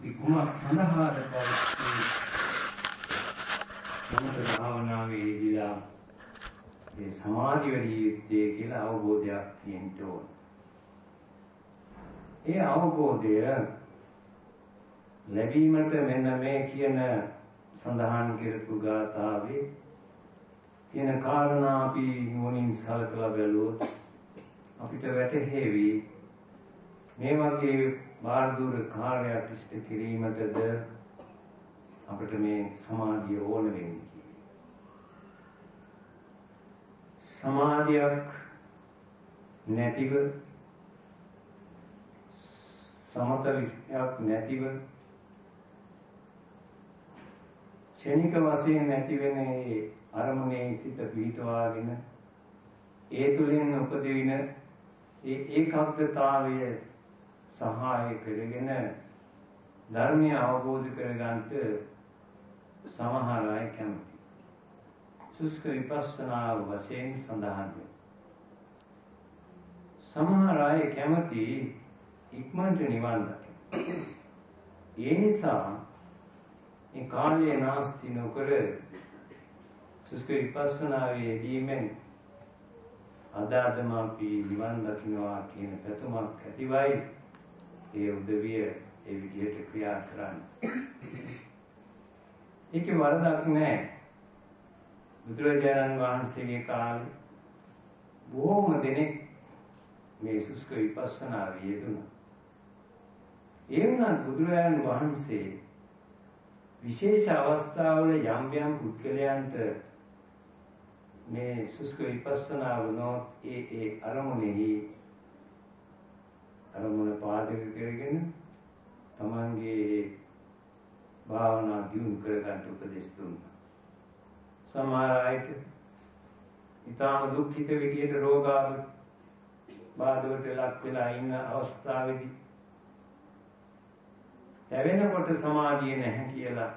අපි කුමක් සඳහාද පවතින්නේ සමත භාවනාවේ යෙදিলা ඒ සමාධි වැඩි කියලා අවබෝධයක් තියෙන්න ඕන. ඒ අවබෝධය ලැබීමට මෙන්න මේ කියන සඳහන් කරපු ගාථාවේ තියෙන කාරණා අපි නුවණින් සලකලා බැලුවොත් අපිට වැටහෙවි මේ වගේ බාහිර කාර්යයක් ඉෂ්ට කිරීමටද අපිට මේ සමාධිය ඕන වෙන්නේ සමාධියක් නැතිව සමත විෂයක් නැතිව ක්ෂණික වශයෙන් නැති වෙන ඒ අරමුණේ සිත පිහිටවාගෙන ඒ තුලින් උපදින ඒ ඒකාග්‍රතාවය සහාය කරගෙන ධර්මය අවබෝධ කරගන්නට සමහර අය කැමති. සුස්ක විපස්සනා වශයෙන් සඳහන් සමහර අය කැමති ඉක්මනට නිවන් දකින්න. ඒ නිසා මේ කාලය නාස්ති නොකර සුස්ක විපස්සනාවේ යෙදීමෙන් අදාදම අපි නිවන් දකින්නවා කියන පැතුමක් ඇතිවයි ඒ උදවිය ඒ විදිහට ක්‍රියා කරන්නේ. ඒකේ වරදක් නැහැ. බුදුරජාණන් වහන්සේගේ කාලේ බොහෝම දෙනෙක් මේ සුස්ක විපස්සනා යෙදුණා. ඒ වුණත් බුදුරජාණන් වහන්සේ විශේෂ අවස්ථාවල යම් යම් පුද්ගලයන්ට මේ සුස්ක විපස්සනාව නොත් ඒ ඒ අරමුණෙහි අරමුණ පාදක කරගෙන තමන්ගේ භාවනා දියුණු කරගන්න උපදෙස් දුන්නා. සමහර අයට ඊටාම දුක්ඛිත විදියට රෝගාව බාධකට ලක් වෙලා ඉන්න අවස්ථාවේදී දැවෙනකොට සමාධිය නැහැ කියලා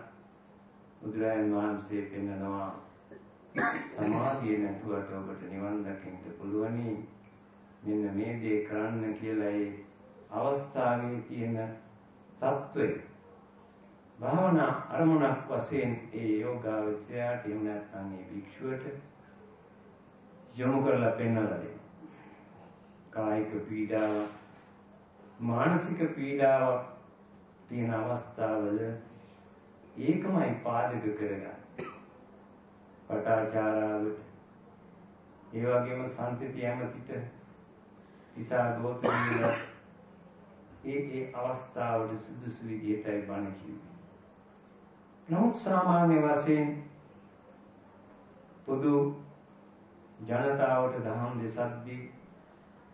බුදුරජාණන් වහන්සේ පෙන්නනවා සමාධිය නැතුවට ඔබට නිවන් දකින්න පුළුවනි මෙන්න මේ දේ කරන්න කියලා ඒ අවස්ථාවේ තියෙන తত্ত্বය භාවනා අරමුණක් වශයෙන් ඒ යෝගාවචරයට එහෙම නැත්නම් ඒ භික්ෂුවට යොමු කරලා පෙන්වලා දෙන්න. කායික පීඩාව මානසික පීඩාව තියෙන අවස්ථාවල ඒකමයි පාදක කරගන්න. පටාචාරාවට ඒ වගේම සම්පති යමතිට ඉසා ගෝත්‍රීය ඒ ඒ අවස්ථාවට සුදුසු විදිහටයි බණ කිව්වේ. නමුත් සාමාන්‍ය වශයෙන් පොදු ජනතාවට දහම් දෙසද්දී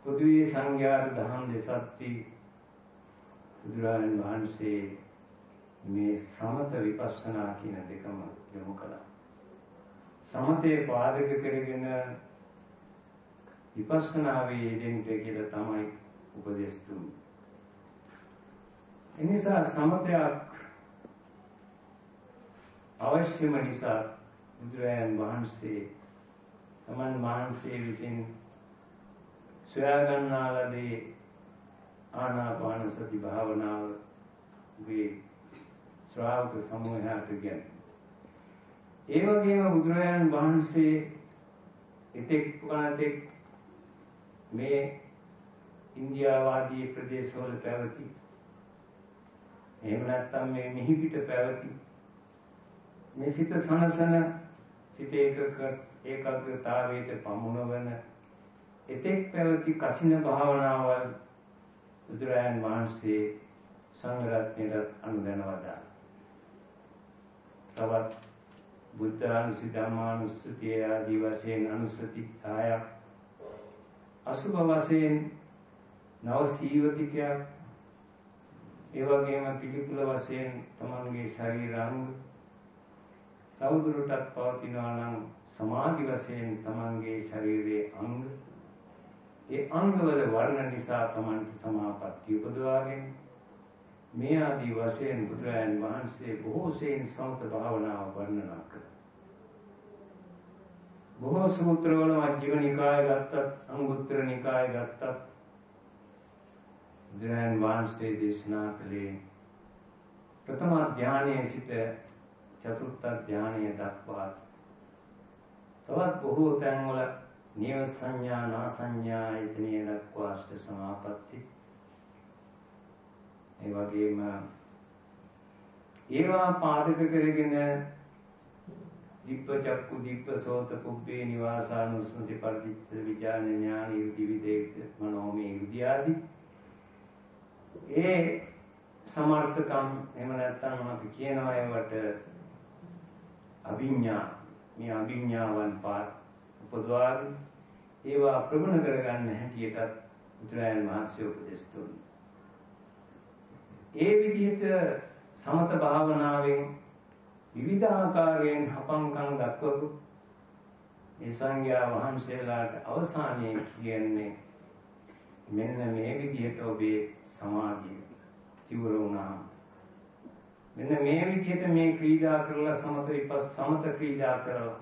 පොදුවේ සංඝයාට දහම් දෙසද්දී බුදුරජාණන් වහන්සේ මේ සමත විපස්සනා කියන දෙකම යොමු කළා. සමතේ පාදක කරගෙන විපස්සනාවේ යෙදෙන්න කියලා තමයි උපදෙස් දුන්නේ. එනිසා සමතයක් අවශ්‍යම නිසා බුදුරජාණන් වහන්සේ තමන් වහන්සේ විසින් සොයා ගන්නා ලදී ආනාපාන සති භාවනාව වේ ශ්‍රාවක සමූහයට කියන්නේ. ඒ වගේම බුදුරජාණන් වහන්සේ එතෙක් වනතෙක් මේ ඉන්දියාවාදී ප්‍රදේශවල පැවති. එහෙම නැත්නම් මේ මිහිපිට පැවති. මේ සිත සනසන සිත ඒකක ඒකාග්‍රතාවයට පමුණවන එතෙක් පැවති කසින භාවනාවල් බුදුරයන් වහන්සේ සංඝරත්නයට අනුදැනවදා තවත් බුද්ධානුස්සති ධම්මානුස්සති ආදී වශයෙන් අනුස්සති 10ක් අසුභ වශයෙන් නව සීවතිකයක් ඒ වගේම පිළිකුල වශයෙන් තමන්ගේ ශරීරාංග තවදුරටත් පවතිනවා නම් සමාධි වශයෙන් තමන්ගේ ශරීරයේ අංග ඒ අංගවල වර්ණ නිසා තමන්ට සමාපatti උපදවාගෙන මේ ආදී වශයෙන් බුදුරජාන් වහන්සේ බොහෝ සෙයින් සමත භාවනාව වර්ණනා කළා. බොහෝ සූත්‍රවල මජ්ක්‍ධිම නිකාය ගත්තත් අංගුත්තර නිකාය ගත්තත්. බුදුරජාන් වහන්සේ දේශනා කළේ ප්‍රථම ධානයේ සිට චතුර්ථ ධානයේ දක්වා තවත් බොහෝ තැන්වල නිය සංඥා නා සංඥා ඊතනිය දක්වා අෂ්ට සමාපatti ඒ වගේම ඒවා පාදක කරගෙන දිබ්බ චක්කු දිබ්බ සෝත පුබ්බේ නිවාසානුස්සති පරිච්ඡ විඥාන ඥාන ඉර්ධි විදේක මනෝමය ඉර්ධි ආදී ඒ සමර්ථකම් එහෙම නැත්නම් අපි කියනවා ඒවට අභිඥා මේ අභිඥාවන් පාත් උපදවාගෙන ඒවා ප්‍රගුණ කරගන්න හැටියටත් බුදුරජාණන් වහන්සේ උපදෙස් දුන්නා. ඒ විදිහට සමත භාවනාවෙන් විවිධාකාරයෙන් හපංකම් දක්වපු ඒ සංඝයා වහන්සේලාට අවසානයේ කියන්නේ මෙන්න මේ විදිහට ඔබේ සමාධිය තිවර වුණා. මෙන්න මේ විදිහට මේ ක්‍රීඩා කරලා සමත විපස් සමත ක්‍රීඩා කරලා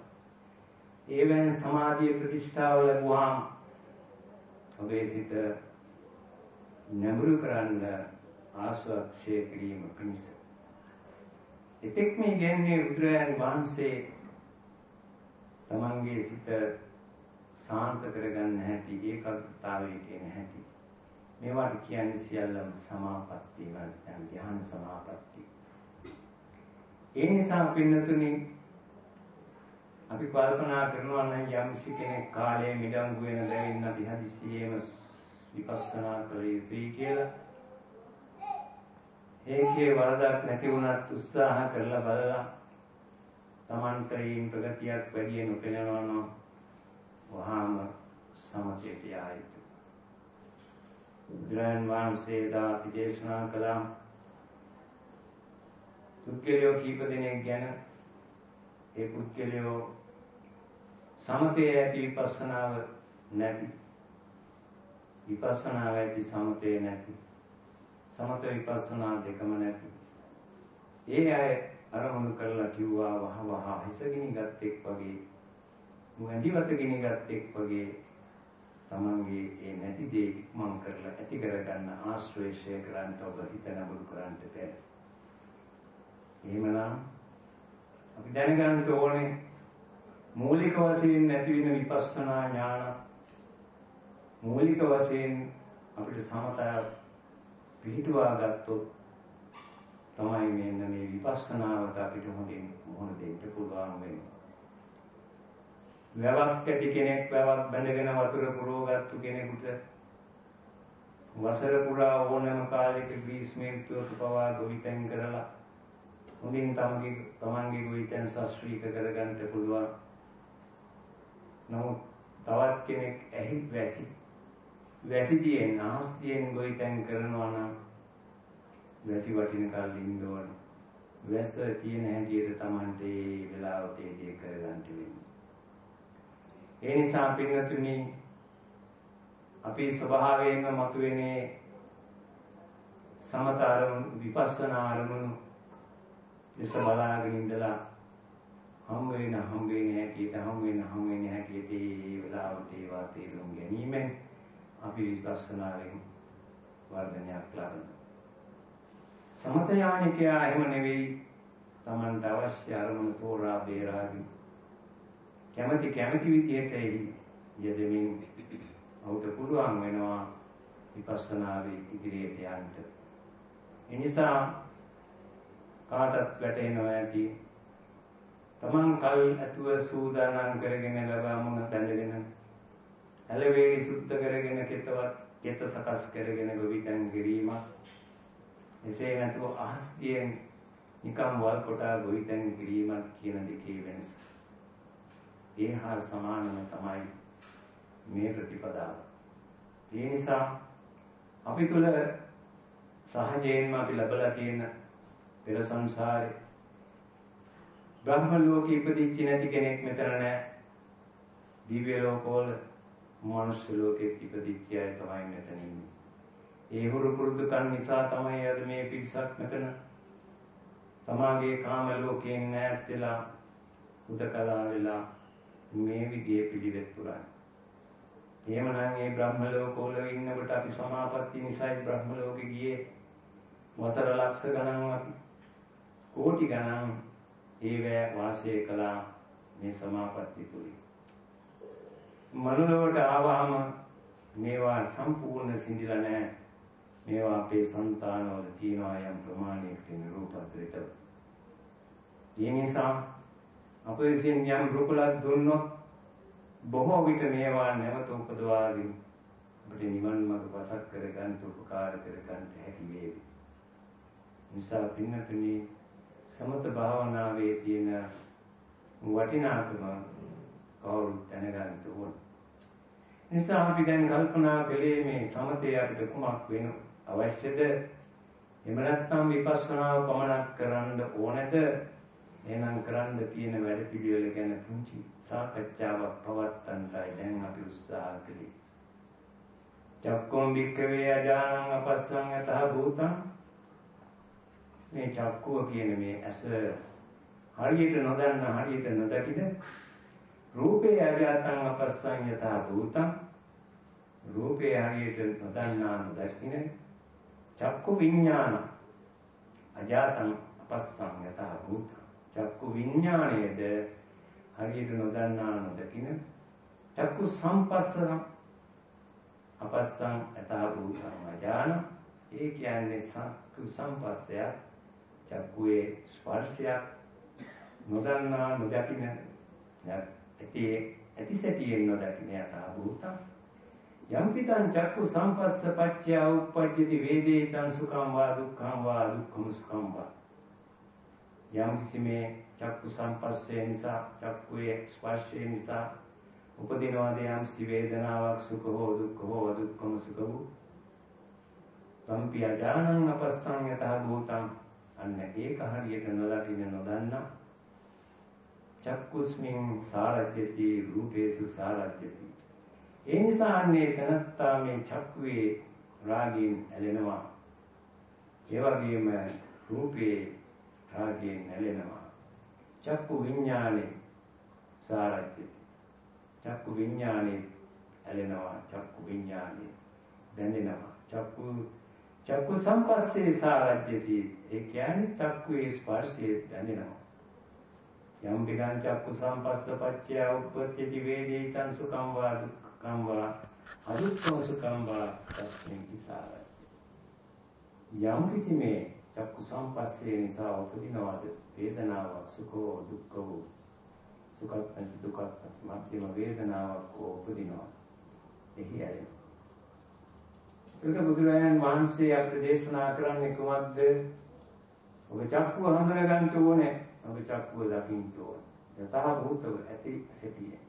ඒවෙන් සමාධිය ප්‍රතිෂ්ඨාව ලැබුවාම ඔබේ සිත නැඹුරු කරන්න ආස්වාක්ෂය කිරීම පිණිස එතෙක් මේ කියන්නේ බුදුරජාණන් වහන්සේ තමන්ගේ සිත සාන්ත කරගන්න හැටි ඒකාග්‍රතාවයේ කියන හැටි. මේවට කියන්නේ සියල්ලම සමාපatti නැත්නම් ධ්‍යාන සමාපatti ඒ නිසා පින්නතුනි අපි කල්පනා කරනවා නම් යම්සි කෙනෙක් කාලයේ මිඩංගු වෙන දෙයින් අපි හදිස්සියෙම විපස්සනා කළ යුතුයි කියලා ඒකේ වරදක් නැති වුණත් උත්සාහ කරලා බලලා Tamanට ඊම් ප්‍රගතියක් වැඩි නොපෙනෙනවා නම් වහාම සමථයට යයිතු. බුදුරන් වහන්සේ දා අපි දේශනා කළා. පුද්ගලයෝ කීප දෙනෙක් ගැන ඒ පුද්ගලයෝ සමතේ ඇති විපස්සනාව නැති. විපස්සනාව ඇති සමතේ නැති. සමත විපස්සනා දෙකම නැති. ඒ අය අරමුණු කරලා කිව්වා වහ වහ හිසගිනි ගත්තෙක් වගේ මුැඳිවත ගිනි ගත්තෙක් වගේ තමන්ගේ ඒ නැති දේ ඉක්මන් කරලා ඇති කරගන්න ආශ්‍රේෂය කරන්න ඔබ හිත නබුරු කරන්න බැහැ. එහෙමනම් අපි දැනගන්න ඕනේ මූලික වශයෙන් නැති වෙන විපස්සනා ඥාන මූලික වශයෙන් අපිට සමතය පිළිටුවා ගත්තොත් තමයි මෙන්න මේ විපස්සනාවට අපිට හොඳින් මොහොන දෙන්න පුළුවන් වෙන්නේ. වැවක් ඇති කෙනෙක් වැවක් බැඳගෙන වතුර පුරවගත්තු කෙනෙකුට වසර පුරා ඕනෑම කාලයක ග්‍රීස්ම ඍතුවක පවා ගොවිතැන් කරලා හොඳින් තමගේ තමන්ගේ ගොවිතැන් ශාස්ත්‍රීක කරගන්න පුළුවන්. නමුත් තවත් කෙනෙක් ඇහි වැසි වැසිදියෙන් ආස්තියෙන් ගොවිතැන් කරනවා නම් වැසි වටින කල් ඉන්න ඕන. වැස්ස තියෙන හැටියට Tamante ඒ වෙලාවට ඒ දේ කරගන්න වෙන්නේ. ඒ නිසා පින්නතුනි අපි ස්වභාවයෙන්ම මතුවෙන්නේ සමත අරමුණු විපස්සනා අරමුණු ලෙස බලාගෙන ඉඳලා හම් වෙන හම් වෙන හැටියට හම් වෙන හම් වෙන හැටියට ඒ වෙලාවට ඒවා තේරුම් ගැනීමෙන් අපි විපස්සනාවෙන් වර්ධනයක් ලබනවා. සමත යානිකයා එහෙම නෙවෙයි Tamanට අවශ්‍ය අරමුණු තෝරා බේරාගෙන කැමැති කැමැති විදිහට යෙදෙමින් ඔහුට පුළුවන් වෙනවා විපස්සනාවේ ඉදිරියට යන්න. ඒ නිසා කාටත් වැටෙනවා ඇති තමන් කල් ඇතුව සූදානම් කරගෙන ලබා මුණ බැඳගෙන ඇලවේලි සුද්ධ කරගෙන කෙතවත් කෙත සකස් කරගෙන ගොවිතැන් කිරීමක් එසේ නැතුව අහස්තියෙන් නිකම් වල් කොටා ගොවිතැන් කිරීමක් කියන දෙකේ වෙනස. ඒ හා සමානම තමයි මේ ප්‍රතිපදාව. ඒ නිසා අපි තුල සහජයෙන්ම අපි ලැබලා තියෙන පෙර සංසාරේ බ්‍රහ්ම ලෝකෙ ඉපදිච්ච නැති කෙනෙක් මෙතන නැහැ. දිව්‍ය ලෝකවල මනුෂ්‍ය ලෝකෙත් ඉපදිච්ච අය තමයි මෙතන ඉන්නේ. ඒ හුරු පුරුදුකම් නිසා තමයි අද මේ පිරිසක් මෙතන තමාගේ කාම ලෝකයෙන් ඈත් වෙලා උදකලා වෙලා මේ විදිහේ පිළිවෙත් පුරන්නේ. එහෙමනම් මේ බ්‍රහ්ම ලෝකවල ඉන්නකොට අපි සමාපatti නිසායි බ්‍රහ්ම ලෝකෙ ගියේ වසර ලක්ෂ ගණන් අපි කෝටි ගණන් ඒවැ වාසය කළා මේ සමාපatti තුලින්. මනුලවට ආවහම මේවා සම්පූර්ණ සිඳිලා නැහැ. මේවා අපේ సంతානවල තියෙනවා යම් ප්‍රමාණයකට නිරූපද්‍රිත. ඒ නිසා අප විසින් යම් රුකුලක් දුන්නොත් බොහෝ විට මේවා නැවත උපදවාගෙන අපිට නිවන් මාර්ග පසක් කරගන්න උපකාර කරගන්න හැකි වේවි. නිසා පින්නතුනි සමත භාවනාවේ තියෙන වටිනාකම කවුරුත් දැනගන්න ඕන. නිසා අපි දැන් කල්පනා කළේ මේ සමතේ අපිට කුමක් වෙන අවශ්‍යද? එහෙම නැත්නම් විපස්සනාව පමණක් කරන්න ඕනද? එහෙනම් කරන්න තියෙන වැඩ පිළිවෙල ගැන පුංචි සාකච්ඡාවක් පවත්වන්නයි දැන් අපි උත්සාහ කළේ. චක්කොම් වික්කවේ අජානං අපස්සං යතහ භූතං මේ චක්කුව කියන මේ ඇස හරියට නොදන්න හරියට නොදකිද රූපේ අජාතං අපස්සං යතහ භූතං. රූපේ හරියට නොදන්නා නොදකින චක්කු විඥාන අජාතං අපස්සං යතහ භූතං. චක්කු විඥාණයද හරියට නොදන්නා නොදකින චක්කු සම්පස්සන අපස්සං යතහ භූතං අජාන. ඒ කියන්නේ චක්කු සම්පස්සය චක්කුවේ ස්පර්ශයක් නොදන්නා නොදකින ඇති ඇතිසැටියෙන් නොදකින යතහ භූතං යම් පිටං චක්කු සම්පස්ස පච්චය උප්පජ්ජති වේදේතං සුඛං වා දුක්ඛං වා දුක්ඛං සුඛං වා. යම් කිසිමේ චක්කු සංපස්සේ නිසා චක්කුවේ ස්පර්ශය නිසා උපදිනවාද යම් සි වේදනාවක් සුඛ හෝ දුක්ඛ හෝ දුක්ඛම සුඛ වූ? සම්පි අජානං අපස්සං යතහ භූතං අන්න ඒක හරියට නොදකින්න නොදන්න චක්කුස්මින් සාරජ්‍යති රූපේසු සාරජ්‍යති ඒ නිසා අන්නේ තනත්තා මේ චක්කුවේ රාගයෙන් ඇලෙනවා ඒ වගේම රූපේ රාගයෙන් ඇලෙනවා. චක්කු විඥානේ සාරජ්‍යති. චක්කු විඥානේ ඇලෙනවා. චක්කු විඥානේ දැනෙනවා. චක්කු චක්කු සම්පස්සේ සාරජ්‍යති. ඒ කියන්නේ චක්කුවේ ස්පර්ශයේ දැනෙනවා. යම් විගං චක්කු සම්පස්ස පච්චය උප්පත්ති වේදිතං සුඛං වා දුක්ඛං වා අදුක්ඛං සුඛං වා තස්මින් ඉසාරයි. යම් කිසි මේ චක්කු සම්පස්සේ නිසා උපදිනවාද? වේදනාවක් සුඛෝ දුක්ඛෝ සුඛත් නැති දුකත් නැති මධ්‍යම වේදනාවක් උපදිනවා එහි ඇලෙන ඒක බුදුරජාණන් වහන්සේ අපිට දේශනා කරන්නේ කුමක්ද? ඔබ චක්කුව හඳුනා ගන්න ඕනේ. ඔබ චක්කුව දකින්න ඕනේ යතහ භූතව ඇති සිටියේ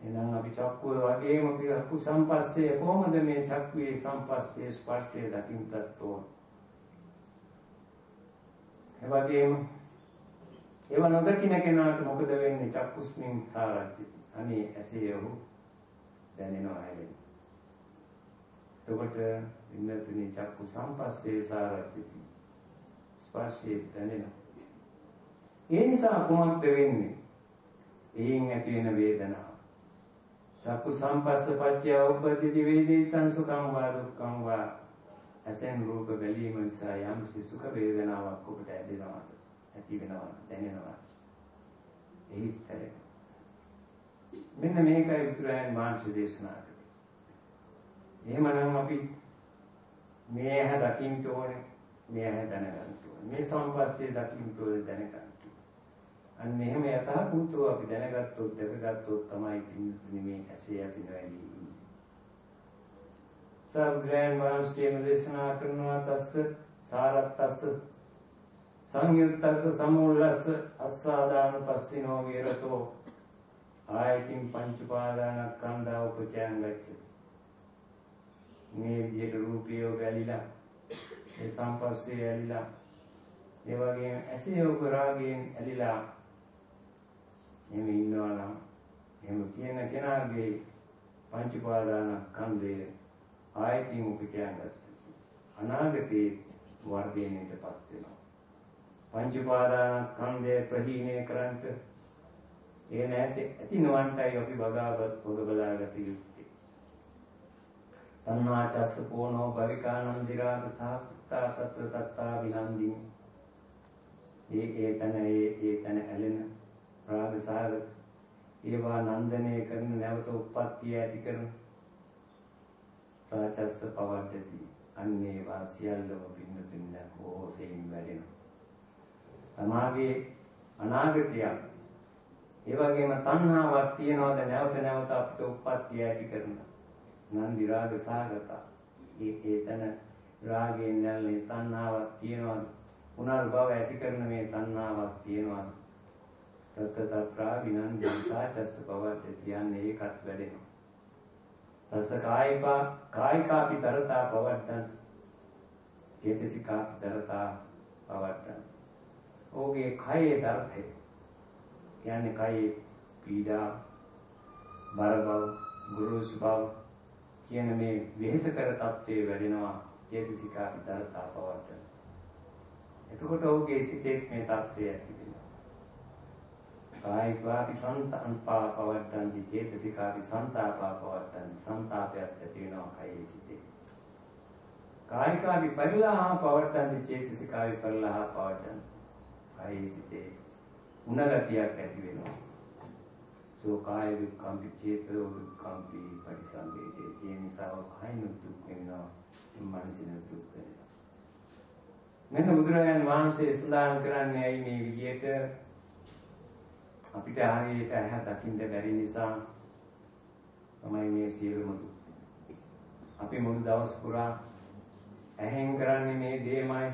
එහෙනම් අපි චක්කුව වගේම අපි සම්පස්සේ කොහොමද මේ චක්කුවේ සම්පස්සේ ස්පර්ශය දකින්නත් ඕනේ ඒ වගේම ඒව නොදකින්න කෙනාට මොකද වෙන්නේ? චක්කුස්මින් සාරච්චි. අනේ ඇසේ ඔහු දැනෙනවා හැලෙන. එතකොට ඉන්නතුනි චක්කු සම්පස්සේ සාරච්චි. ස්පර්ශයේ දැනෙනවා. ඒ නිසා කොහොමද වෙන්නේ? එයින් ඇති වෙන වේදනාව. චක්කු සම්පස්ස පච්චය උපදිති වේදිතං සුඛං වා දුක්ඛං වා. ඇසෙන් රූප බැලීම නිසා යම් සුඛ වේදනාවක් ඔබට ඇතිවෙනවා ඇති වෙනවා දැනෙනවා එහිතරේ මෙන්න මේකයි උතුරයන් මාංශ දේශනා කරේ එහෙමනම් අපි මේ ඇහැ දකින්න ඕනේ මේ ඇහැ දැනගන්න ඕනේ. මේ සම්පස්සේ දකින්න ඕනේ දැනගන්න. අන්න එහෙම යථාභූතව අපි දැනගත්තොත් දැකගත්තොත් තමයි පින්තුනි මේ ඇසේ ඇති නොඇලී සබ්‍රයන් වහන්සේම දේශනා කරනවා තස්ස සාරත්තස්ස සංයුත්තස්ස සමුල්ලස්ස අස්සාදාන පස්සිනෝ විරතෝ ආයතින් පංච පාදානස්කන්ධා උපචයන් ගච්ඡති. මේ විදිහට රූපිය වැලිලා ඒ සම්පස්සේ ඇලිලා ඒ වගේම ඇසේ ඔබ රාගයෙන් ඇලිලා එහෙම ඉන්නවා නම් එහෙම කියන කෙනාගේ පංච පාදානස්කන්ධය ආයතින් උපකයන් ගත්තා. අනාගතේ වර්ධනයටපත් වෙනවා. පංච උපාදානස්කන්ධය ප්‍රහීණය කරන්ට ඒ නැති ඇති නොවන්ටයි අපි බගාවත් පොග බලාගත යුත්තේ. තණ්හාචස්ස පෝනෝ භවිකානන්දිරාග සාත්තා තත්ත්ව තත්තා විනන්දින් ඒ ඒ තන ඒ ඒ තන ඇලෙන රාග සාගත ඒවා නන්දනය කරන නැවත උප්පත්තිය ඇති කරන සාචස්ස පවද්දති. අන්නේ වා සියල්ලම පින්නතුන්න හෝසෙයින් වැඩෙනවා තමාගේ අනාගතයක්. ඒ වගේම තණ්හාවක් තියනවාද? නැවත නැවත අපිට උප්පත්තිය ඇති කරන නන්දි රාග සාගත. ඒ ඒතන රාගයෙන් නැල්ලේ තණ්හාවක් තියනවාද? පුනර්භව ඇති කරන මේ තණ්හාවක් තියනවාද? තත්ත තත්‍රා විනන්දි සාචස්ස පවද්ද කියන්නේ ඒකත් වැඩෙනවා තස කායිකා කායිකාපි දරතා පවද්දන් චේතසිකා දරතා පවද්දන් ඔහුගේ කයේ දර්ථය කියන්නේ කයේ පීඩා බර බව ගුරුසු බව කියන මේ වෙහෙස කර තත්ත්වයේ වැඩෙනවා චේතසිකා විතරතා පවට. එතකොට ඔහුගේ සිතේ මේ තත්ත්වය ඇති වෙනවා. කායිකාපි සන්තාන්පා පවත්තන්ති චේතසිකාපි සන්තාපා පවත්තන්ති සන්තාපයක් ඇති වෙනවා කයේ සිතේ. කායිකාපි පරිලාහ පවත්තන්ති චේතසිකාපි පරිලාහ පවත්තන්ති කයේ සිටේ උණගතියක් ඇති වෙනවා. සෝ කාය වික්කම්පි චේතෝ වික්කම්පි පරිසංවේදී ඒ නිසා කයින් දුක් වෙනවා මනසින් දුක් වෙනවා. මෙන්න බුදුරජාණන් වහන්සේ සඳහන් කරන්නේ ඇයි මේ විදියට අපිට හරියට ඇහැ දකින්න බැරි නිසා තමයි මේ සියලුම දුක්. අපි මුළු දවස් පුරා ඇහෙන් කරන්නේ මේ දේමයි.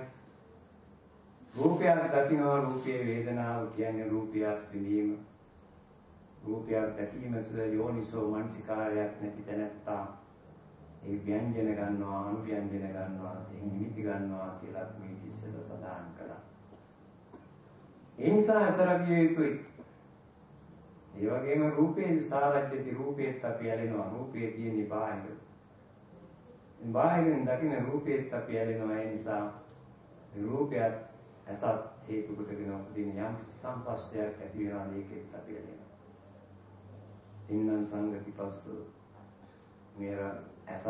රූපයක් දකිනවා රූපයේ වේදනාව කියන්නේ රූපයක් විඳීම. රූපයක් දැකීම සුද යෝනිසෝ මනසිකාරයක් නැති තැනත්තා ඒ ව්‍යංජන ගන්නවා අනුව්‍යංජන ගන්නවා ඒ නිමිති ගන්නවා කියලා මේ ඉස්සෙල්ල සඳහන් කළා. ඒ නිසා අසරගිය යුතුයි. ඒ වගේම රූපේ සාරජ්‍යති රූපේත් අපි ඇලෙනවා රූපේ තියෙන බාහිර බාහිරින් දකින්න රූපේත් අපි ඇලෙනවා ඒ නිසා රූපයත් ඇසත් හේතු කොටගෙන උපදින යම් සම්පස්සයක් ඇති වෙනවා ඒකෙත් අපි වෙනවා. ඉන්නම් සංගති පස්ස මෙර ඇසත්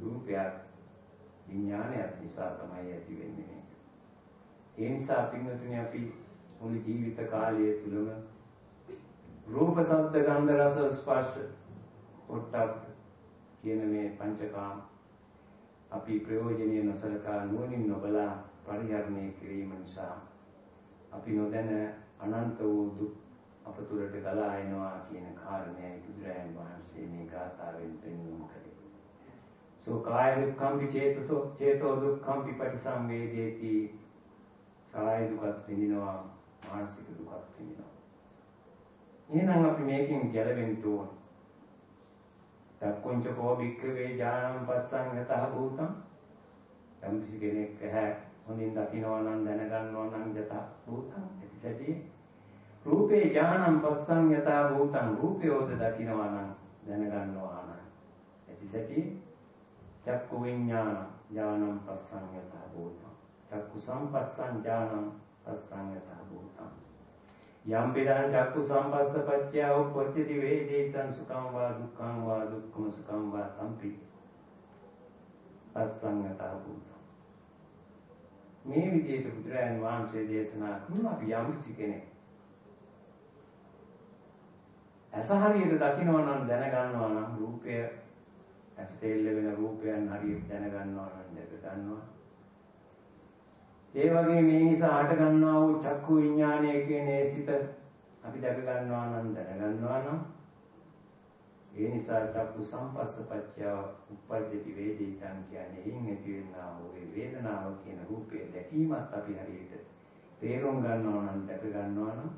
රූපයක් විඥානයක් නිසා තමයි ඇති වෙන්නේ මේක. ඒ නිසා පින්වතුනි අපි මුළු ජීවිත කාලය තුලම රූප ශබ්ද ගන්ධ රස ස්පර්ශ පොට්ටබ් කියන මේ පංචකාම අපි ප්‍රයෝජනීය නොසලකා නුවණින් නොබලා පරිහරණය කිරීම නිසා අපි නොදැන අනන්ත වූ දුක් අප තුළට ගලා එනවා කියන කාරණයයි බුදුරජාණන් වහන්සේ මේ ගාථාවෙන් පෙන්වුම් කළේ. සෝ කාය දුක්ඛම්පි චේතසෝ චේතෝ දුක්ඛම්පි පටිසංවේදේති කාය දුකත් විඳිනවා මානසික දුකත් විඳිනවා. එහෙනම් අපි මේකෙන් ගැලවෙන්න ඕන. දක්කොංච කෝ භික්ඛවේ ඥානං පස්සං යතහ භූතං. යම් කිසි කෙනෙක් ඇහැ හොඳින් දකිනවා නම් දැනගන්නවා නම් යත භූතං ඇතිසැටි රූපේ ඥානං පස්සං යත භූතං. රූපයෝද දකිනවා නම් දැනගන්නවා නම් ඇතිසැටි චක්කු විඥාන ඥානං පස්සං යත භූතං. චක්කු සම්පස්සං ඥානං පස්සං යත භූතං. යම් පිරං චක්කු සම්පස්ස පච්චය උප්පච්චති වේදිතං සුඛං වා දුක්ඛං වා දුක්ඛම සුඛං වා තම්පි. පස්සං යත භූතං. මේ විදිහට බුදුරජාන් වහන්සේ දේශනා කරන අපි යම් කෙනෙක් ඇස හරියට දකිනවා නම් දැනගන්නවා නම් රූපය ඇසට එල්ල වෙන රූපයන් හරියට දැනගන්නවා නම් දැක ගන්නවා. ඒ වගේ මේ නිසා හට ගන්නා වූ චක්කු විඥානය කියන ඒ සිත අපි දැක ගන්නවා නම් දැනගන්නවා නම් ඒ නිසා චක්කු සම්පස්සපච්චය උප්පජ්ජති වේදිතං කියන්නේ එයින් ඇති වෙනා වූ ඒ වේදනාව කියන රූපය දැකීමත් අපි හරියට තේරුම් ගන්නවා නම් දැක ගන්නවා නම්.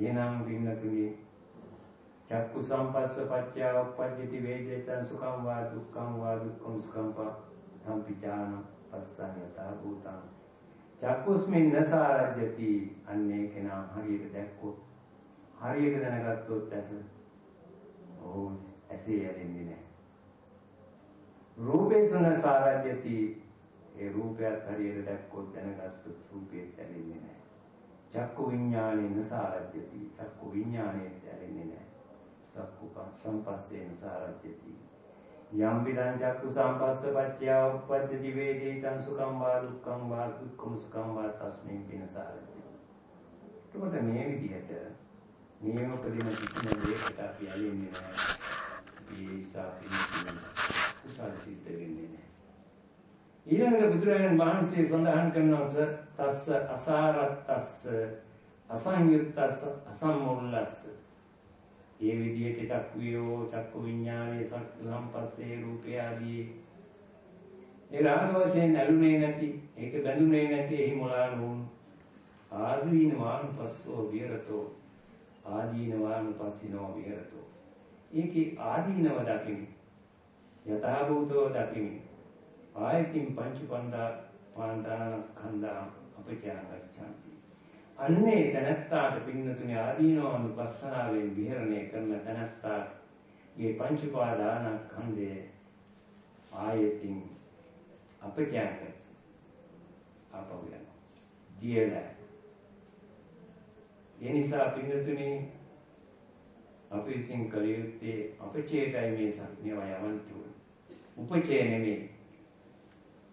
එනම් පින්නතුනි චක්කු සම්පස්සපච්චය උප්පජ්ජති වේදිතං සුඛං වා දුක්ඛං වා දුක්ඛං සුඛං පම්පිචාන පස්සං යතා භූතං චක්කුස්මින් නසාරජ්‍යති අන්නේ කෙනා හරියට දැක්කොත් හරියට දැනගත්තොත් ඇස ඔව් ඇසේ ඇලෙන්නේ නැහැ. රූපේ සුන සාරජ්‍යති ඒ රූපයත් හරියට දැක්කොත් දැනගත්තොත් රූපේත් ඇලෙන්නේ නැහැ. චක්කු විඥානේන සාරජ්‍යති චක්කු විඥානේත් ඇලෙන්නේ නැහැ. චක්කු සම්පස්සේන සාරජ්‍යති යම් පිටං චක්කු සම්පස්ස පච්චය උප්පද්දති වේදිතං සුඛං වා දුක්ඛං වා දුක්ඛං සුඛං වා තස්මින් පිනසාරති. එතකොට මේ විදිහට නියම උපදින කිසිම දෙයකට අපි ඇලෙන්නේ නැහැ. ඒ සාපින් කුසල් සිද්ධ වෙන්නේ නැහැ. ඊළඟට බුදුරජාණන් වහන්සේ සඳහන් කරනවා තස්ස අසාරත්තස්ස අසංයුත්තස්ස අසම්මුල්ලස්ස ඒ විදිහට චක්කුයෝ චක්කු විඥානයේ සම්පස්සේ රූපය ආදී. ඒ රාග වශයෙන් ඇලුනේ නැති ඒක බැඳුනේ නැති එහි මොලා නුන් ආදීන වානුපස්සෝ විරතෝ ආදීන වානුපස්සිනෝ විරතෝ ඒකේ ආදීනව දකිමි. යථා භූතෝ දකිමි. ආයතින් පංච පන්දා පාන්දාන කන්දා අපචාන ගච්ඡanti අන්නේ තනත්තාට පින්නතුනේ ආදීනවනුපස්සනාවෙන් විහරණය කරන තනත්තා මේ පංච උපාදානස්කන්ධයේ ආයතින් අපචාරකත් අපව යන දියලා. ඒ නිසා පින්නතුනේ අපි විසින් කළ යුත්තේ අපචේතයි මේ සංඥාව යවන්තු උපචේ නෙමෙයි.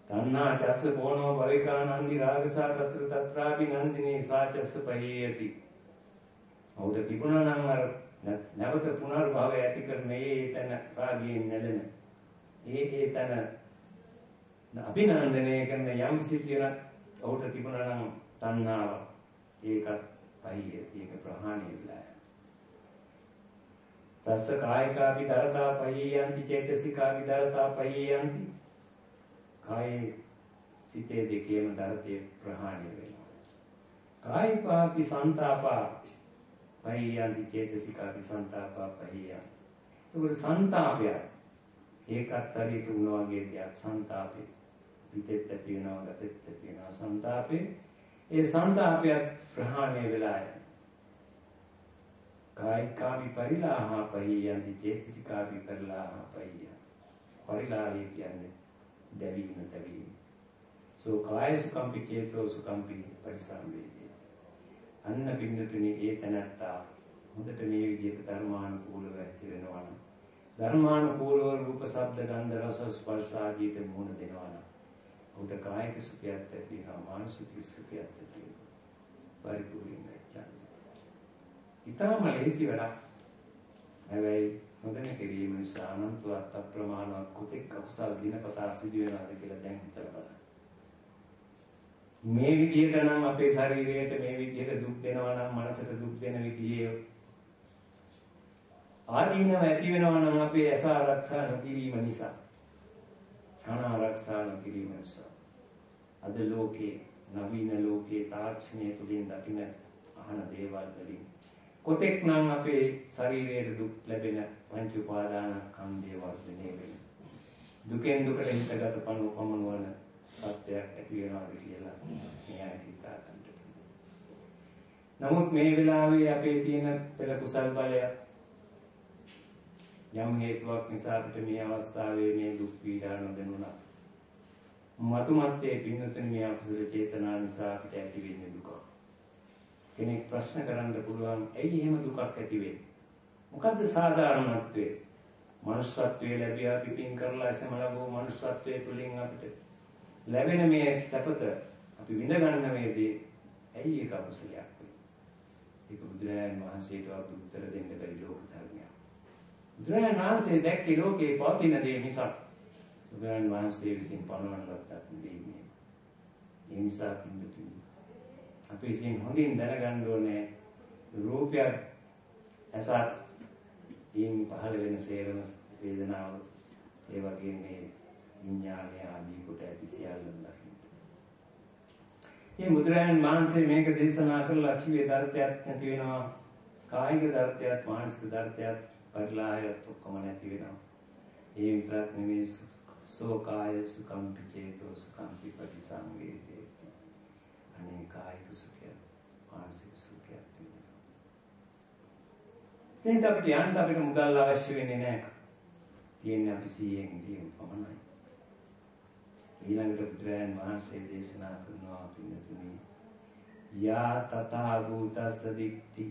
තණ්හා චස්ස කෝණෝ භවිකානන්දි රාගසා තත්‍ර තත්‍රාපි නන්දිනේ සාචස්ස පහේයති. ඔහුට තිබුණා නම් අර නැවත පුනර්භවය ඇති කරන ඒ තන රාගයෙන් නැදෙන. ඒ ඒ තන අභිනන්දනය කරන යම් සිටින ඔහුට තිබුණා නම් තණ්හාව. ඒකත් පහේයති ඒක ප්‍රහාණය වෙලා තස්ස කායිකාපි දරතා පහේයන්ති චේතසිකාපි දරතා පහේයන්ති. කායේ සිතේ දෙකේම දරතේ ප්‍රහාණය වෙනවා. කායිකාපි සන්තාපා පහියන්ති චේතසිකාපි සන්තාපා පහියන්. ඒක සන්තාපය. ඒකත් හරියට උන වගේ දෙයක් සන්තාපේ. පිටෙත් ඇති වෙනවා ගතෙත් ඇති වෙනවා සන්තාපේ. ඒ සන්තාපය ප්‍රහාණය වෙලා යනවා. කායිකාපි පරිලාහා පහියන්ති චේතසිකාපි පරිලාහා පහියන්. පරිලාහය කියන්නේ දැවීම දැවීම. සෝ කාය සුකම්පි චේතෝ සුකම්පි පරිසම්වේදී. අන්න පින්නතුනි ඒ තැනත්තා හොඳට මේ විදිහට ධර්මානුකූලව ඇසිරෙනවා නම් ධර්මානුකූලව රූප ශබ්ද ගන්ධ රස ස්පර්ශ ආදීට මුහුණ දෙනවා නම් උට කායික සුඛයක් ඇති වෙනවා මානසික සුඛයක් ඇති වෙනවා පරිපූර්ණ වෙච්චා. ඊටම ලේසි වැඩක්. හැබැයි නොදැන කිරීම නිසා අනන්තවත් අප්‍රමාණවත් කුතෙක් අකුසල් දිනපතා සිදු වෙනවාද කියලා දැන් හිතලා බලන්න. මේ විදිහට නම් අපේ ශරීරයට මේ විදිහට දුක් දෙනවා නම් මනසට දුක් දෙන විදිහේ ආදීනව ඇති වෙනවා නම් අපේ ඇස ආරක්ෂා නොකිරීම නිසා. කන ආරක්ෂා නොකිරීම නිසා. අද ලෝකේ නවීන ලෝකේ තාක්ෂණය තුලින් දකින්න අහන දේවල් වලින් කොතෙක් නම් අපේ ශරීරයේ දුක් ලැබෙන පංච උපාදානස්කන්ධය වර්ධනය වෙන දුකෙන් දුකට හිතගත පණු පමනවන සත්‍යයක් ඇති වෙනවාද කියලා මෙයා හිතා ගන්න. නමුත් මේ වෙලාවේ අපේ තියෙන පෙර කුසල් බලය යම් හේතුවක් නිසා අපිට මේ අවස්ථාවේ මේ දුක් පීඩා නොදැනුණා. මතුමත්තේ පින්නතුනි මේ අකුසල චේතනා නිසා අපිට ඇති වෙන්නේ දුක. කෙනෙක් ප්‍රශ්න කරන්න පුළුවන් ඇයි එහෙම දුකක් ඇති වෙන්නේ? මොකද්ද සාධාරණත්වය? මනුෂ්‍යත්වයේ ලැබියා පිටින් කරලා එසම ලැබුව මනුෂ්‍යත්වයේ තුලින් අපිට ලැබෙන මේ සැපත අපි විඳ ගන්න මේදී ඇයි ඒක අකුසලයක් වෙන්නේ? ඒක බුදුරජාණන් වහන්සේට උත්තර දෙන්න බැරි ලෝක ධර්මයක්. බුදුරජාණන් වහන්සේ දැක්කේ ලෝකේ පවතින දේ නිසා බුදුරජාණන් වහන්සේ විසින් පනවන ලද්දක් නෙවෙයි. ඒ නිසා පින්දුතුනි අපි විසින් හොඳින් දැනගන්න ඕනේ රූපයක් ඇසත් ඊන් පහළ වෙන සේරම වේදනාව ඒ වගේ මේ විඥානය ආදී කොට ඇති සියල්ලම දකින්න. මේ මුද්‍රයන් මානසේ මේක දේශනා කරලා කිව්වේ දර්ථයක් නැති වෙනවා කායික දර්ථයක් මානසික දර්ථයක් පරිලාහයක් ඔක්කොම නැති වෙනවා. ඒ විතරක් නෙවෙයි සෝකාය සුකම්පි චේතෝ සුකම්පි පටිසංවේදී අනේ කායික සුඛය මානසික සුඛය තියෙනවා. දැන් අපිට යන්න අපිට මුදල් අවශ්‍ය වෙන්නේ නැහැ. තියෙන්නේ අපි 100න් ඉඳීම පමණයි. ඊළඟට බුදුරජාණන් වහන්සේ දේශනා කරනවා පින්නතුනි යා තථා භූතස්ස දික්ටි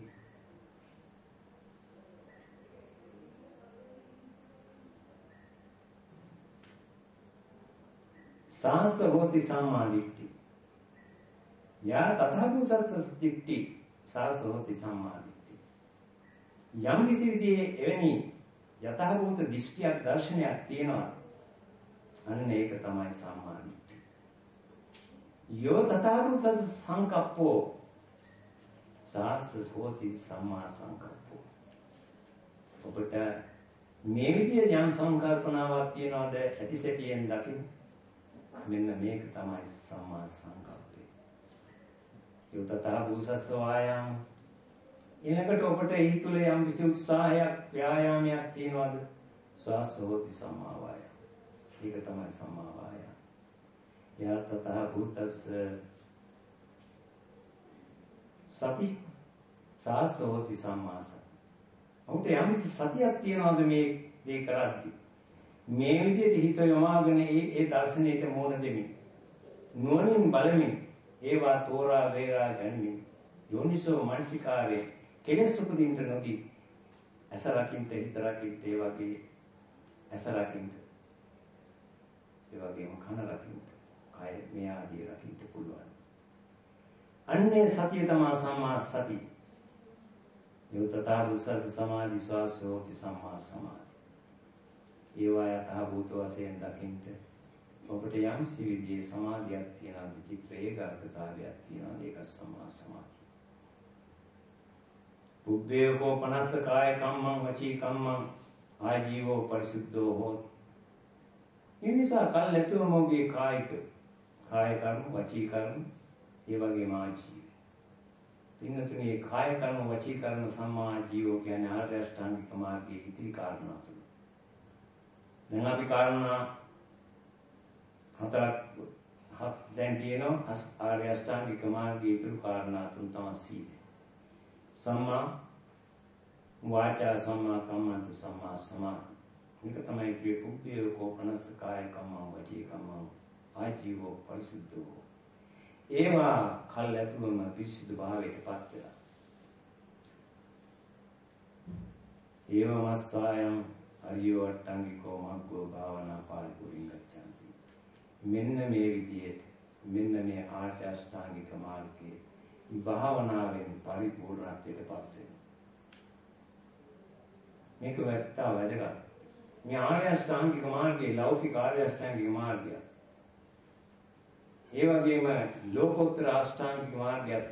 සාස්ව හෝති සම්මා දිට්ඨි. යා තථාගතසස් දිට්ඨි සාස්ව හෝති සම්මා දිට්ඨි. යම් කිසි විදිහේ එවැනි යථාභූත දෘෂ්ටියක් දර්ශනයක් තියෙනවා. අන්න ඒක තමයි සම්මා දිට්ඨි. යෝ තථාගතසස් සංකප්පෝ සාස්ව හෝති සම්මා සංකප්පෝ. ඔබට මේ විදිහේ යම් සංකල්පනාවක් තියනවාද ඇති සැටියෙන් දකින්න මෙන්න මේක තමයි සම්මා සංකල්පය යොතතා භූසස්ස වායාම. ඊළඟට ඔබට එහි තුල යම් කිසි උත්සාහයක් ව්‍යායාමයක් තියනවාද? ස්වාසෝති සම්මා වායාම ඒක තමයි සම්මා වායාම යතතා භූතස්ස සති. සාසෝති සම්මා සති ඔහුට යම් සතියක් තියනවාද මේ දේ කරද්දී? මේ විදිහට හිත යොමාගෙන ඒ ඒ දර්ශනයට මෝන දෙමින් නුවණින් බලමින් ඒවා තෝරා වේරා ගනිමින් යෝනිසෝ මනසිකාරේ කෙලෙස් උපදින්න නොදී ඇස රකින්න හිත රකින්න ඒ වගේ ඇස රකින්න ඒ වගේම කන රකින්න කය මේ ආදී රකින්න පුළුවන්. අන්නේ සතිය තමා සම්මා සතිය යොතතා බුස්සස සමාධි ස්වාසෝති සම්මා සමාධි. ඒවා යථා භූත වශයෙන් දකින්ට ඔබට යම් සිවිදියේ සමාධියක් තියෙනවා චිත්‍ර ඒකාග්‍රතාවයක් තියෙනවා ඒක සම්මා සමාධි. පුබ්බේ හෝ පනස්ස කාය කම්මං වචී කම්මං ආජීවෝ පරිසුද්ධෝ හෝති. ඒ නිසා කල් ඇතුව මොගේ කායික කාය කර්ම වචී කර්ම ඒ වගේම ආජීව පින්නතුනේ කාය කර්ම වචී කර්ම සම්මා ජීවෝ කියන්නේ ආර්ය අෂ්ටාංගික මාර්ගයේ ඉතිරි කාරණා තුන. දැන් අපි කාරණා හතරක් හත් දැන් තියෙනවා ආර්ය අෂ්ටාංගික මාර්ගයේ ඉතිරි කාරණා තුන තමයි සීලය. සම්මා වාචා සම්මා කම්මන්ත සම්මා සමාධි. මේක තමයි කියේ පුබ්බේ කෝපනස්ස කාය කම්මං වචී කම්මං ආජීවෝ පරිසුද්ධෝ ඒවා කල් ඇතුළම පිරිසිදු භාවයට පත් වෙලා. ඒව මස්සායම් අරියෝ අට්ටංගිකෝ මග්ගෝ භාවනා පාරිපූර්ණ ගච්ඡanti. මෙන්න මේ විදිහට මෙන්න මේ ආර්ය අෂ්ටාංගික මාර්ගයේ භාවනාවෙන් පරිපූර්ණත්වයට පත් වෙනවා. මේක වැත්තා වැදගත්. මේ ආර්ය අෂ්ටාංගික මාර්ගයේ ලෞකික ආර්ය අෂ්ටාංගික මාර්ගය ඒ වගේම ලෝකෝත්තර අෂ්ටාංගික මාර්ගයක්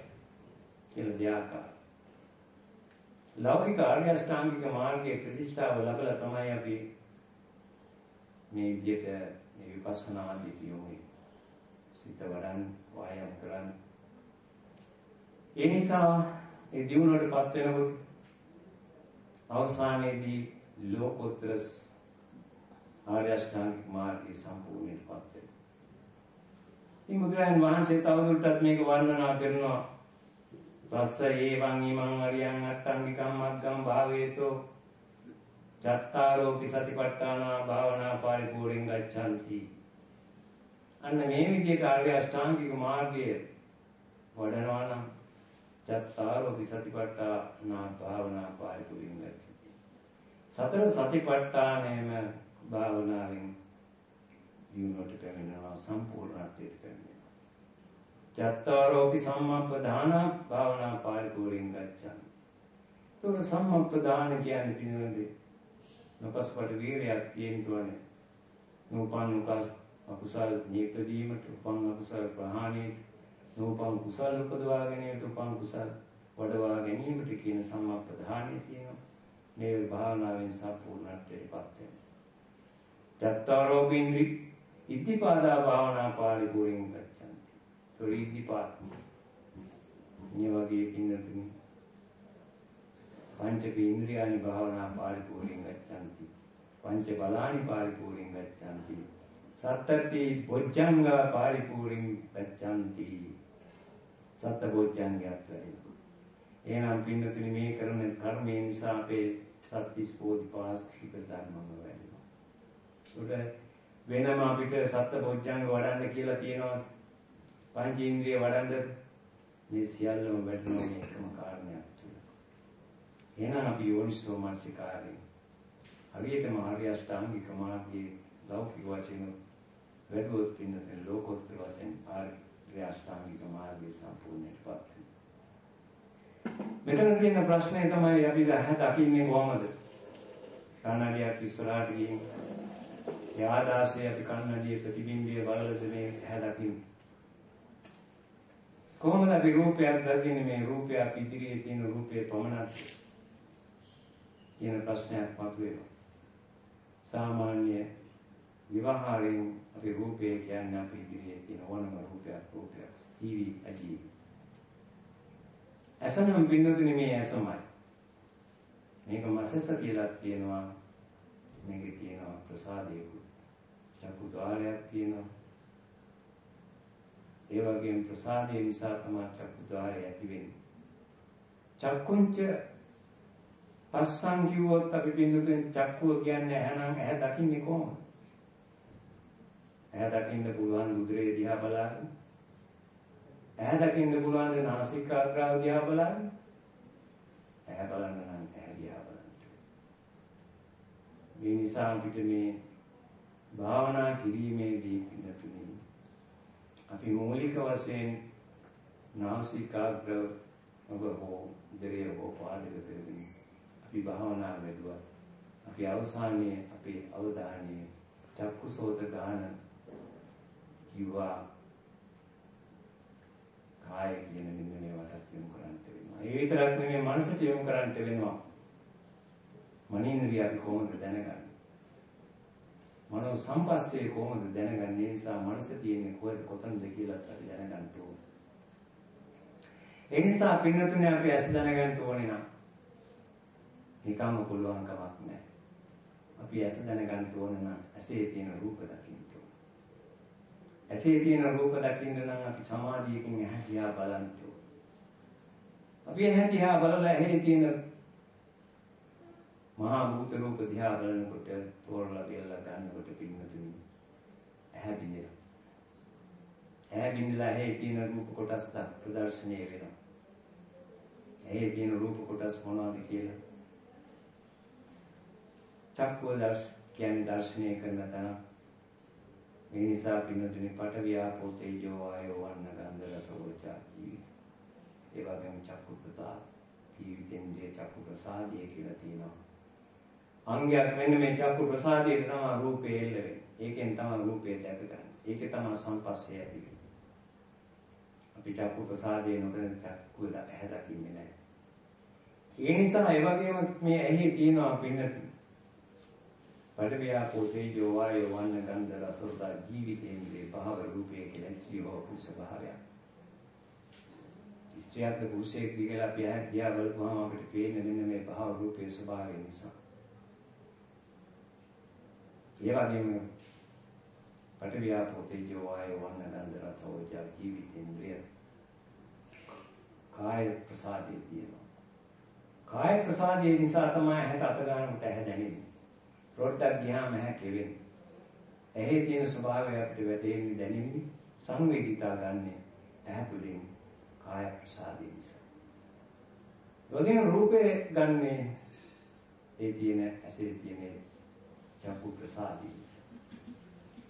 කියලා දෙආකාර. ලෞකික ආර්ය අෂ්ටාංගික මාර්ගයේ ප්‍රතිස්ථාව ලැබලා තමයි අපි මේ විදිහට මේ විපස්සනා ආදී යොමු සිත වඩන් වායම් කරන්. ඒ නිසා ඒ දිනුවටපත් වෙනකොට අවසානයේදී ලෝකෝත්තර ආර්ය අෂ්ටාංගික මාර්ගය සම්පූර්ණයෙන්පත් වෙනවා. ඉතින් බුදුරජාණන් වහන්සේ තවදුරටත් මේක වර්ණනා කරනවා. තස්ස ඒවං ීමං අරියං අට්ඨංගිකම් මග්ගම් භාවේතෝ චත්තාරෝපි සතිපට්ඨානා භාවනා පරිපූර්ණං ගච්ඡanti. අන්න මේ විදිහට ආර්ය අෂ්ටාංගික මාර්ගය වඩනවා නම් චත්තාරෝපි සතිපට්ඨානා භාවනා පරිපූර්ණං ගච්ඡanti. සතර සතිපට්ඨානයම භාවනාවෙන් දිනුවට පැමිණෙනවා සම්පූර්ණත්වයට පැමිණෙනවා. චත්තාරෝපි සම්මප්පදාන භාවනා පාරිපූර්ණං ගච්ඡාමි. ତොර සම්මප්පදාන කියන්නේ පිනවලදී නොපස්පට වීරයක් තියෙන්න ඕනේ. නූපන් උකස් අකුසල් නීපදීමට උපන් අකුසල් ප්‍රහාණයට නූපන් කුසල් උපදවා ගැනීමට උපන් කුසල් වඩවා ගැනීමට කියන සම්මප්පදානිය තියෙනවා. මේ භාවනාවෙන් සම්පූර්ණත්වයට පත් වෙනවා. චත්තාරෝපින්ද්‍රි ඉද්ධිපාදා භාවනා පාරිපූර්ණ ගච්ඡanti. තොරිද්ධිපාද. මේ වගේ පින්නතුනි පංචක ඉන්ද්‍රියානි භාවනා පාරිපූර්ණ ගච්ඡanti. පංච බලානි පාරිපූර්ණ ගච්ඡanti. සත්තරති බොජ්ජංග පාරිපූර්ණ ගච්ඡanti. සත්ත බොජ්ජංගයත් වෙයි. එහෙනම් පින්නතුනි මේ කරන කර්මය නිසා අපේ සත්‍තිස් බෝධිපාක්ෂික ධර්මම වෙනවා. උඩ වෙනම අපිට සත්‍ය බොජ්ජංග වඩන්න කියලා තියෙනවා. පංචේන්ද්‍රිය වඩන්න මේ සියල්ලම වැඩනවා මේ එකම කාරණයක් තුල. එහෙනම් අපි යෝනිසෝ මානසිකාරේ හරියටම ආර්ය අෂ්ටාංගික මාර්ගයේ ලෞකික වශයෙන් වැඩුවොත් පින්නතේ ලෝකෝත්තර වශයෙන් ආර්ය අෂ්ටාංගික මාර්ගය සම්පූර්ණයට පත් මෙතන තියෙන ප්‍රශ්නේ තමයි අපි දකින්නේ කොහමද? කන්නඩියක් ඉස්සරහට ගිහින් ඒ ආදාසයේ අපි කන්නඩියේ ප්‍රතිබිම්බය බලලද මේ ඇහැ දකින්නේ? කොහොමද අපි රූපයක් දකින්නේ මේ රූපය අපි ඉදිරියේ තියෙන රූපේ පමණක් කියන ප්‍රශ්නයක් මතුවෙනවා. සාමාන්‍ය විවහාරයෙන් අපි රූපය කියන්නේ අපි ඉදිරියේ තියෙන ඕනම රූපයක් රූපයක් ජීවි අජීවි. ඇසනම් පින්නතුනේ මේ ඇසමයි. මේක මසස කියලා කියනවා. මේකේ තියෙනවා ප්‍රසාදයකුත්. චක්කු ద్వාරයක් තියෙනවා. ඒ වගේම ප්‍රසාදය නිසා තමයි චක්කු ద్వාරය ඇති වෙන්නේ. චක්කුංච පස්සං කිව්වොත් අපි බින්දුෙන් චක්කුව කියන්නේ ඇහනම් ඇහැ දකින්නේ කොහොමද? ඇහැ දකින්න පුළුවන් උදරේ දිහා බලන්න. ඇහැ දකින්න පුළුවන් නාසිකාග්‍රාව දිහා බලන්න. ඇහැ බලන්න නම් ඇහැ දිහා බලන්න. මේ නිසා අපිට මේ භාවනා කිරීමේදී පිළිතුරු අපි මූලික වශයෙන් නාසිකාග්‍ර ඔබ හෝ දරේ හෝ පාදක කරගෙන අපි භාවනා වැඩුවා. අපි අවසානයේ අපේ අවධානය චක්කුසෝත ගාන කිව්වා කාය කියන මෙන්න මේවට යොමු කරන්න වෙනවා. ඒ විතරක් නෙමෙයි මනසට යොමු කරන්න වෙනවා. මනින්ද්‍රිය අපි කොහොමද දැනගන්නේ? මනෝ සම්පස්සේ කොහොමද දැනගන්නේ? ඒ නිසා මනස තියෙන්නේ කොහෙද කොතනද කියලා අපි දැනගන්න ඕනේ. ඒ නිසා පින්නතුනේ අපි ඇස් දැනගන්න ඕනේ නම් නිකම්ම පුළුවන් කමක් නැහැ. අපි ඇස් දැනගන්න ඕන නම් ඇසේ තියෙන රූප දකින්න ඕන. ඇසේ තියෙන රූප දකින්න නම් අපි සමාධියකින් ඇහැ දිහා බලන්න ඕන. අපි ඇහැ දිහා බලලා ඇහි තියෙන මහා භූත රූප දිහා බලනකොට තෝරලා බෙල්ලා ගන්නකොට පින්නතුනි ඇහැ බින්දෙනවා. ඇහැ බින්දලා ඇහි තියෙන රූප කොටස් ප්‍රදර්ශනය වෙනවා. ඇහි තියෙන රූප කොටස් මොනවද කියලා චක්කුව දර්ශ කියන්නේ දර්ශනය කරන තැන. මේ නිසා පින්නතුනි පට වියාපෝ තේජෝ වායෝ වන්න ගන්ධ රස ඕජා ජීවිත. ඒ වගේම චක්කු ප්‍රසාද ජීවිතෙන්දී චක්කු ප්‍රසාදය කියලා තියෙනවා. අංගයක් මෙන්න මේ චක්කු ප්‍රසාදයේ තමයි රූපේ එල්ල වෙන්නේ. ඒකෙන් තමයි රූපේ දැක ගන්න. ඒකේ තමයි සංපස්සේ ඇති වෙන්නේ. අපි චක්කු ප්‍රසාදයේ නොකරන චක්කු ඇහැ දකින්නේ නැහැ. ඒ නිසා ඒ වගේම මේ ඇහි තියෙනවා පින්නතු. පඩවියා තේජෝ වායෝ වන්න ගන්ධ රස උදා ජීවිතේන්ද්‍රේ භාව රූපේ කියලා ස්ත්‍රීව පුරුෂ භාවයක්. ස්ත්‍රියක් පුරුෂයෙක් දිගලා අපි ඇහැ දිහා බලපුවාම අපිට පේන්නේ මෙන්න මේ භාව රූපේ ස්වභාවය නිසා. ඒ වගේම පටවියාපෝ තේජෝ වායෝ වන්න ගන්ධ රස ඕජා ජීවිතේන්ද්‍රය කාය ප්‍රසාදයේ තියෙනවා. කාය ප්‍රසාදයේ නිසා තමයි හැට අත ගන්නට ඇහැ දැනෙන්නේ. රොඩ්ඩක් ගියාම ඇහැ කෙවෙන්නේ. ඇහි තියෙන ස්වභාවය අපිට වැටෙන්නේ දැනෙන්නේ සංවේදිතා ගන්න ඇහැ තුලින් කාය ප්‍රසාදයේ නිසා. වගේම රූපේ ගන්නේ ඒ තියෙන ඇසේ තියෙන චක්කු ප්‍රසාදී.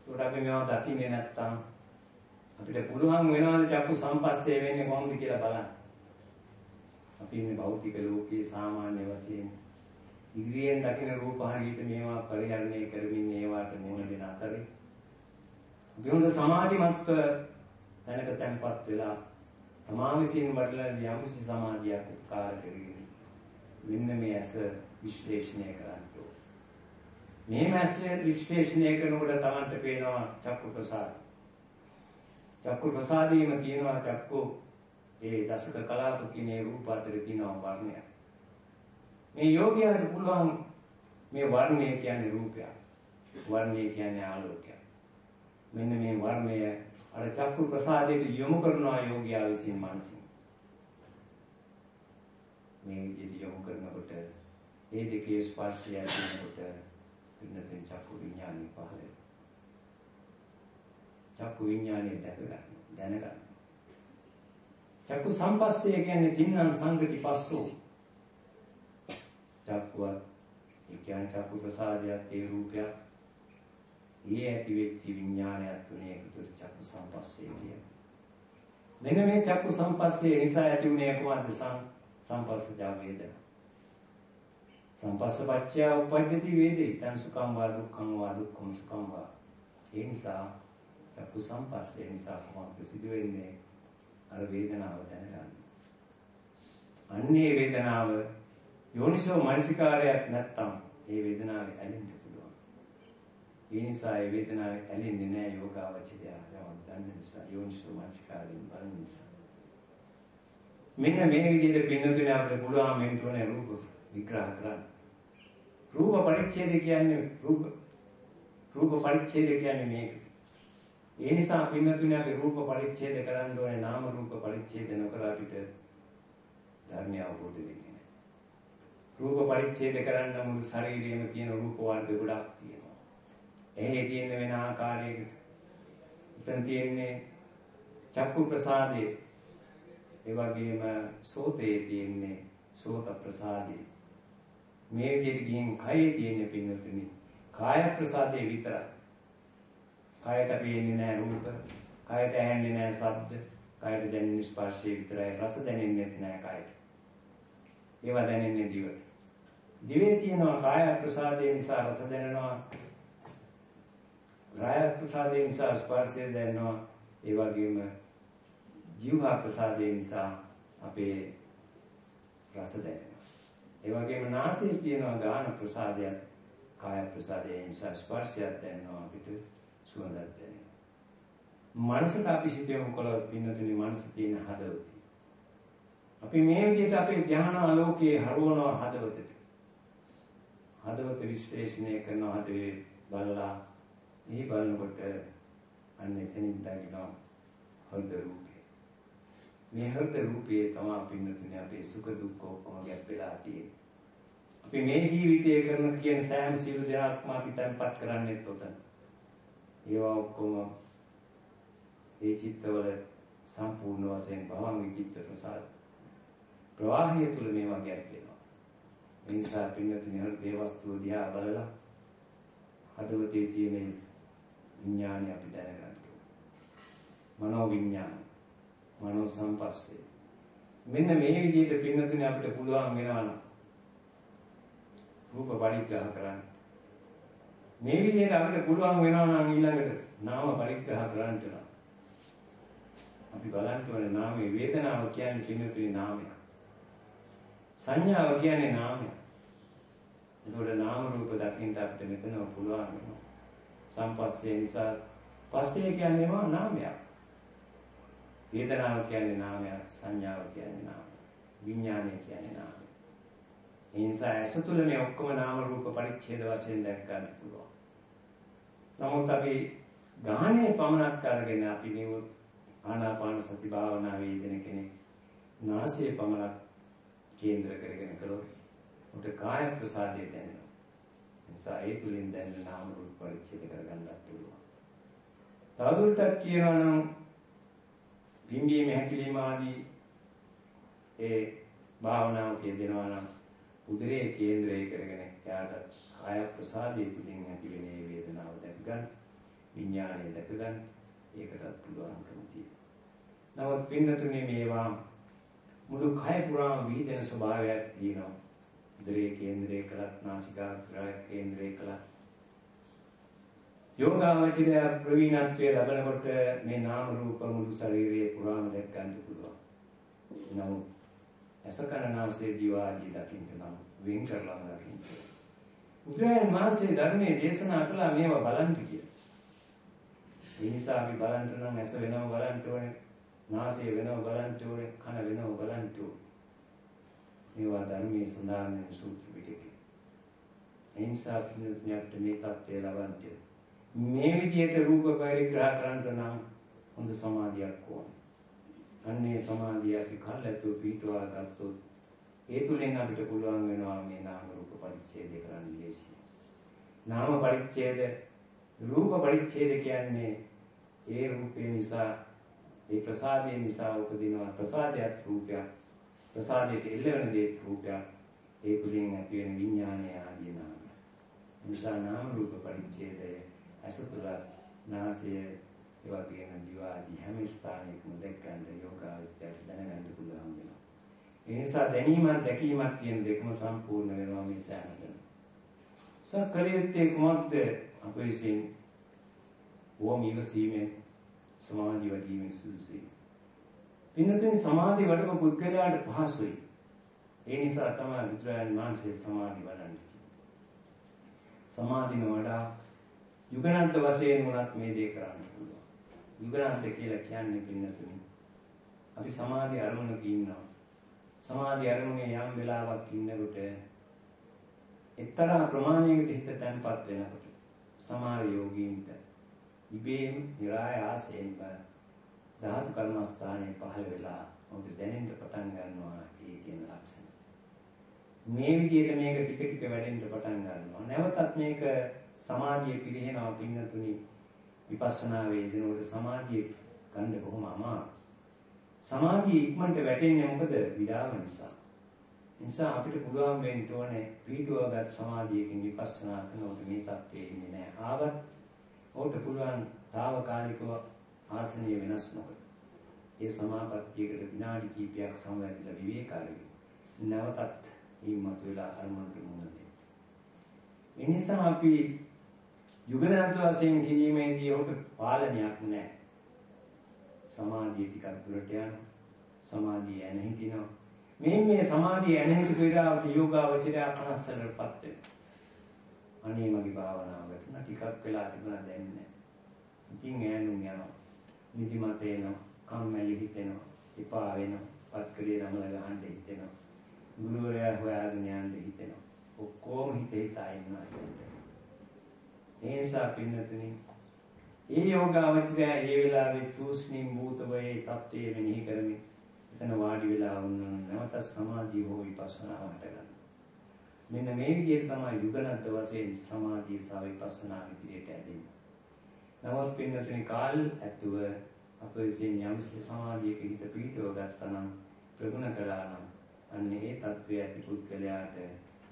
ඒකට අපි මේවා දකින්නේ නැත්තම් අපිට පුළුවන් වෙනවද චක්කු සම්පස්සේ වෙන්නේ කොහොමද කියලා බලන්න. අපි ඉන්නේ භෞතික ලෝකයේ සාමාන්‍ය වශයෙන් ඉන්ද්‍රියෙන් දකින රූප හරියට මේවා පරිහරණය කරමින් ඒවාට මුහුණ දෙන අතරේ අපි හොඳ සමාධිමත් තැනක තැන්පත් වෙලා තමා විසින් වඩලා යම්කිසි සමාධියක් උත්කාර කරගෙන මෙන්න මේ ඇස විශ්ලේෂණය කරන්න මේ මැස්ලේ විශ්ලේෂණය කරනකොට තමන්ට පේනවා චක්කු ප්‍රසාද. චක්කු ප්‍රසාදීම තියෙනවා චක්කු ඒ දසක කලාප කියන ඒ රූප අතර තියෙනවා වර්ණය. මේ යෝගියාට පුළුවන් මේ වර්ණය කියන්නේ රූපයක්. වර්ණය කියන්නේ ආලෝකයක්. මෙන්න මේ වර්ණය අර චක්කු ප්‍රසාදයට යොමු කරනවා යෝගියා විසින් මනසින්. මේ විදිහට යොමු කරනකොට ඒ දෙකේ ස්පර්ශය ඇතිවෙනකොට පින්නතෙන් චක්කු විඥානෙ පහළ වෙනවා. චක්කු විඥානෙ දැක ගන්න, දැනගන්න. චක්කු සම්පස්සේ කියන්නේ තින්නම් සංගති පස්සෝ. චක්කුව ඒ කියන්නේ චක්කු ප්‍රසාදයක් ඒ රූපයක් ඒ ඇති වෙච්ච විඥානයත් තුනේ එකතු චක්කු සම්පස්සේ කියන. මෙන්න මේ චක්කු සම්පස්සේ නිසා ඇති වුණේ කොහොමද සම්පස්සජා වේදනා. සම්පස්සපච්චය උපජ්ජති වේදේ. තං සුඛං වා දුක්ඛං වා දුක්ඛං සුඛං වා. ඒ නිසා චක්කු සම්පස්සේ නිසා කොහොමද සිදු වෙන්නේ? අර වේදනාව දැනගන්න. අන්නේ වේදනාව යෝනිසෝ මනසිකාරයක් නැත්තම් ඒ වේදනාවේ ඇලෙන්න පුළුවන්. ඒ නිසා ඒ වේදනාවේ ඇලෙන්නේ නැහැ යෝගාවචරය. යමක් දන්න නිසා යෝනිසෝ මනසිකාරයෙන් බලන නිසා. මෙන්න මේ විදිහට පින්නතුනේ අපිට පුළුවන් වෙන්න ඕනේ රූප විග්‍රහ කරන්න. රූප පරිච්ඡේද කියන්නේ රූප රූප පරිච්ඡේද කියන්නේ මේක. ඒ නිසා පින්නතුනේ අපි රූප පරිච්ඡේද කරන්න ඕනේ නාම රූප පරිච්ඡේද නොකර අපිට ධර්මය අවබෝධ වෙන්නේ නැහැ. රූප පරිච්ඡේද කරන්න මුළු ශරීරයේම තියෙන රූප වර්ග ගොඩක් තියෙනවා. එහි තියෙන වෙන ආකාරයකට. එතන තියෙන්නේ චක්කු ප්‍රසාදේ. ඒ වගේම සෝතේ තියෙන්නේ සෝත ප්‍රසාදේ. මේ විදිහට ගින් කයේ තියෙන පින්නතුනි කාය ප්‍රසාදේ විතරයි. කයට පේන්නේ නැහැ රූප, කයට ඇහෙන්නේ නැහැ ශබ්ද, කයට දැනෙන ස්පර්ශය විතරයි රස දැනෙන්නේ නැහැ කයට. ඒවා දැනෙන්නේ දිවට. දිවේ තියෙනවා කාය ප්‍රසාදේ නිසා රස දැනෙනවා. කාය ප්‍රසාදේ නිසා ස්පර්ශය දැනෙනවා. ඒ වගේම ජීවහා ප්‍රසාදේ නිසා අපේ රස දැනෙනවා. ඒ වගේම නාසයේ තියෙනවා ගාන ප්‍රසාදයක් කාය ප්‍රසාදයෙන් නිසා ස්පර්ශයක් දැනෙනවා අපිට සුවඳක් දැනෙනවා. මනසට අපි හිතේම කළොත් පින්නතුනි මනස තියෙන හදවත. අපි මේ විදිහට අපේ ධ්‍යාන ආලෝකයේ හරවනවා හදවතට. හදවත විශ්ලේෂණය කරනවා හදේ බලලා මේ බලනකොට අන්න එතනින් දකිනවා හෘද රූපේ. මේ හෘද රූපයේ තමයි පින්නතුනේ අපේ සුඛ දුක්ඛ ඔක්කොම ගැප්පෙලා තියෙන්නේ. අපි මේ ජීවිතයේ කරන කියන සෑම සියලු දෙයක්ම අපි තැන්පත් කරන්නේත් උතන. ඒවා ඔක්කොම ඒ චිත්තවල සම්පූර්ණ වශයෙන් භවංග චිත්ත ප්‍රසාද ප්‍රවාහය තුල මේ වගේ වෙනවා. ඒ නිසා පින්වතුනි හෘදේ වස්තුව දිහා බලලා හදවතේ තියෙන විඥානය අපි දැනගන්න මනෝ විඥාන මනෝ සංපස්සේ මෙන්න මේ විදිහට පින්වතුනි අපිට පුළුවන් වෙනවා නම් රූප පරිග්‍රහ කරන්න මේ විදිහට අපිට පුළුවන් වෙනවා නම් ඊළඟට නාම පරිග්‍රහ කරන්න නම් අපි බලන්න ඕනේ නාමයේ වේදනාව කියන්නේ පින්නතුනේ නාමයක්. සංඥාව කියන්නේ නාමයක්. ඒකෝට නාම රූප දකින්න අපිට මෙතන පුළුවන් වෙනවා. සම්පස්සේ නිසා පස්සේ කියන්නේ මා නාමයක්. වේදනාව කියන්නේ නාමයක්, සංඥාව කියන්නේ නාමයක්. විඥානය කියන්නේ නාමයක්. ඒ නිසා ඇස තුළ මේ ඔක්කොම නාම රූප පරිච්ඡේද වශයෙන් දැක් ගන්න පුළුවන්. නමුත් අපි ගහනේ පමණක් අරගෙන අපි නියුත් ආනාපාන සති භාවනාවේ යෙදෙන කෙනෙක් නාසයේ පමණක් කේන්ද්ර කරගෙන කළොත් උට කාය ප්‍රසාදය දැනෙනවා. නිසා ඒ තුලින් දැනෙන නාම රූප පරිච්ඡේද කරගන්නත් පුළුවන්. තවදුරටත් කියනවා නම් පිම්බීම හැකිලිම ආදී ඒ භාවනාව කියදෙනවා නම් උදරයේ කේන්ද්‍රය කරගෙන එයාට කාය ප්‍රසාදයේ තුලින් ඇති වෙන මේ වේදනාව දැක ගන්න විඥානය දැක ගන්න ඒකටත් පුළුවන්කම තියෙනවා. නමුත් පින්නතුනේ මේවා මුළු කය පුරාම වීදෙන ස්වභාවයක් තියෙනවා. උදරයේ කේන්ද්‍රය කළත් නාසිකාග්‍රය කේන්ද්‍රය කළත් යෝගාවචරය ප්‍රවීණත්වයේ ලැබෙනකොට මේ නාම රූප මුළු ශරීරයේ පුරාම දැක් ගන්න පුළුවන්. නමුත් අසකරණාසේ දිවාදී දකින්න නම් වෙන් කරලා දකින්න. බුදුරජාණන් වහන්සේ ධර්මයේ දේශනා කළා මේවා බලන්න කියලා. ඒ නිසා අපි බලන්න නම් ඇස වෙනව බලන්න ඕනේ, නාසය වෙනව බලන්න ඕනේ, කන වෙනව බලන්න ඕනේ. මේවා ධර්මයේ සඳහන් වෙන සූත්‍ර පිටකේ. ඒ නිසා පිළිතුරට මේ தත්ත්වය ලබන්නේ. මේ විදිහට රූප පරිග්‍රහ කරන්න නම් හොඳ සමාධියක් ඕනේ. අන්නේ සමාධිය අපි කල්ැතුව පිටවා ගත්තොත් ඒ තුලින් අපිට පුළුවන් වෙනවා මේ නාම රූප පරිච්ඡේදය කරන්න ලේසියි. නාම පරිච්ඡේද රූප පරිච්ඡේද කියන්නේ ඒ රූපේ නිසා ඒ ප්‍රසාදයේ නිසා උපදිනවා ප්‍රසාදයක් රූපයක් ප්‍රසාදයට එල්ලවෙන දේ රූපයක් ඒ තුලින් ඇති වෙන විඥානය ආදී නාම. නිසා නාම රූප පරිච්ඡේදය ඇස තුල නාසය ඒ වගේම දිව ආදී හැම ස්ථානයකම දැක්කන්ද යෝගාවචරයට දැනගන්න පුළුවන් වෙනවා. ඒ නිසා දැනීමත් දැකීමත් කියන දෙකම සම්පූර්ණ වෙනවා මේ සෑමතැන. සකලියත්තේ කුමක්ද අපේ විසින් ඕම ඉවසීමෙන් සමාධි වැඩිවීමෙන් සුදුසුයි. පින්නතුනි සමාධි වඩපු පුද්ගලයාට පහසුයි. ඒ නිසා තමයි විද්‍රයන් මාංශයේ සමාධි වඩන්නේ. සමාධින වඩා යුගනන්ත වශයෙන් උනත් මේ දේ කරන්න පුළුවන්. යුගනන්ත කියලා කියන්නේ පින්නතුනි. අපි සමාධි අරමුණක ඉන්නවා. සමාධි අරමුණේ යම් වෙලාවක් ඉන්නකොට එක්තරා ප්‍රමාණයකට හිත තැන්පත් වෙනකොට සමහර යෝගීන්ට ඉබේම નિરાයාසයෙන්ම ධාතු කර්මස්ථානයේ පහළ වෙලා මොකද දැනෙන්න පටන් ගන්නවා ඒ කියන ලක්ෂණ. මේ විදිහට මේක ටික ටික වැඩෙන්න පටන් ගන්නවා. නැවතත් මේක සමාධිය පිළිහෙනවා පින්නතුනි විපස්සනා වේදනවල සමාධිය ගන්න බොහොම අමාරුයි. සමාධිය ඉක්මනට වැටෙන්නේ මොකද? විඩාව නිසා. නිසා අපිට පුළුවන් වෙන්න ඕනේ පීඩුවගත් සමාධියකින් විපස්සනා කරනකොට මේ தත්ත්වෙ ඉන්නේ නැහැ. ආවත් ඔහුට පුළුවන් తాවකාලිකව ආසනීය වෙනස් නොකර. ඒ සමාපත්තියකට විනාඩි කිහිපයක් සමවැදිලා විවේකාරී. නැවතත් මේ මතුවලා අරමුණට මුහුණ දෙන්න. ඒ නිසා අපි යුගනාන්ත වශයෙන් කිරීමේදී ඔහුට පාලනයක් නැහැ. සමාධිය ටිකක් දුරට යනවා. සමාධිය එන හිටිනවා. මේ මේ සමාධිය එන හිටි පීඩාවට යෝගාවචරය කනස්සලටපත් වෙනවා. අනේ මගේ භාවනාව වැටුණා ටිකක් වෙලා තිබුණා දැන් නැහැ. ඉතින් ඈනුම් යනවා. නිදිමත එනවා. කම්මැලි හිතෙනවා. එපා වෙනවා. පත්කලිය නමල ගහන්න හිතෙනවා. ගුරුවරයා හොයාගෙන යන්න හිතෙනවා. ඔක්කොම හිත හිතා ඉන්නවා කියන්නේ. ඒ නිසා පින්නතුනි ඒ යෝගාවචරය ඒ වෙලාවේ තුස්නින් භූතවේ தත්ත්වයේ මෙනෙහි කරමින් එතන වාඩි වෙලා වුණා නැවත සමාධිය හෝ විපස්සනාව හටගන්න. මෙන්න මේ විදිහට තමයි යුගනන්ත වශයෙන් සමාධිය සහ විපස්සනා විදිහට ඇදෙන්නේ. නමුත් පින්නතුනි කාල් ඇතුව අප විසින් යම් සමාධියක හිත පිහිටව ගත්තා නම් ප්‍රගුණ කළා නම් අන්න ඒ தત્ත්වයේ ඇති පුද්ගලයාට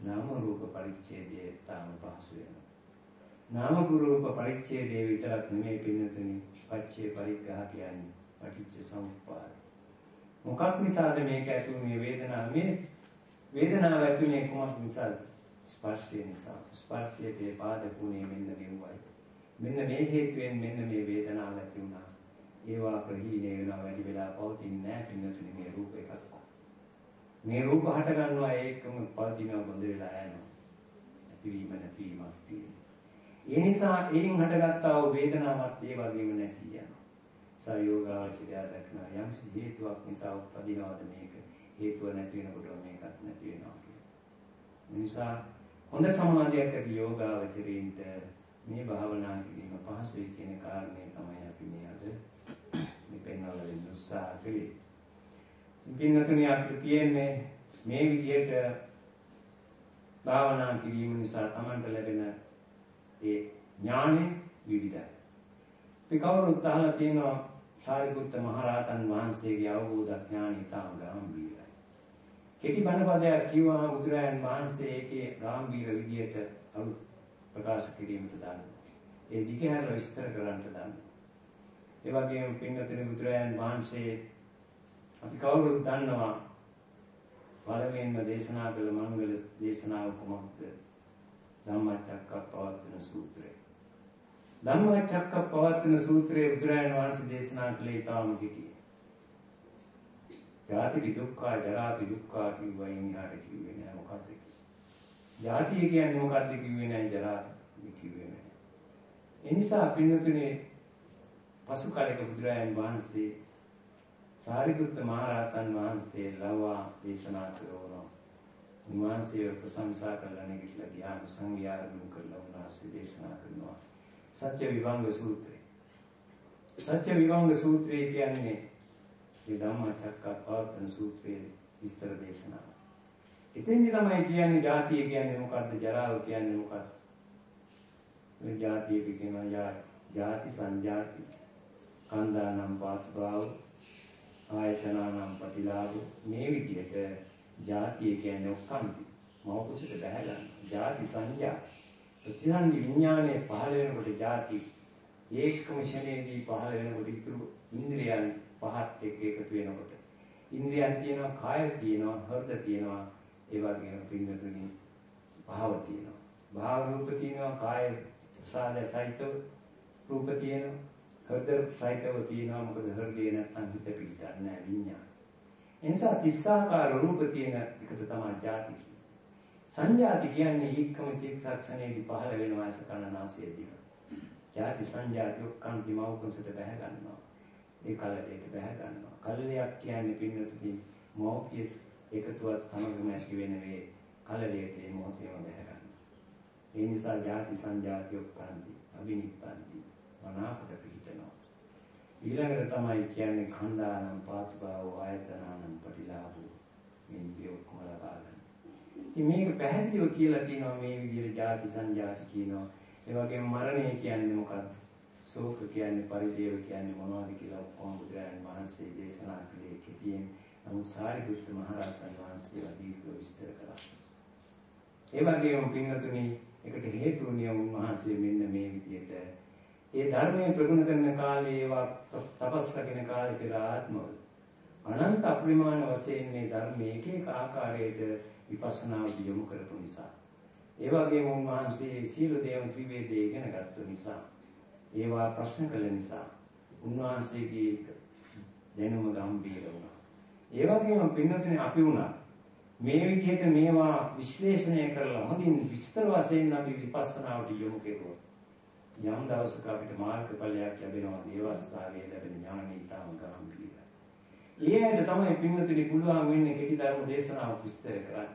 නාම රූප පරිච්ඡේදය තාම පහසු වෙනවා. නාම රූප පරිච්ඡේදයේ විතරක් නෙමෙයි පින්නතුනි පච්චේ පරිග්‍රහ කියන්නේ පටිච්ච සමුප්පාද. මොකක් නිසාද මේක ඇතුළේ වේදනාව මේ වේදනාව ඇතුළේ කොමක් නිසාද? ස්පර්ශය නිසා. ස්පර්ශයේ පාදකුණේ මෙන්න මෙව්වයි. මෙන්න මේ හේතුවෙන් මෙන්න මේ වේදනාව ඇති වුණා. ඒවා ප්‍රහීනේ වෙනවා වැඩි වෙලා පවතින්නේ නැහැ පින්නතුනි මේ රූප එකක්. මේ රූප හට ගන්නවා ඒකම පවතිනවා බඳ වෙලා යනවා. ඇතිවීම නැතිවීමක් තියෙනවා. ඒ නිසා එයින් හටගත්තා වූ වේදනාවක් ඒ වගේම නැසී යනවා. සයෝගාවචරය දක්නා යම් හේතුවක් නිසා උත්පදිනවද මේක හේතුව නැති වෙනකොට මේකත් නැති වෙනවා කියන්නේ. නිසා හොඳ සමාධියක් ඇති යෝගාවචරයින්ට මේ භාවනා කිරීම පහසුයි කියන කාරණේ තමයි අපි මේ අද මේ පෙන්වලා දෙන්න උත්සාහ කළේ. පින්නතුනි අපිට තියෙන්නේ මේ විදිහට භාවනා කිරීම නිසා Tamanට ලැබෙන ඒ ඥානෙ විවිධයි. අපි කවුරුත් අහලා තියෙනවා සාරිපුත්ත මහරහතන් වහන්සේගේ අවබෝධ ඥානය තාම ගැඹීරයි. කෙටි බණපදයක් කිව්වම බුදුරජාණන් වහන්සේ ඒකේ ගැඹීර විදියට අලුත් ප්‍රකාශ කිරීමට දානවා. ඒ දිගහැරලා විස්තර කරන්නට දානවා. ඒ වගේම පින්වතුනි බුදුරජාණන් වහන්සේ අපි කවුරුත් දන්නවා පළවෙනිම දේශනා කළ මංගල දේශනාව කොහොමද? ධම්මචක්කප්පවත්තන සූත්‍රය. ධම්මචක්කප්පවත්තන සූත්‍රයේ බුදුරජාණන් වහන්සේ දේශනා කළේ තාම කිටියි. ජාති දුක්ඛ ජරා දුක්ඛ කිව්වයින් ඊහාට කිව්වේ නෑ මොකද්ද ජාතිය කියන්නේ මොකද්ද කිව්වේ නෑ ජරා කිව්වේ නෑ. ඒ නිසා පින්නතුනේ පසු කාලයක බුදුරජාණන් වහන්සේ සාරිපුත්ත මහරහතන් වහන්සේ ලවා දේශනා කරනවා. උන්වහන්සේ ප්‍රශංසා කරලා නැගිටලා ධ්‍යාන සංඝයාරුම් කරලා උන්වහන්සේ දේශනා කරනවා. සත්‍ය විභංග සූත්‍රය. සත්‍ය විභංග සූත්‍රය කියන්නේ ඒ ධම්මචක්කප්පවත්තන සූත්‍රයේ විස්තර දේශනාව. එතෙන්දි තමයි කියන්නේ ජාතිය කියන්නේ මොකද්ද? ජරාව කියන්නේ මොකක්ද? මේ ජාතිය කියනවා ජාති. ජාති සංජාති. කන්දානම් පාතුභාව. ආයතනානම් ප්‍රතිලාභ. මේ විදිහට ජාතිය කියන්නේ ඔක්කන්ති. මවකුසට බහැගන්න. ජාති සංජා. ප්‍රතිසන්දි විඥානයේ පහළ වෙනකොට ජාති ඒකම ශරීරයේ පහළ වෙනකොට ඉතුරු ඉන්ද්‍රියයන් පහත් එක්ක එකතු වෙනකොට. ඉන්ද්‍රියන් තියෙනවා කාය තියෙනවා හෘද තියෙනවා ඒ වගේම පින්නතුනි භාව තියෙනවා. භාව රූප තියෙනවා කාය ප්‍රසාද සහිතව රූප තියෙනවා. හෘද සහිතව තියෙනවා මොකද හෘදේ නැත්නම් හිත පිටන්නේ නැහැ විඥාන එනිසා තිස්සාකාර රූප තියෙන එකට තමයි ಜಾති සංජාති කියන්නේ ඊක්කම චිත්තක්ෂණයේදී පහළ වෙනවා ඇස කන නාසය දිව. ಜಾති සංජාති ඔක්කම් කිමවකුසට බැහැ ගන්නවා. ඒ කලලයට බැහැ ගන්නවා. කලලයක් කියන්නේ පින්නතුදී මොහොතිස් එකතුවත් සමගම ඇති වෙන වේ කලලයට මේ මොහොතේම බැහැ ගන්නවා. ඒ නිසා ಜಾති සංජාති ඔක්කන්ති අබිනිප්පන්ති වනාපට පිහිටනවා. ඊළඟට තමයි කියන්නේ khණ්ඩානම් පාතුභාව ආයතනානම් පටිලාභෝ මේ ඔක්කොම ලබා ගන්න. ඉතින් මේක පැහැදිලිව කියලා තියෙනවා මේ විදිහට ಜಾති සංජාති කියනවා. ඒ වගේම මරණය කියන්නේ මොකක්ද? ශෝක කියන්නේ පරිදේව කියන්නේ මොනවද කියලා ඔක්කොම බුදුරජාණන් වහන්සේ දේශනා කළේ කෙටියෙන්. නමුත් සාරිපුත්ත මහ රහතන් වහන්සේ අදීර්ඝව විස්තර කළා. ඒ වගේම පින්වතුනි එකට හේතුුනේ උන්වහන්සේ මෙන්න මේ විදිහට ඒ ධර්මයේ ප්‍රගුණ කරන කාලේ ඒවා තපස් රකින්න කාලේ පෙර ආත්මවල අනන්ත අපරිමාණ වශයෙන් මේ ධර්මයේ එක එක ආකාරයට විපස්සනාවට යොමු කරපු නිසා ඒ වගේම උන්වහන්සේ සීල දේව ත්‍රිවේදයේ ඉගෙන ගත්ත නිසා ඒවා ප්‍රශ්න කළ නිසා උන්වහන්සේගේ දැනුම ගැඹීර වුණා. ඒ වගේම පින්නතුනේ අපි වුණා මේ විදිහට මේවා විශ්ලේෂණය කරලා හොඳින් විස්තර වශයෙන් අපි විපස්සනාවට යොමු කෙරුවොත් යම් දවසක අපිට මාර්ගඵලයක් ලැබෙනවා මේ අවස්ථාවේ ලැබෙන ඥානෙ ඊටම ගැඹීරයි. ඊයට තමයි පින්නතුනේ පුළුවන් වෙන්නේ කෙටි ධර්ම දේශනාවක් විස්තර කරන්න.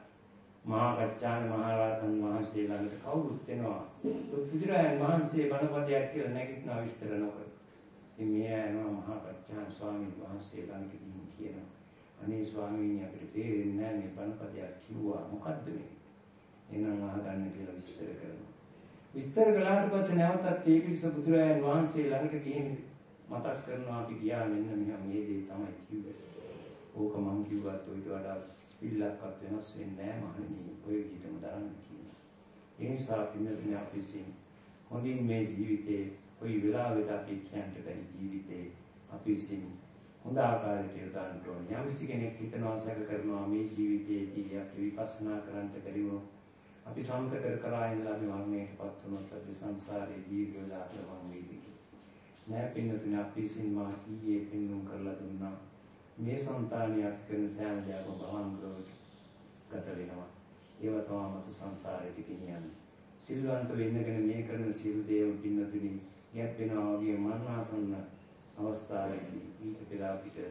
මහා කච්චාන මහරහතන් වහන්සේ ළඟට කවුරුත් එනවා. බුදුරජාණන් වහන්සේ බණපදයක් කියලා නැගිටිනවා විස්තර නොකර. ඉතින් මේ යනවා මහා කච්චාන ස්වාමීන් වහන්සේ ළඟට ගිහින් කියනවා. අනේ ස්වාමීනි අපිට තේරෙන්නේ නැහැ මේ බණපදයක් කිව්වා මොකද්ද මේ? එහෙනම් අහගන්න කියලා විස්තර කරනවා. විස්තර කළාට පස්සේ නැවතත් ඒ පිරිස බුදුරජාණන් වහන්සේ ළඟට ගිහින් මතක් කරනවා අපි ගියා මෙන්න මෙහා මේ දේ තමයි කිව්වේ. ඕක මං කිව්වත් ඔයිට වඩා පිළිලක්වත් වෙනස් වෙන්නේ නැහැ මහණෙනි. ඔය විදිහටම දරන්න කියනවා. ඒ නිසා පින්නතුනි අපි විසින් හොඳින් මේ ජීවිතේ කොයි වෙලාවෙද අපි කියන්න බැරි ජීවිතේ අපි විසින් හොඳ ආකාරයට යොදන්න ඕනේ. යම් කිසි කෙනෙක් හිතනවා සැක කරනවා මේ ජීවිතයේදී අපි විපස්සනා කරන්න බැරිව අපි සම්පත කර කර ඉඳලා අපි මරණයටපත් වුණොත් අපි සංසාරේ දීර්ඝ වෙලාවට මම වේවි. නෑ පින්නතුනි අපි විසින් මා ඊයේ පෙන්වුම් කරලා දුන්නා. මේ సంతානියක් කරන සෑම දෙයක්ම භවංගව ගත වෙනවා. ඒව තමයි මතු සංසාරයට ගෙනියන්නේ. සිල්වන්ත වෙන්නගෙන මේ කරන සිල් දේව පින්නතුනි ගැප් වෙනවා වගේ මරණාසන්න අවස්ථාවේදී ඊට පෙර අපිට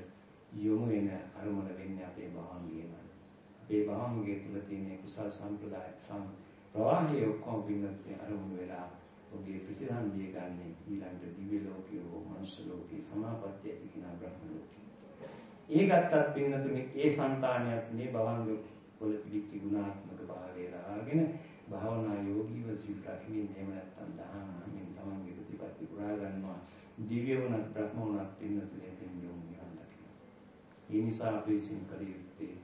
යොමු වෙන අරමුණ වෙන්නේ අපේ භවංගයමයි. අපේ භවංගය තුල තියෙන කුසල් සම්ප්‍රදාය සම් ප්‍රවාහය ඔක්කොම පින්නතුනි අරමුණු වෙලා ඔබේ ප්‍රසිද්ධාන්දිය ගන්න ඊළඟ දිව්‍ය ලෝකයේ හෝ මනුෂ්‍ය ලෝකයේ සමාපත්තිය ඇති කෙනා බ්‍රහ්ම ලෝකයේ ඒ ගත්තත් පින්නතුනේ ඒ సంతානියත් මේ භවංග වල පිළිච්ච ගුණාත්මක භාවය රාගෙන භාවනා යෝගීව සිල් රකින්න එහෙම නැත්නම් දහම් අමින් තමන්ගේ ප්‍රතිපත්ති පුරා ගන්නවා දිව්‍ය වුණත් බ්‍රහ්ම වුණත් පින්නතුනේ දෙන්න යොමු නිවන් දකින්න. ඒ නිසා අපි සිල් කළ යුත්තේ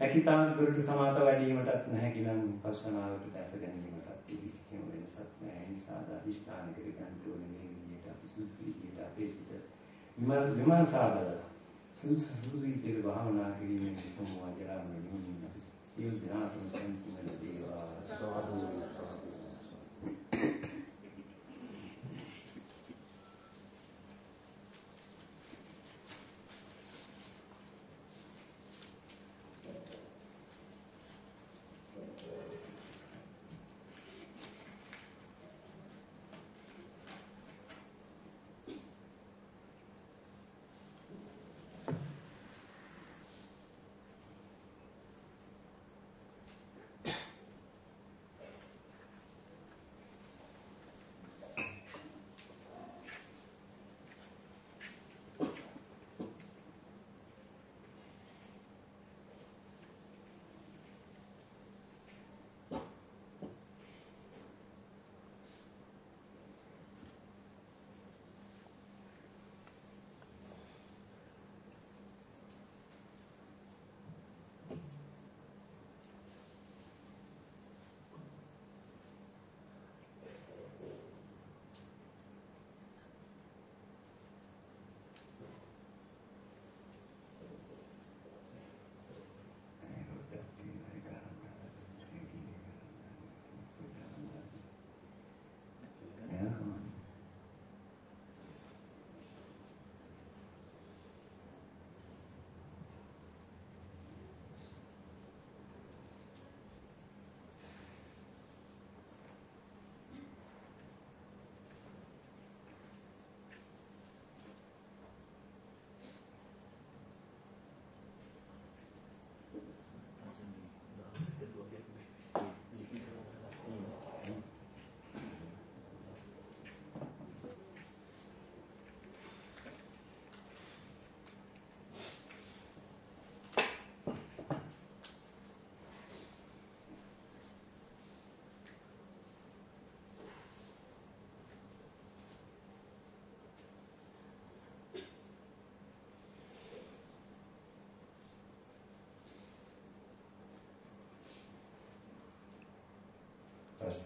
හැකිතාක් දුරට සමාත වැඩිවීමටත් නැහැ නම් පස්සනාවට දැස ගැනීමටත් කිසිම වෙනසක් නැහැ. ඒ නිසා අදිෂ්ඨාන කරගන්න ඕනේ මේ විදිහට අපි සුසු විදිහට අපේ සිත විමර්ශා බලලා සුදුසු සුදුසු විදිහට භාවනා කිරීමෙන් උතුම් වජරාම නිවනින් අපි සියලු දෙනාටම සංසිඳන දේවා සාදු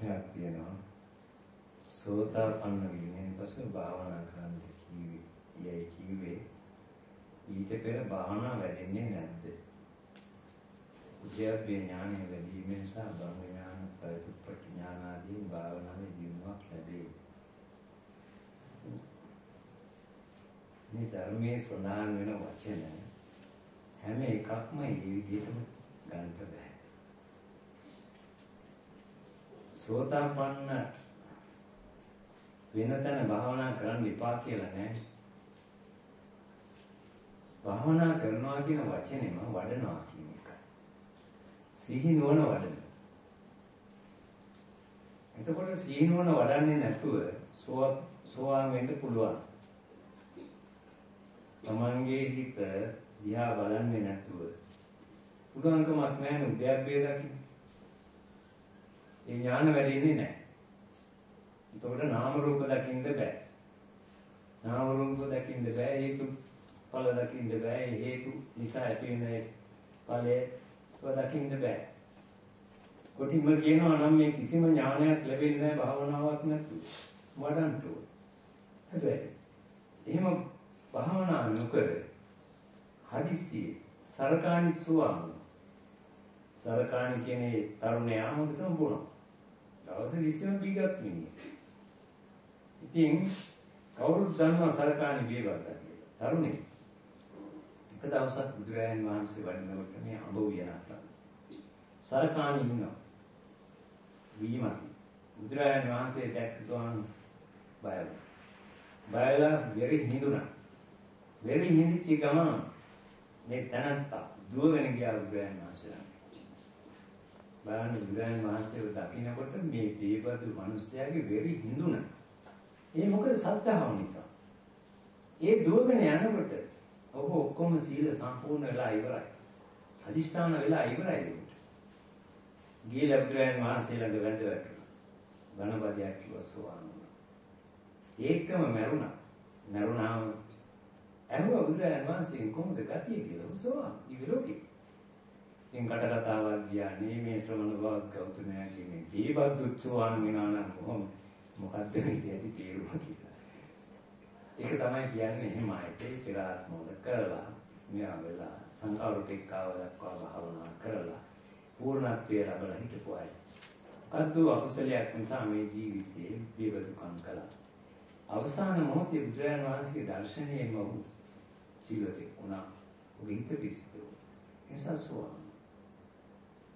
ප්‍රශ්නයක් තියෙනවා. සෝතාපන්න වීමෙන් පසු භාවනා කරන්න කිව්වේ. යයි කිව්වේ ඊට පෙර භාවනා වැඩෙන්නේ නැද්ද? උද්‍යප්පේ ඥානය වැඩි වීම නිසා බංග ඥාන, ප්‍රතිපත්ති ඥාන ආදී භාවනාවේ දියුණුවක් ලැබේ. මේ ධර්මයේ සඳහන් වෙන වචන හැම එකක්ම ඒ විදිහටම ගන්න බෑ. සෝතාපන්න වෙන තැන භාවනා කරන්න එපා කියලා නෑ. භාවනා කරනවා කියන වචනේම වඩනවා කියන එකයි. සිහි නුවණ වඩන. එතකොට සිහි නුවණ වඩන්නේ නැතුව සෝවාන් වෙන්න පුළුවන්. තමන්ගේ හිත දිහා බලන්නේ නැතුව පුළුවන්කමක් නැහැ උද්‍යප්පේ දකින්න. ඒ ඥාන වැඩින්නේ නැහැ. එතකොට නාම රූප දකින්න බෑ. නාම රූප දකින්න බෑ හේතු ඵල දකින්න බෑ. හේතු නිසා ඇති වෙන ඵලය දකින්න බෑ. කොටිම කියනවා නම් මේ කිසිම ඥානයක් ලැබෙන්නේ නැහැ භාවනාවක් නැතුව. වඩන්න ඕන. හැබැයි එහෙම භාවනා නොකර හදිස්සියේ සරකාණි සුවාම සරකාණි කියන්නේ තරුණයා හොඳටම බොනවා. දවසේ 20ම බීගත් මිනිහ. ඉතින් කවුරුත් දන්නවා සරකාණි බීගත් කියලා. තරුණේ. එක දවසක් බුදුරජාණන් වහන්සේ වඩිනකොට මේ අඹ උයනක් සරකාණි ඉන්නවා. වීමති. බුදුරජාණන් වහන්සේ දැක්ක ගමන් බයයි. බයලා වෙරි හිඳුණා. වෙරි හිඳිච්ච ගමන් මේ තනත්තා දුවගෙන ගියා බුදුරජාණන් වහන්සේ. බලන්න බුදුරජාණන් වහන්සේව දකින්නකොට මේ දීපතු මිනිස්යාගේ වෙරි හිඳුණා. ඒ මොකද සත්‍යාව නිසා. ඒ දුවගෙන යනකොට ඔබ ඔක්කොම සීල සම්පූර්ණ වෙලා ඉවරයි. අදිෂ්ඨාන වෙලා ඉවරයි. ගිහිල්ලා බුදුරජාණන් වහන්සේ ළඟ වැඳ වැටුණා. බණපදයක් කිව්වා සෝවාන් වුණා. ඒකම මැරුණා. මැරුණාම ඇහුවා බුදුරජාණන් වහන්සේ කොහොමද ගතිය කියලා උසවා ඉවිලෝකේ. ඉතින් කට කතාවක් ගියා නේ මේ ශ්‍රමණ බවක් ගෞතමයා කියන්නේ දීපද්දුච්චවාන් වෙනා නම් කොහොම මොකද්ද මේකේ තේරුම කියලා. ඒක තමයි කියන්නේ එහෙමයි පෙර ආත්මවල කරලා මෙයා වෙලා සංකාරුපේක්ඛාව දක්වා භාවනා කරලා පූර්ණත්වය ලැබලා හිටපු අය. අද්දු අකුසලයක් නිසා මේ ජීවිතේ විවදුකම් කළා. අවසාන මොහොතේ බුදුරජාණන් වහන්සේගේ දර්ශනයෙම වූ සීලතේ වුණා. ඔබේ හිත පිසිදු. නිසා සෝවාන්.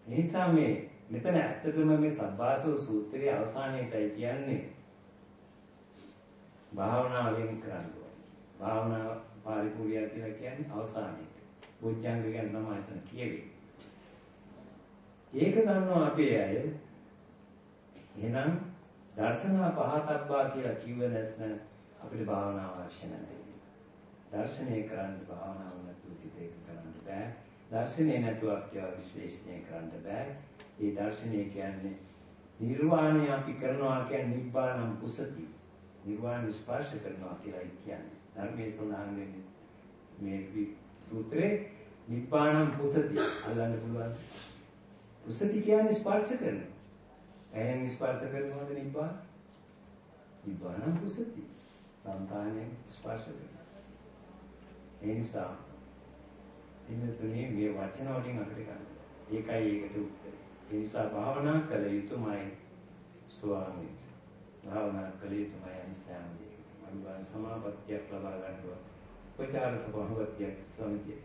නිසා මේ මෙතන ඇත්තටම මේ සබ්බාසව සූත්‍රයේ අවසානයේටයි කියන්නේ භාවනාවෙන් කරන්න භාවනා පරිපූර්ණය කියලා කියන්නේ අවසානයේට. බොජ්ජංග ගැන තමයි එතන කියවෙන්නේ. ඒක දන්නවා අපේ අය. එහෙනම් දර්ශනා පහතබ්බා කියලා කිව්ව නැත්නම් අපිට භාවනාව අවශ්‍ය නැහැ. දර්ශනය කරන්න භාවනාව නැතුව සිත එක කරන්න බෑ. දර්ශනය නැතුව අපිව විශ්ලේෂණය කරන්න බෑ. ඒ දර්ශනය කියන්නේ නිර්වාණය අපි කරනවා කියන්නේ නිබ්බානම් පුසති. නිර්වාණ ස්පර්ශ කරනවා කියලා කියන්නේ. ධර්මයේ සඳහන් වෙන්නේ මේ සූත්‍රේ නිබ්බානම් පුසති අල්ලන්න පුළුවන්. පුසති කියන්නේ ස්පර්ශ කරනවා. ඇහෙන් ස්පර්ශ කරනවද නිබ්බාන? නිබ්බානම් පුසති. සංකාණයෙන් ස්පර්ශ කරනවා. ඒ නිසා ඉන්නතුනේ මේ වචන වලින් අපිට ගන්න. ඒකයි ඒකට උත්තරේ. ඒ නිසා භාවනා කළ යුතුමයි ස්වාමී. භාවනා කළ යුතුමයි අනිසයන් අනුගාන සමාපත්තියක් ලබා ගන්නවා. උපචාර සභාවතියක් සමිතිය.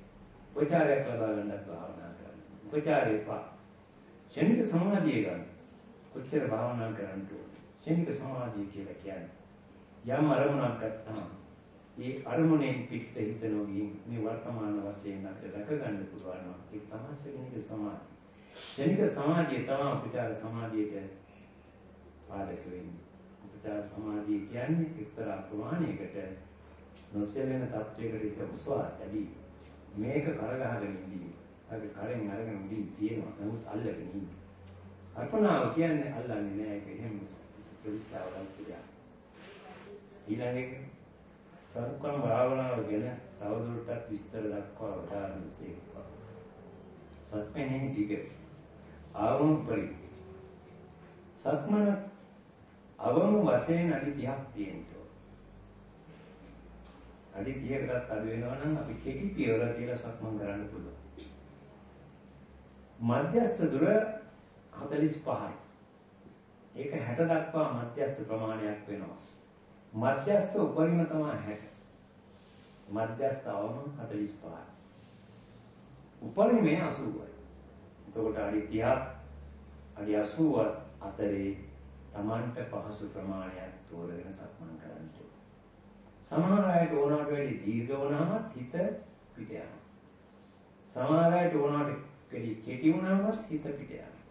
උපචාරයක් ලබා ගන්නත් භාවනා කරන්න. උපචාරේ පා. ශනික සමාධිය ගන්න. කොච්චර භාවනා කරන්න ඕනේ. ශනික සමාධිය කියලා කියන්නේ යම් අරමුණක් ගත්තාම ඒ අරමුණෙන් පිට හිත නොගින් මේ වර්තමාන වශයෙන් අපිට රැක ගන්න පුළුවන් නම් ඒක තමයි ශනික සමාධිය. ශනික සමාධිය තමයි අපිට අර සමාධියට පාදක වෙන්නේ. අපිට සමාධිය කියන්නේ එක්තරා ප්‍රමාණයකට නොසැලෙන තත්වයකට හිත උස්වා ඇදී මේක කරගහගෙන ඉඳී. අපි කරෙන් අරගෙන උඩින් තියෙනවා. නමුත් අල්ලගෙන ඉන්නේ. අර්පණාව කියන්නේ අල්ලන්නේ නෑ ඒක එහෙම ප්‍රතිස්ථාවලක් කියලා. ඊළඟ එක සරුකම් භාවනාව ගැන තවදුරටත් විස්තර දක්වා වදාරන සේක්වා. සත්‍යනේ දිග ආවම පරි සක්මන අවම වශයෙන් අඩි 30ක් තියෙන්න අඩි 30කටත් අඩු වෙනවා නම් අපි කෙටි පියවර කියලා සක්මන් කරන්න පුළුවන්. මධ්‍යස්ථ දුර 45යි. ඒක 60 දක්වා මධ්‍යස්ථ ප්‍රමාණයක් වෙනවා. මධ්‍යස්ථ උපරිම තමයි 60. මධ්‍යස්ථ අවම 45යි. උපරිමේ 80යි. එතකොට අඩි 30ක් අඩි 80ක් අතරේ Tamanට පහසු ප්‍රමාණයක් තෝරගෙන සක්මන් කරන්න සමහර අයට ඕනකට වැඩි දීර්ඝ වුණාම හිත පිට යනවා. සමහර අයට ඕනකට වැඩි කෙටි වුණාම හිත පිට යනවා.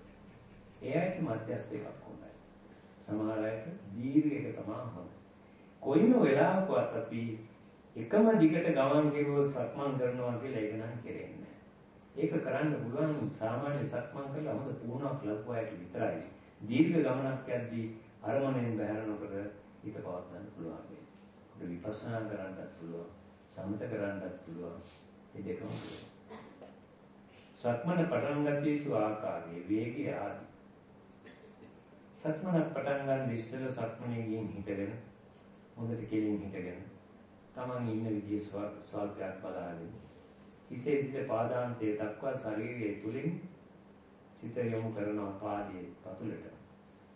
ඒ අයට මධ්‍යස්ථ එකක් හොඳයි. සමහර අයට දීර්ඝ එක තමයි හොඳ. කොයිම වෙලාවකවත් අපි එකම දිගට ගමන් කෙරුවොත් සක්මන් කරනවා කියලා ඒක නම් කෙරෙන්නේ ඒක කරන්න පුළුවන් සාමාන්‍ය සක්මන් කරලා හොඳ පුහුණුවක් ලබුවාට විතරයි. දීර්ඝ ගමනක් යද්දී අරමුණෙන් බැහැරනකොට හිත පවත්වන්න පුළුවන්. විපස්සනා කරන්නත් පුළුවන් සමත කරන්නත් පුළුවන් මේ දෙකම පුළුවන් සක්මන පටන් ගන්න යුතු ආකාරයේ වේගය ආදී සක්මන පටන් ගන්න ඉස්සෙල්ල සක්මනේ ගින් හිටගෙන හොඳට කෙලින් හිටගෙන තමන් ඉන්න විදිය ස්වල්පයක් බලාගෙන හිසේ සිට පාදාන්තයේ දක්වා ශරීරයේ තුලින් සිත යොමු කරන පාදයේ පතුලට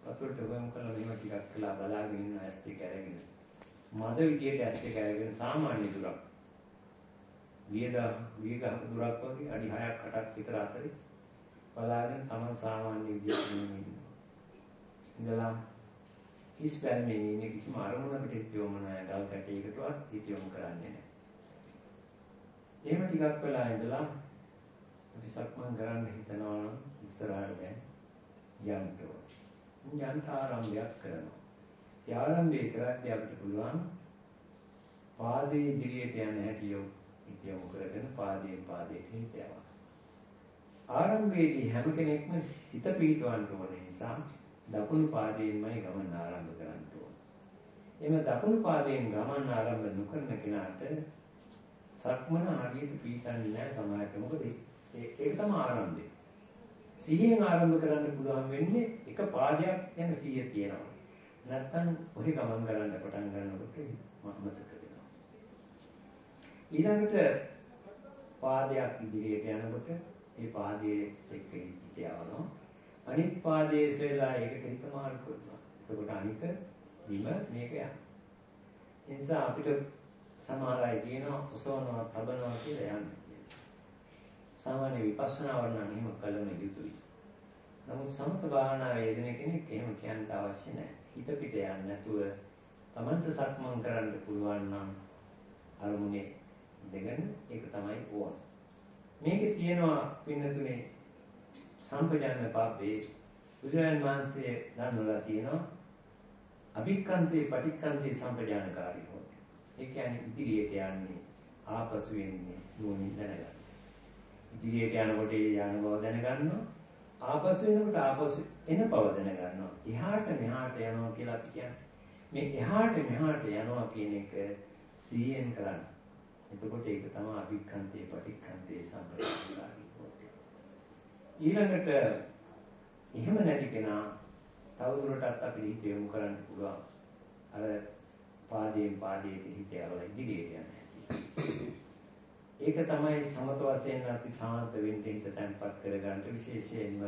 පතුලට යොමු කරලා මෙහෙම ටිකක් කළා බලාගෙන ඉන්න ඇස් දෙක අරගෙන මද විදියට ඇස් දෙක අරගෙන සාමාන්‍ය දුරක්. වියද වියක දුරක් වගේ අඩි 6ක් 8ක් විතර අතරේ බලාගෙන තමන් සාමාන්‍ය විදියට ඉන්නේ. ඉඳලා හිස් පැල්මේ ඉන්නේ කිසිම අරමුණකට යොමු නැහැ. ගල් කැටයකටවත් හිත යොමු කරන්නේ නැහැ. එහෙම ටිකක් වෙලා ඉඳලා අපි සක්මන් කරන්න හිතනවා නම් ඉස්සරහට දැන් යන්න ඕනේ. යන්න ආරම්භයක් කරනවා. ඒ ආරම්භය කරද්දී අපිට පුළුවන් පාදයේ ඉදිරියට යන හැටි යොමු කරගෙන පාදයෙන් පාදයට හිත යනවා. ආරම්භයේදී හැම කෙනෙක්ම සිත පිහිටවන්න ඕන නිසා දකුණු පාදයෙන්මයි ගමන ආරම්භ කරන්න ඕන. එimhe දකුණු පාදයෙන් ගමන ආරම්භ නොකරන කෙනාට සක්මන හරියට පිහිටන්නේ නැහැ සමාජයට. මොකද ඒක තමයි ආරම්භය. සිහියෙන් ආරම්භ කරන්න පුළුවන් වෙන්නේ එක පාදයක් ගැන සිහිය තියෙනවා. නැත්තම් ඔහි ගමන් කරන්න පටන් ගන්නකොට මතක වෙනවා. ඊළඟට පාදයක් ඉදිරියට යනකොට ඒ පාදයේ එක්ක හිත යවනවා. අනිත් පාදයේ ඉස්සෙල්ලා ඒකට හිත මාරු කරනවා. එතකොට අනික බිම මේක යනවා. ඒ නිසා අපිට සමහර අය කියනවා ඔසවනවා, තබනවා කියලා යන්නේ. සාමාන්‍ය විපස්සනා වර්ණන එහෙම කළම යුතුයි. නමුත් සමත භාවනාවේ යෙදෙන කෙනෙක් එහෙම කියන්න අවශ්‍ය නැහැ. හිත පිට යන්නේ නැතුව Tamanට සක්මන් කරන්න පුළුවන් නම් අරමුණේ දෙගෙන ඒක තමයි ඕන. මේකේ තියෙනවා පින්නතුනේ සම්පජාන පාපේ බුදුරජාණන් වහන්සේ දන්වලා තියෙනවා අභික්කන්තේ පටික්කන්තේ සම්පජානකාරී හොති. ඒ කියන්නේ ඉදිරියට යන්නේ ආපසු වෙන්නේ නුවණින් දැනගන්න. ඉදිරියට යනකොට ඒ යන බව දැනගන්නවා. ආපසු එනකොට ආපසු එන බව දැනගන්නවා. එහාට මෙහාට යනවා කියලා අපි කියන්නේ. මේ එහාට මෙහාට යනවා කියන එක සිහියෙන් කරන්න. එතකොට ඒක තමයි අභික්ඛන්තේ පටික්ඛන්තේ සම්ප්‍රදායික ඊළඟට එහෙම නැති කෙනා තවදුරටත් අපි හිත යොමු කරන්න පුළුවන්. අර පාදයෙන් පාදයට හිත යවලා ඉදිරියට යන්නේ. ඒක තමයි සමත වශයෙන් අපි සාන්ත වෙන්න හිත තැන්පත් කරගන්න විශේෂයෙන්ම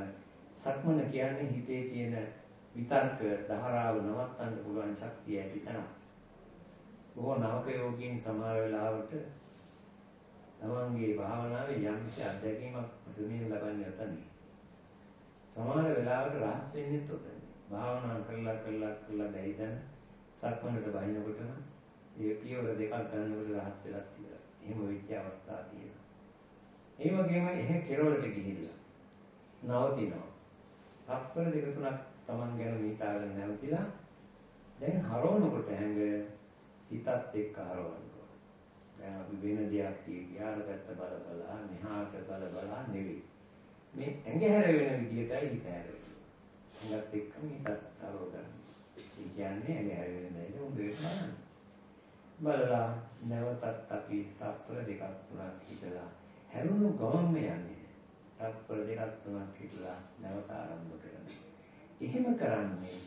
සක්මන කියන්නේ හිතේ තියෙන විතර්ක ධාරාව නවත්තන්න පුළුවන් ශක්තිය ඇති තැන. බොහෝ නවක යෝගීන් සමහර වෙලාවට තමන්ගේ භාවනාවේ යම් කිසි අත්දැකීමක් ප්‍රතිමින් ලබන්නේ නැතනේ. සමහර වෙලාවට රහස් වෙන්නේ උතන. භාවනා කරලා කරලා කරලා බැරිදන සක්මනට බහිනකොටම ඒ පියවර දෙකක් ගන්නකොට රහත් වෙලා තියෙනවා. එහෙම වෙච්ච අවස්ථා තියෙනවා. ඒ වගේම එහෙ කෙරවලට ගිහිල්ලා නවතිනවා. තත්පර දෙක තුනක් Taman ගැන හිතාගෙන නැවතිලා දැන් හරවනකොට හැංග හිතත් එක්ක හරවනවා. දැන් අපි වෙන දෙයක් කියාල පැත්ත බල බලා මෙහාට බල බලා නෙවෙයි. මේ ඇඟ හැර වෙන විදියටයි හිත හැර වෙන්නේ. ඇඟත් එක්කම හිතත් හරව ගන්න. ඒ කියන්නේ ඇඟ හැර වෙන දේ උඹේ බලන්න. බලලා නැවතත් අපි තත්පර දෙකක් තුනක් හිටලා හැරුණු ගමන්ම යන්නේ. තත්පර දෙකක් තුනක් හිටලා නැවත ආරම්භ කරනවා. එහෙම කරන්නේ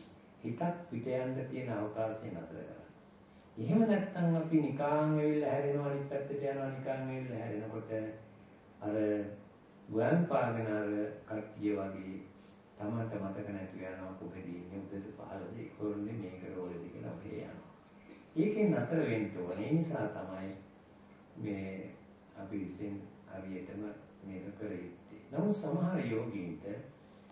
හිතක් පිට යන්න තියෙන අවකාශය නතර කරන්න. එහෙම නැත්නම් අපි නිකං ඇවිල්ලා හැරෙනවා අනිත් පැත්තට යනවා නිකං ඇවිල්ලා හැරෙනකොට අර ගුවන් පාගන අර කට්ටිය වගේ තමන්ට මතක නැති වෙනවා කොහෙද ඉන්නේ උදේට පහළද ඒකෝන්නේ මේක රෝලද කියලා ඔහේ යනවා. ඒකෙන් නතර වෙන්න ඕනේ. ඒ නිසා තමයි මේ අපි විසින් හරියටම මේක කර යුත්තේ. නමුත් සමහර යෝගීන්ට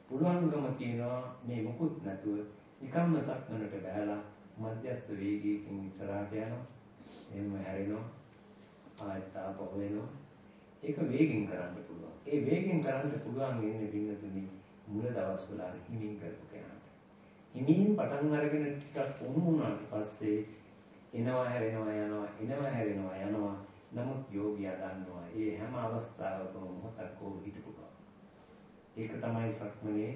පුළුවන්කම තියෙනවා මේ මොකුත් නැතුව නිකම්ම සක්මනට බහැලා මධ්‍යස්ථ වේගයකින් ඉස්සරහට යනවා. එහෙම හැරෙනවා. ආයත ආපහු වෙනවා. ඒක වේගෙන් කරන්න පුළුවන්. ඒ වේගෙන් කරන්න පුළුවන් වෙන්නේ පින්නතුනි මුල දවස්වල හිමින් කරපු කෙනාට. හිමින් පටන් අරගෙන ටිකක් උණු වුණාට පස්සේ එනවා හැරෙනවා යනවා එනවා හැරෙනවා යනවා. නමුත් යෝගියා දන්නවා මේ හැම අවස්ථාවකම මොහොතක් හෝ හිටපු බව. ඒක තමයි සක්මනේ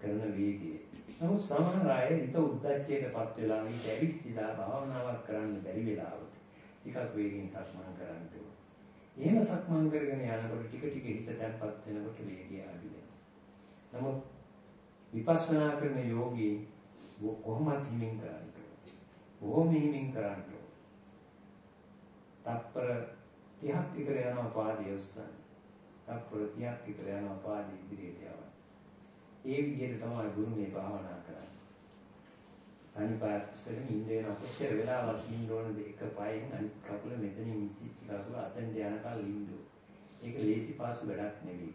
කරන වේගය. නමුත් සමහර අය හිත උද්දච්චයටපත් වෙලා හිත ඇවිස්සීලා භාවනාවක් කරන්න බැරි වෙලාවට ටිකක් වේගෙන් සක්මන් කරන්න ඕන. එහෙම සක්මන් කරගෙන යනකොට ටික ටික හිත තැම්පත් වෙනකොට වේගය අඩු වෙනවා. නමුත් විපස්සනා කරන යෝගී කොහොමද හිමින් කරන්නේ? බොහොම හිමින් කරන්නේ. තප්පර 30ක් විතර යනවා පාදයේ උස්සන. තප්පර 30ක් විතර යනවා පාදයේ ඉදිරියට යනවා. ඒ විදිහට තමයි ගුරුමේ භාවනා කරන්නේ. තනි පාක්ෂයෙන් ඉඳගෙන කොච්චර වෙලාවක් ඉන්න ඕනද එක පායෙන් අනිත් කකුල මෙතනින් ඉස්සිච්ච කකුල අතෙන් යනකල් ඉන්න. ඒක ලේසි පාසු වැඩක් නෙවෙයි.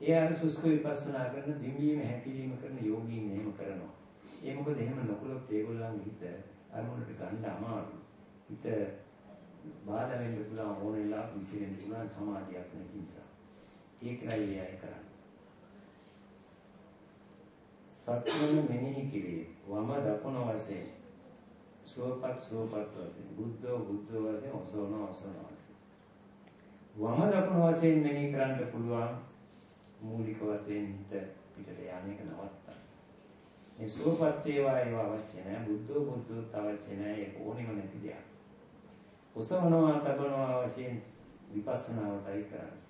ඒ අර සුස්ක විපස්සනා කරන දින්වීම හැකිලිම කරන යෝගීන් එහෙම කරනවා. ඒ මොකද එහෙම නොකළොත් ඒගොල්ලන්ගේ හිත අරමුණට ගන්න අමාරුයි. හිත බාධා වෙන්න පුළුවන් ඕන වෙලාවක විසිරෙන්න පුළුවන් සමාධියක් නැති නිසා. ඒකයි ඒ අය කරන්නේ. සත්වන මෙනෙහි කිරීම. වම දකුණ වශයෙන්. සුවපත් සුවපත් වශයෙන්. බුද්ධෝ බුද්ධෝ වශයෙන් ඔසවන ඔසවන වශයෙන්. වම දකුණ වශයෙන් මෙනෙහි කරන්න පුළුවන්. මූලික වශයෙන් හිත පිටට යන්නේක නවත්තන්න. මේ සුවපත් වේවා ඒවා අවශ්‍ය නැහැ බුද්ධෝ බුද්ධෝ අවශ්‍ය නැහැ ඒක ඕනෙම නැති දෙයක්. ඔසවනවා තබනවා වශයෙන් විපස්සනාවටයි කරන්නේ.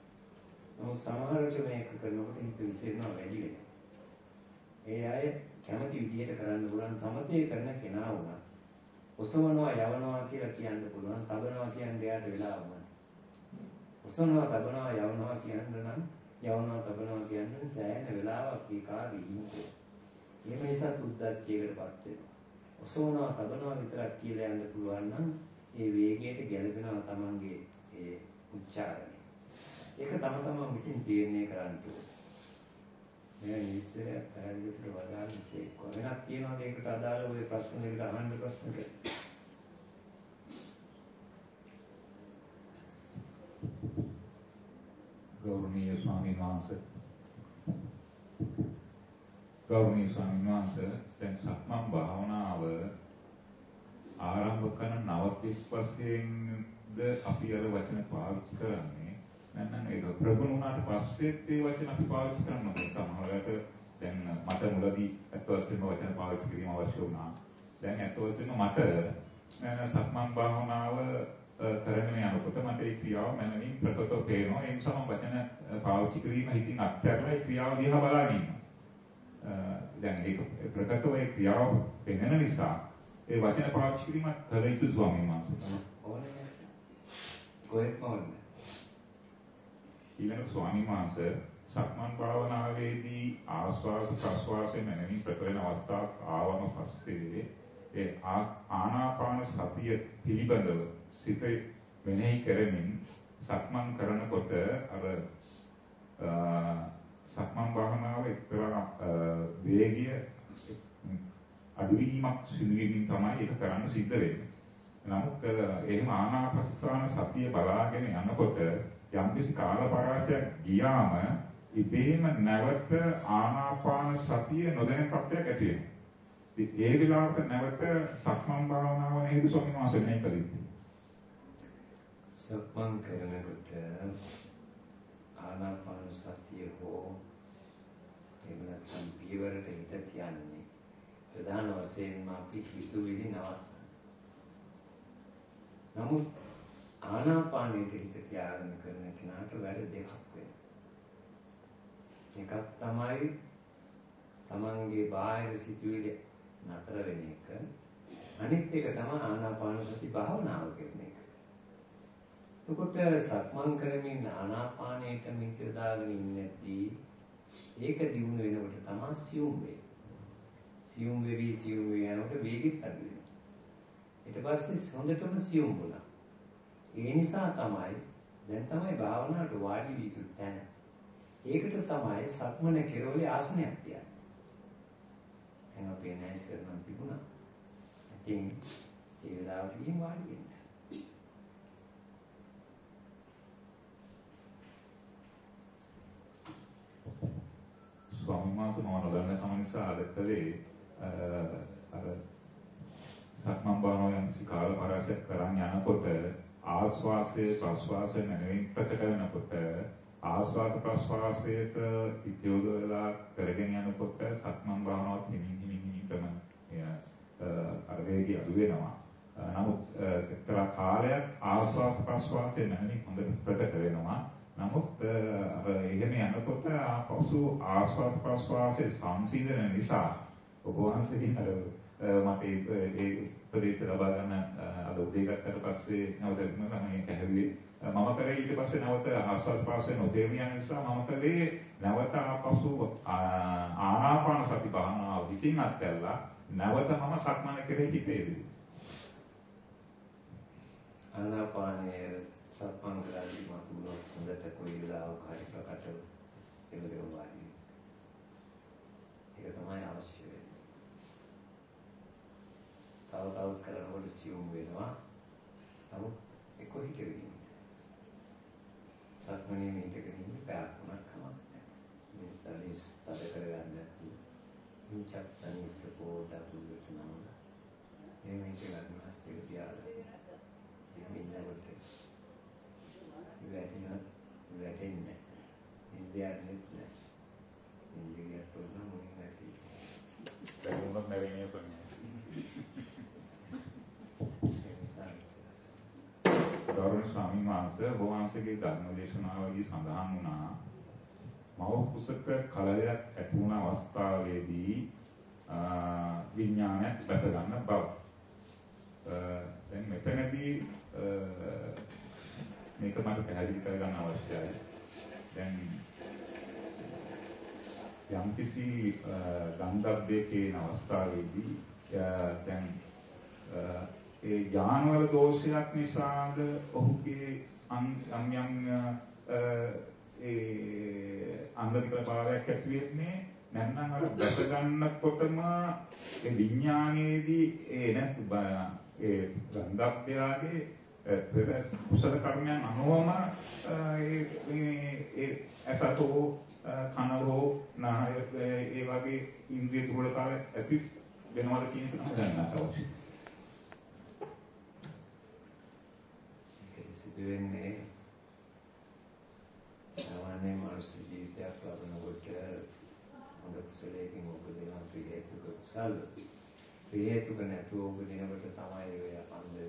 නමුත් සමහරවිට මේක කරනකොට හිත විසිරෙනවා වැඩි වෙනවා. ඒ අය කැමති විදිහට කරන්න පුළුවන් සමතේ කරන කෙනා වුණා. ඔසවනවා යවනවා කියලා කියන්න පුළුවන්. තබනවා කියන්නේ එයාට වෙලා වුණා. ඔසවනවා තබනවා යවනවා කියන්න නම් යවනවා තබනවා කියන්නේ සෑහෙන වෙලාවක් ඒ කාගේ ඉන්නේ. එහෙම නිසා උද්දච්චයකටපත් වෙනවා. ඔසවනවා තබනවා විතරක් කියලා යන්න පුළුවන් නම් ඒ වේගයට ගැළපෙනවා Tamange ඒ උච්චාරණය. ඒක තම තමන් විසින් තීරණය කරන්න ඕනේ. මේ විස්තරය පැහැදිලිවට වදාන්න ඉස්සෙක් වෙනක් තියෙනවද ඒකට අදාළ ඔය ප්‍රශ්න දෙකට අහන්න ප්‍රශ්න ගෞරවනීය ස්වාමීන් වහන්සේ. ගෞරවනීය ස්වාමීන් වහන්සේ දැන් සක්මන් භාවනාව ආරම්භ කරන නවතිස් වශයෙන්ද අපි අර වචන පාවිච්චි කරන්නේ. නැත්නම් ඒක ප්‍රගුණ වුණාට පස්සෙත් ඒ වචන අපි පාවිච්චි කරනවා. සමහරවිට දැන් මට මුලදී අත් වශයෙන්ම වචන පාවිච්චි කිරීම අවශ්‍ය වුණා. දැන් අත් වශයෙන්ම මට සක්මන් භාවනාව කරගෙන යනකොට මට ඒ ක්‍රියාව මනමින් ප්‍රකටව පේනවා. ඒ නිසා මම වචන පාවිච්චි කිරීම හිතින් අත්හැරලා ඒ ක්‍රියාව දිහා බලන ඉන්නවා. දැන් ඒක ප්‍රකටව ඒ ක්‍රියාව පෙනෙන නිසා ඒ වචන පාවිච්චි කිරීමත් කළ යුතු ස්වාමීන් වහන්සේ. ඕනේ. කොහෙත්ම ඕනේ. ඊළඟ ස්වාමීන් වහන්සේ සක්මන් භාවනාවේදී ආස්වාස ප්‍රස්වාසයෙන් නැමෙමින් ප්‍රකරණ අවස්ථාවක් ආවම පස්සේ ඒ ආනාපාන සතිය පිළිබඳව සිත මෙනෙහි කරමින් සක්මන් කරනකොට අර සක්මන් භාවනාව එක්තරා වේගය අඩුවීමක් සිදුවීමෙන් තමයි ඒක කරන්න සිද්ධ වෙන්නේ. නමුත් එහෙම ආනාපාන සතිය බලාගෙන යනකොට යම්කිසි කාලපරාසයක් ගියාම ඉබේම නැවත ආනාපාන සතිය නොදැන තත්ත්වයක් ඇති වෙනවා. ඒ වෙලාවට නැවත සක්මන් භාවනාව නේද ස්වාමීන් වහන්සේ මේ කලින්. සක්මන් කරනකොට ආනාපාන සතිය හෝ එහෙම නැත්නම් පියවරට හිත තියන්නේ ප්‍රධාන වශයෙන්ම අපි හිතුවිලි නවත්. නමුත් ආනාපානයට හිත තියාගෙන කරන කෙනාට වැඩ දෙකක් වෙනවා. එකක් තමයි තමන්ගේ බාහිර සිතුවිලි නතර වෙන එක. අනිත් එක තමයි ආනාපාන සති භාවනාව කියන එක. එතකොට සක්මන් කරමින් ආනාපානයට මිත දාගෙන ඉන්නේදී ඒක දිනු වෙනකොට තමයි සියුම් වෙන්නේ. සියුම් වෙවි සියුම් වෙ යනකොට වේගෙත් අඩු වෙනවා. ඊට පස්සේ හොඳටම සියුම් වුණා. ඒ නිසා තමයි දැන් තමයි භාවනාවට වාඩි වී යුතු තැන. ඒකට තමයි සක්මන කෙරවලේ ආසනයක් තියන්නේ. එහෙනම් අපේ නැයිසර් නම් තිබුණා. ඉතින් ඒ වෙලාවට ගිහින් වාඩි වෙන්න. ස්වාමීන් වහන්සේ මම නොදන්න කම නිසා අද කලේ අර සක්මන් භාවනාව යම් කාල පරාසයක් කරන් යනකොට ආස්වාසයේ ප්‍රස්වාසයේ නැවෙන් ප්‍රකට වෙනකොට ආස්වාස ප්‍රස්වාසයට ඉතියෝද වෙලා කරගෙන යනකොට සක්මන් භාවනාවත් හිමින් හිමින් හිමින් කරන අර වේගය අඩු වෙනවා. නමුත් එක්තරා කාලයක් ආස්වාස ප්‍රස්වාසයේ නැවෙන් හොඳට ප්‍රකට වෙනවා. නමුත් අර එහෙම යනකොට ආපසු ආස්වාස් ප්‍රස්වාසයේ සංසිඳන නිසා ඔබ වහන්සේගෙන් අර මට ඒ උපදේශ ලබා ගන්න අද උදේ ගත්තට පස්සේ නැවත මම ඒක හැදුවේ මම කරේ ඊට පස්සේ නැවත ආස්වාස් ප්‍රස්වාසයේ නොතේමියන් නිසා මම කළේ නැවත ආපසු ආනාපාන සති භාවනාව විසින් අත්හැරලා නැවත මම සක්මන කෙරෙහි හිතේ ආනාපානයේ සක්මන් කරද්දී මතුනොත් හොඳට කොයි වෙලාවක හරි ප්‍රකට එළදෙන වාඩි. ඒක තමයි අවශ්‍ය වෙන්නේ. තව තවත් කරනකොට සියුම් වෙනවා. නමුත් ඒක හිතෙන්නේ. සක්මනේ මේකකින් පැයක්මක් කමක් නැහැ. මේ තලිස් තද කරගන්න නැති. මුචත්තනිස් පොඩක් දුරට නම. මේ මේක ගන්න හස්තේ තියාලා. මේ ඉන්නකොට වැටෙන වැටෙන්නේ ඉන්දියාවේ නෑ ඉන්දියාවේ තෝරන මොනින් නැති බැලුනොත් නැවෙන්නේ කොහොමද ගෞරවනීය ස්වාමීන් වහන්සේ ඔබ වහන්සේගේ ධර්ම දේශනාවේදී සඳහන් වුණා මව කුසක කලයක් ඇති වුණ අවස්ථාවේදී විඥානයක් දැස ගන්න බව. දැන් මෙතනදී මේක මට පැහැදිලි කරගන්න අවශ්‍යයි. දැන් යම්කිසි ගන්ධබ්බේ කියන අවස්ථාවේදී දැන් ඒ ඥානවල දෝෂයක් නිසාද ඔහුගේ යම් යම් ඒ අන්ධවිකල භාවයක් ඇති වෙන්නේ නැත්නම් අර දැක ගන්නකොටම ඒ විඥානයේදී ඒ නැත් ඒ ගන්ධබ්බයාගේ පෙර කුසල කර්මයන් අනුවම ඒ ඒ අසතෝ කනරෝ නාය ඒ වගේ ඉන්ද්‍රිය දුර්වලතාවය ඇති වෙනවද කියන එක තමයි දැනගන්න අවශ්‍යයි. ඒක සිදුවෙන්නේ සාමාන්‍ය මානව ජීවිතයක් ලබනකොට හොඳ කුසලයකින් උපදින ත්‍රි හේතුක කුසල ත්‍රි හේතුක නැතුව උපදිනකොට තමයි ඔය අන්දවි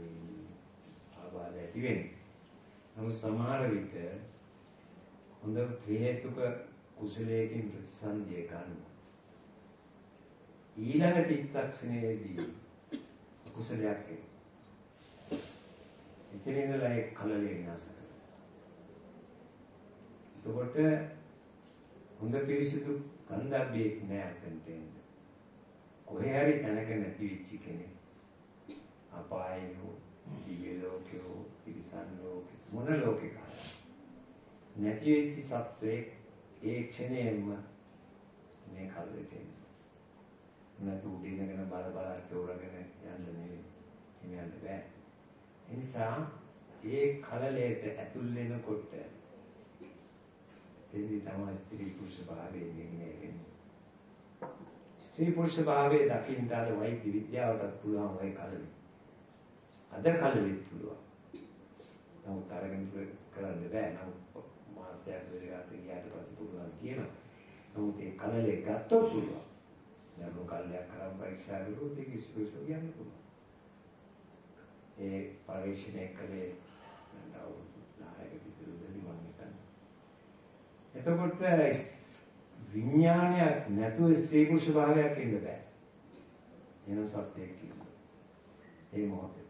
ආබාධ ඇති වෙන්නේ. නමුත් සමහර විට හොඳ ත්‍රි හේතුක කුසලයකින් ප්‍රතිසන්දිය ගන්න. ඊළඟ චිත්තක්ෂණයේදී කුසලයක් එනවා. එතන ඉඳලා ඒ කලලේ විනාශ කරනවා. එතකොට හොඳ පිරිසිදු කන්දබ්බේක් නෑ අතන්ට එන්නේ. කොහේ හරි තැනක නැති වෙච්ච කෙනෙක්. අපායෝ දිව්‍ය ලෝකයෝ තිරිසන් ලෝකේ මොන ලෝකෙක නැති වෙච්ච සත්වයේ ඒ ක්ෂණයෙන්ම මේ කල්පෙට එන්නේ. නැතු උඩින්ගෙන බල බල චෝරගෙන යන්න නෙවෙයි. එහෙම යන්න බෑ. ඒ නිසා ඒ කලලයට ඇතුල් වෙනකොට තේරි තමයි ස්ත්‍රී පුරුෂ භාවයේ නින්නේ ස්ත්‍රී පුරුෂ භාවයේ දකින්න අර වෛද්‍ය විද්‍යාවටත් පුළුවන් වයි කලලේ. අද කලලෙත් පුළුවන්. නමුත් අරගෙන කරන්න බෑ. නමුත් මාසයක් දෙකක් ගියාට පස්සේ පුළුවන් කියනවා. නමුත් ඒ කලලේ ගත්තොත් පුළුවන්. ධර්ම කල්යක් කරන් පරීක්ෂා කරුවොත් ඒක ස්පර්ශ කියන්න පුළුවන්. ඒ පරීක්ෂණය කලේ නඩව නායක පිටුදලි මම හිතන්නේ. එතකොට විඥානයක් නැතුව ස්ත්‍රී පුරුෂ භාවයක් ඉන්න බෑ. එන සත්‍යයක් කියනවා. ඒ මොහොතේ.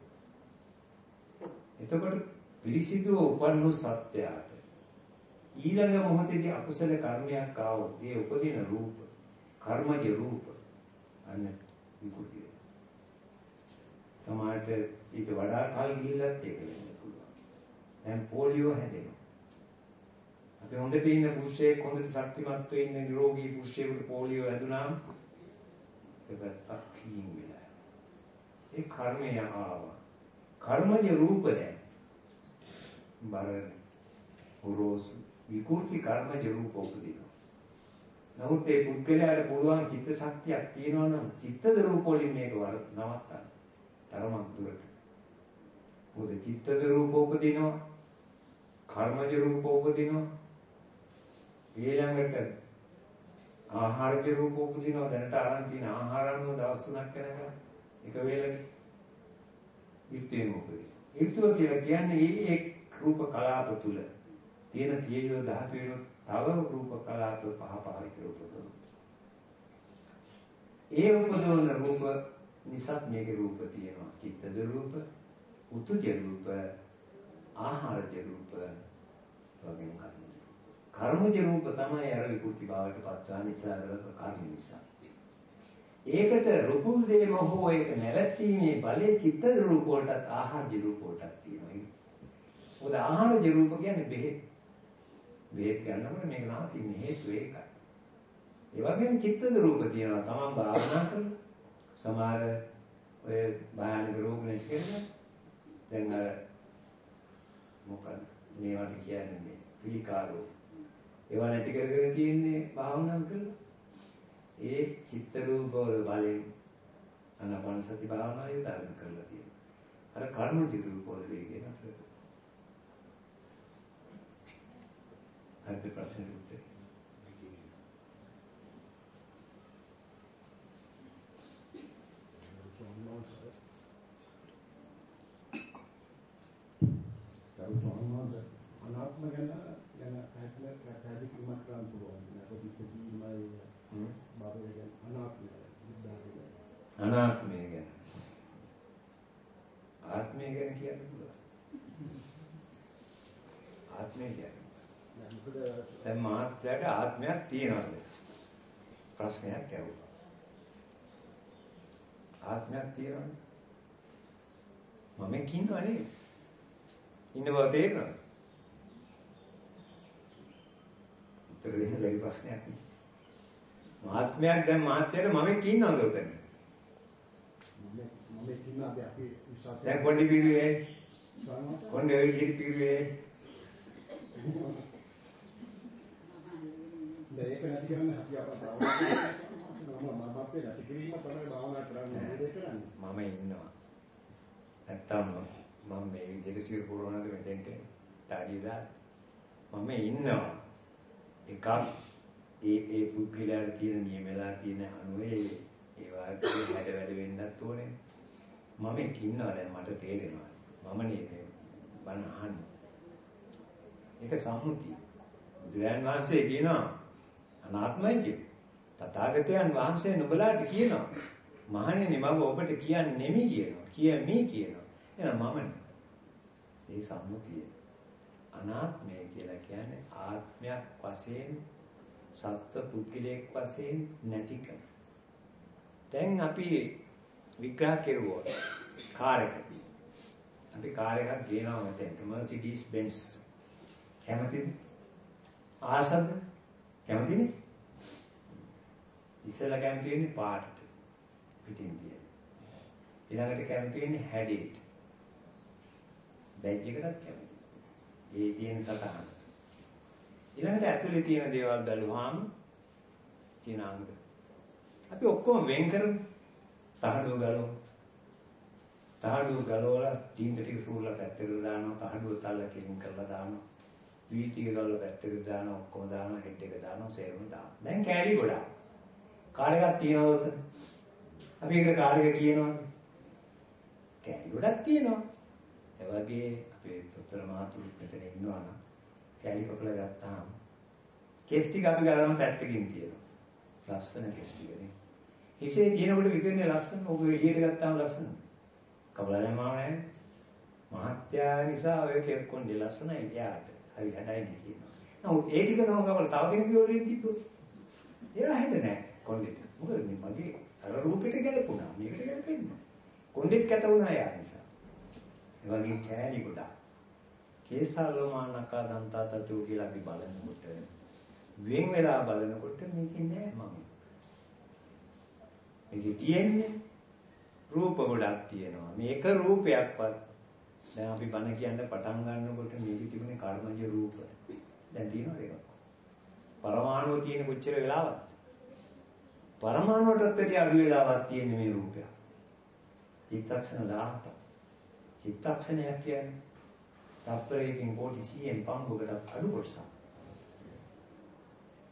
එතකොට පිරිසිදු උපන්නු සත්‍යයට ඊළඟ මොහොතේදී අකුසල කර්මයක් ආවොත් ඒ උපදින රූප කර්මජ රූප අන්න විකෘති සමාජයට ඊට වඩා කල් ගිහිල්ලත් ඒක වෙන්න පුළුවන්. දැන් පොලියෝ හැදෙනවා. අපි හොඳට ඉන්න පුරුෂයෙක් හොඳට ශක්තිමත්ව ඉන්න නිරෝගී පුරුෂයෙකුට පොලියෝ හැදුනාම ඒකත් කීම් වෙලා. ඒ කර්මය ආවා. කර්මජ රූප දැන් බර හොරෝසු විකෘති කර්මජ රූප උපදිනවා. නමුත් ඒ පුද්ගලයාට පුළුවන් චිත්ත ශක්තියක් තියෙනවා නම් චිත්තද රූප වලින් මේක නවත්තන්න. තරමක් දුරට. මොකද චිත්තද රූප උපදිනවා. කර්මජ රූප උපදිනවා. ඊළඟට ආහාරජ රූප උපදිනවා. දැනට ආරම්භ තියෙන ආහාර අනුව දවස් තුනක් යනකම් එක වේලක ඉර්තියෙන් උපදිනවා. ඉර්තුව කියලා කියන්නේ ඒ රූප කලාප තුල තියෙන තේජෝ ධාතු වෙන තව රූප කලාප පහ පහ කියලා උපදිනවා. ඒ උපදවන රූප නිසා මේකේ රූප තියෙනවා. චිත්තද රූප, උතුජ රූප, ආහාරජ රූප වගේ කර්ම. කර්මජ රූප තමයි අර විකෘති භාවයට පත්වා නිසා කර්ම නිසා. ඒකට රුකුල් දේම හෝ ඒක නැවැත්ීමේ බලයේ චිත්තද රූප වලටත් ආහාරජ රූප වලටත් තියෙනවා. මොකද ආහාරජ රූප කියන්නේ බෙහෙත්. බෙහෙත් ගන්නකොට මේක නවතින්නේ හේතු ඒකයි. ඒ වගේම චිත්තද රූප තියෙනවා. තමන් භාවනා කරලා සමහර ඔය භයානක රෝග නැති කරලා දැන් අර මොකක්ද මේවට කියන්නේ මේ පිළිකාරෝ. ඒවා නැති කරගෙන තියෙන්නේ භාවනා කරලා. ඒ චිත්ත රූප වල බලෙන් අනපන සති භාවනාවේ ධර්ම කරලා තියෙනවා. අර කර්ම චිත්ත රූප වල වේගෙන අපිට හරි ප්‍රශ්න? උත්තර ගරු ස්වාමීන් වහන්සේ අනාත්ම ගැන ගැන පැහැදිලි පැහැදිලි කිරීමක් කරන්න පුළුවන්. නැත්නම් බාහිර ගැන අනාත්මය අනාත්මය ගැන ආත්මය ගැන කියන්න පුළුවන්. ආත්මය කියන්නේ දැන් මාත්‍යට ආත්මයක් තියනවාද? ප්‍රශ්නයක් ඇහුවා. ආත්මයක් තියනවද? මම කින්නව නේද? ඉන්න බව තේරෙනවද? උත්තර දෙන්න බැරි ප්‍රශ්නයක් නේ. මහත්මයක් දැන් මහත්යට මම කින්නවද උතන? මම මම කින්නද අපි විශ්වාසය දැන් කොණ්ඩි පිරුවේ කොණ්ඩි ඔය ඉරි පිරුවේ ඒක නැති කරන්න අපි අපට මම අපේ ඉන්නවා. නැත්තම් මම මේ විදිහට සිර පුරවනද මෙතෙන්ට තාඩියලා මම ඉන්නවා. එකක් ඒ ඒ පුද්ගලයාට තියෙන නියමලා තියෙන අනුවේ ඒ වාර්තේ හැඩ වැඩ වෙන්නත් ඕනේ. මම ඉන්නවා දැන් මට තේරෙනවා. මම නේ මේ බණ අහන්නේ. ඒක සම්මුතිය. බුදුරයන් වහන්සේ කියනවා අනාත්මයි කිය. තථාගතයන් වහන්සේ නුඹලාට කියනවා. මහණෙනි මම ඔබට කියන්නේ නෙමි කියනවා. කියමි කියනවා. එහෙනම් මමනේ. ඒ සම්මුතිය. අනාත්මය කියලා කියන්නේ ආත්මයක් වශයෙන් සත්ව පුද්ගලයෙක් වශයෙන් නැතිකම. දැන් අපි විග්‍රහ කෙරුවොත් කාර් එක. අපි කාර් එකක් ගේනවා මෙතෙන්ට Mercedes Benz. කැමතිද? ආසද? කැමතිනේ? ඉස්සෙල්ලා කැමති වෙන්නේ පාටට. පිටින් තියෙන. ඊළඟට කැමති වෙන්නේ හැඩේට. බැජ් එකටත් කැමති. ඒ තියෙන සතහන. ඊළඟට ඇතුලේ තියෙන දේවල් බැලුවාම තියෙන අංග. අපි ඔක්කොම වෙන් කරමු. තහඩුව ගලවමු. තහඩුව ගලවලා තීන්ත ටික සූරලා පැත්තකට දානවා. තහඩුව තල්ල කෙලින් කරලා දානවා. වීල් ටික ගලවලා පැත්තකට දානවා. ඔක්කොම දානවා. හෙඩ් එක දානවා. සේරම දානවා. දැන් කෑලි ගොඩක්. කාර් එකක් තියනවද? අපි ඒකට කාර් එක කියනවද? කෑලි ගොඩක් තියෙනවා. ඒ වගේ අපේ දොස්තර මහතුරු මෙතන ඉන්නවා නම් කෑලි කපලා ගත්තාම කෙස් ටික අපි ගලවන පැත්තකින් තියෙනවා. ලස්සන කෙස් ටිකනේ. හිසේ තියෙනකොට විතරනේ ලස්සන. ඔබ එළියට ගත්තාම ලස්සන. කවදාවත් නැහැ. මහත්යා නිසා ඔය කෙක්කොන්ඩේ ලස්සනයි එයාට. හරි හැඩයි කියනවා. නමුත් ඒ ටික තම කවල තව කෙනෙකුගේ වලින් තිබ්බොත් එයා හැඩ නැහැ කොණ්ඩෙට. මොකද මේ මගේ අර රූපෙට ගැලපුණා. මේකට ගැලපෙන්නේ. කොණ්ඩෙත් කැත වුණා යා නිසා. ඒ වගේ කෑලි ගොඩක්. කේසාලෝමානකා දන්තා තතු කියලා අපි බලනකොට වෙන් වෙලා බලනකොට මේකේ නෑ මම. මේකේ තියෙන්නේ රූප ගොඩක් තියෙනවා. මේක රූපයක්වත් දැන් අපි බණ කියන්න පටන් ගන්නකොට මේකේ තිබුණේ කර්මජ රූප. දැන් තියෙනවද ඒක? පරමාණුව තියෙන කොච්චර වෙලාවක්ද? පරමාණුවටත් වැඩි අඩු වෙලාවක් තියෙන මේ රූපය. චිත්තක්ෂණ 17. චිත්තක්ෂණයක් කියන්නේ තත්පරයකින් කෝටි 100න් පම්බුකට අඩු කොටසක්.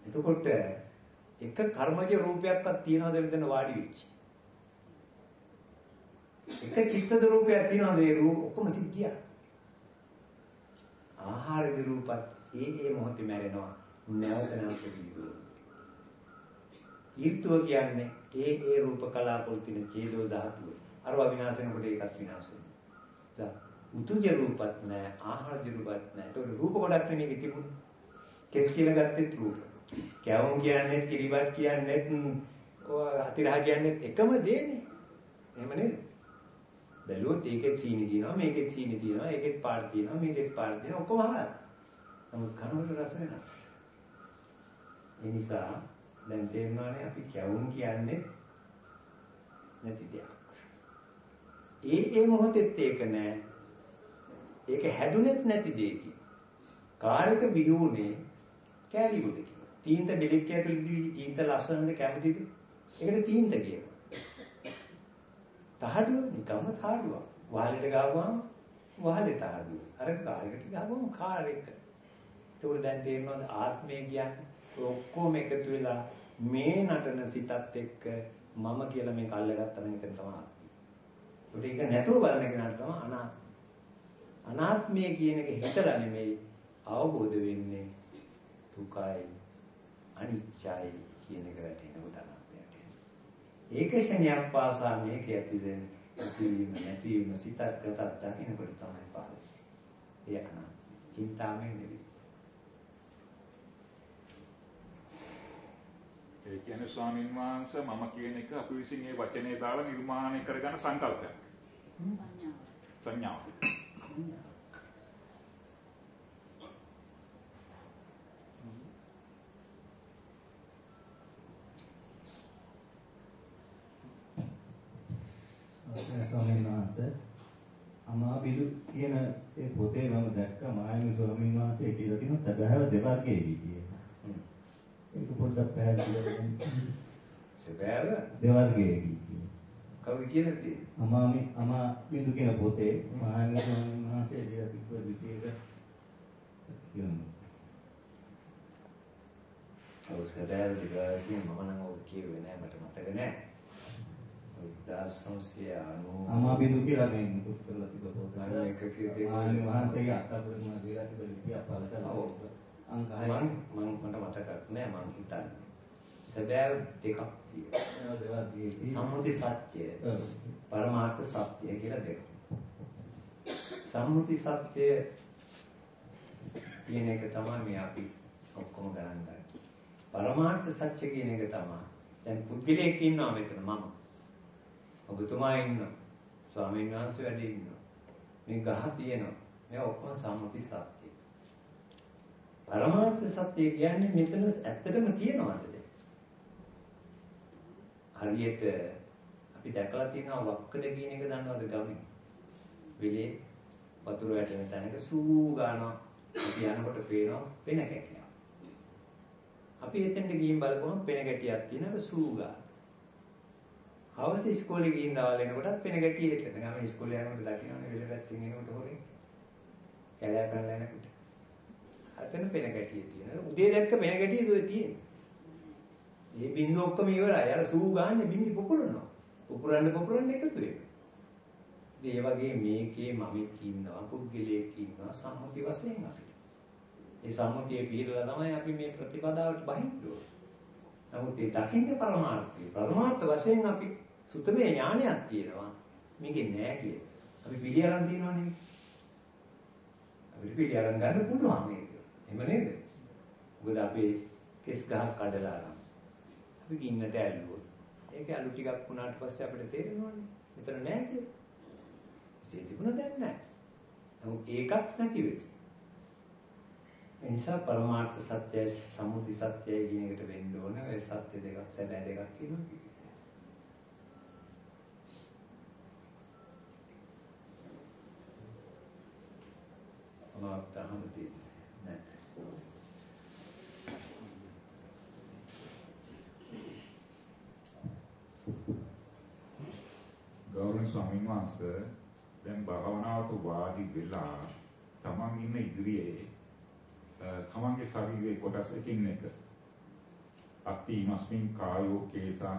එතකොට එක කර්මජ රූපයක්වත් තියනවද මෙතන වාඩි වෙච්ච? එක චිත්තද රූපයක් තියනවද ඒ රූප ඔක්කොම සිද්ධිය. ආහාර විරූපත් ඒ ඒ මොහොතේ මැරෙනවා. නැවත නැවත විදුව. ඊර්තුව කියන්නේ ඒ ඒ රූප කලාපවල තියෙන ඡේදෝ ධාතුව. අරවා විනාශ වෙනකොට ඒකත් විනාශ වෙනවා. උතුජ රූපත් නැහැ, ආහාර රූපත් නැහැ. ඒක රූප ගොඩක් නෙමෙයි තිබුණේ. කෙස් කියලා ගත්තෙත් රූප. කැවුම් කියන්නේ කිරිබත් කියන්නේ අතිරහ කියන්නේ එකම දේනේ. එහෙම නේද? බැලුවොත් ඒකෙත් සීනි තියෙනවා, මේකෙත් සීනි තියෙනවා, ඒකෙත් පාට තියෙනවා, මේකෙත් පාට තියෙනවා, ඔක්කොම ආහාර. නමුත් කනවල රස වෙනස්. ඒ නිසා දැන් තේරෙනවානේ අපි කැවුම් කියන්නේ නැති දෙයක්. ඒ ඒ මොහොතෙත් ඒක නෑ. ඒක හැදුනෙත් නැති දෙයකින්. කාර්යක බිහිවුනේ කැලි ගොඩකින්. තීන්ත බෙලෙක් ඇතුළේදී තීන්ත ලස්සනද කැමතිද? ඒකට තීන්ත කියනවා. තහඩුව නිකම්ම තහඩුවක්. වහලෙට ගාවම වහලේ තහඩුව. අර කාර්යකට ගාවම කාර් එක. ඒකට දැන් තේරෙනවද ආත්මය කියන්නේ ඔක්කොම එකතු වෙලා මේ නටන සිතත් එක්ක මම කියලා මේක අල්ලගත්තා නම් එතන තමයි ආත්මය. ඒක නැතුව බලන කෙනාට තමයි අනාත්මය. අනාත්මය කියන එක හිතලා නෙමෙයි අවබෝධ වෙන්නේ දුකයි අනිච්චයි කියන එක වැටෙනකොට අනාත්මයට. ඒක ශනියක් පාසා මේක ඇතුලේ ඇතිවීම නැතිවීම සිතක් ගතක් දකින්නකොට තමයි පාරේ. ඒ අනාත්මය. චින්තාමය නෙවෙයි. ඒ කියන්නේ ස්වාමීන් වහන්සේ මම කියන එක අපි විසින් මේ වචනේ දාලා නිර්මාණය කරගන්න සංකල්පයක්. සංඥාව. ස්වාමීන් වහන්සේ අමාබිදු කියන ඒ පොතේ මම දැක්කා මායමි ස්වාමීන් වහන්සේ කියලා තියෙන සබහැව දෙවර්ගයේදී කියන. ඒක පොඩ්ඩක් පැහැදිලි කරන්න. සබහැව දෙවර්ගයේදී කියන. කවුද කියලා තියෙන්නේ? අමාමි අමාබිදු කියන පොතේ මායමි ස්වාමීන් වහන්සේ කියලා තිබ්බ විදියට කියනවා. සබහැව දෙවර්ගයේ මම නම් ඔය කියුවේ නෑ මට මතක නෑ. 1990 අමාබිදු කියලා මේ මුකුත් කරලා තිබ්බ පොත. අර එක කීපේ මායමි වහන්සේගේ අත්අඩංගුව දීලා තිබ්බ ලිපිය අපල කරලා. ඔව්. අංක 6 මම මම මට මතකක් නෑ මං හිතන්නේ. සැබෑ දෙකක් තියෙනවා. සම්මුති සත්‍ය පරමාර්ථ සත්‍ය කියලා දෙකක්. සම්මුති සත්‍ය කියන එක තමයි මේ අපි ඔක්කොම ගණන් ගන්නේ. පරමාර්ථ සත්‍ය කියන එක තමයි. දැන් පුද්ගලයෙක් ඉන්නවා මෙතන මම. ඔබතුමා ඉන්නවා. ස්වාමීන් වහන්සේ වැඩ ඉන්නවා. මේ ගහ තියෙනවා. මේ ඔක්කොම සම්මුති සත්‍ය. පරමාර්ථ සත්‍ය කියන්නේ මෙතන ඇත්තටම තියනවාද? හරියට අපි දැකලා තියෙනවා වක්කඩ කියන එක දන්නවද ගමේ? විලේ වතුර වැටෙන තැනක සූ ගන්නවා. අපි යනකොට පේනවා පෙන කැටියක්. අපි එතෙන්ට ගිහින් බලපුවම පෙන කැටියක් තියෙනවා සූ ගන්න. හවස ඉස්කෝලේ ගිහින් දවල් එනකොටත් පෙන කැටිය හිටියද? ගම ඉස්කෝලේ යනකොට දකින්නනේ විල පැත්තෙන් එනකොට හොරේ. කැලෑ පැනලා යනකොට. අතන පෙන කැටිය තියෙනවා. උදේ දැක්ක පෙන කැටිය දුවේ තියෙන්නේ. මේ බින්දු ඔක්කොම ඉවරයි. අර සූ ගන්න බින්දි පුපුරනවා. පුපුරන්න පුපුරන්න එකතු වෙනවා. ඒ වගේ මේකේ මමෙක් ඉන්නවා, පුද්ගලයෙක් ඉන්නවා සම්මුති වශයෙන් අපිට. ඒ සම්මුතිය පිළිදලා තමයි අපි මේ ප්‍රතිපදාවට බහින්නේ. නමුත් ඒ දකින්න පරමාර්ථය. පරමාර්ථ වශයෙන් අපි සුතමේ ඥානයක් තියෙනවා. මේකේ නෑ කියලා. අපි පිළි අරන් තියෙනවා නෙවෙයි. අපිට පිළි අරන් ගන්න පුළුවන් මේක. එහෙම නේද? මොකද අපේ කෙස් ගහක් කඩලා අරන්. අපි ගින්නට ඇල්ලුවොත්. ඒක අලු ටිකක් වුණාට පස්සේ අපිට තේරෙනවනේ. මෙතන නෑ කියලා. ඉතින් තිබුණ දැන් නෑ. නමුත් ඒකත් නැති වෙයි. ඒ නිසා පරමාර්ථ සත්‍යය සම්මුති සත්‍යය කියන එකට වෙන්න ඕනේ. ඒ සත්‍ය දෙකක් සැබෑ දෙකක් කියනවා. මාත් අහන්න තියෙන්නේ ගෞරවනීය ස්වාමීන් වහන්සේ දැන් භාවනාවට වාඩි වෙලා තමන් ඉන්න ඉදිරියේ තමන්ගේ ශරීරයේ කොටස් එකින් එක අත්ති මස්මින් කායෝ කේසා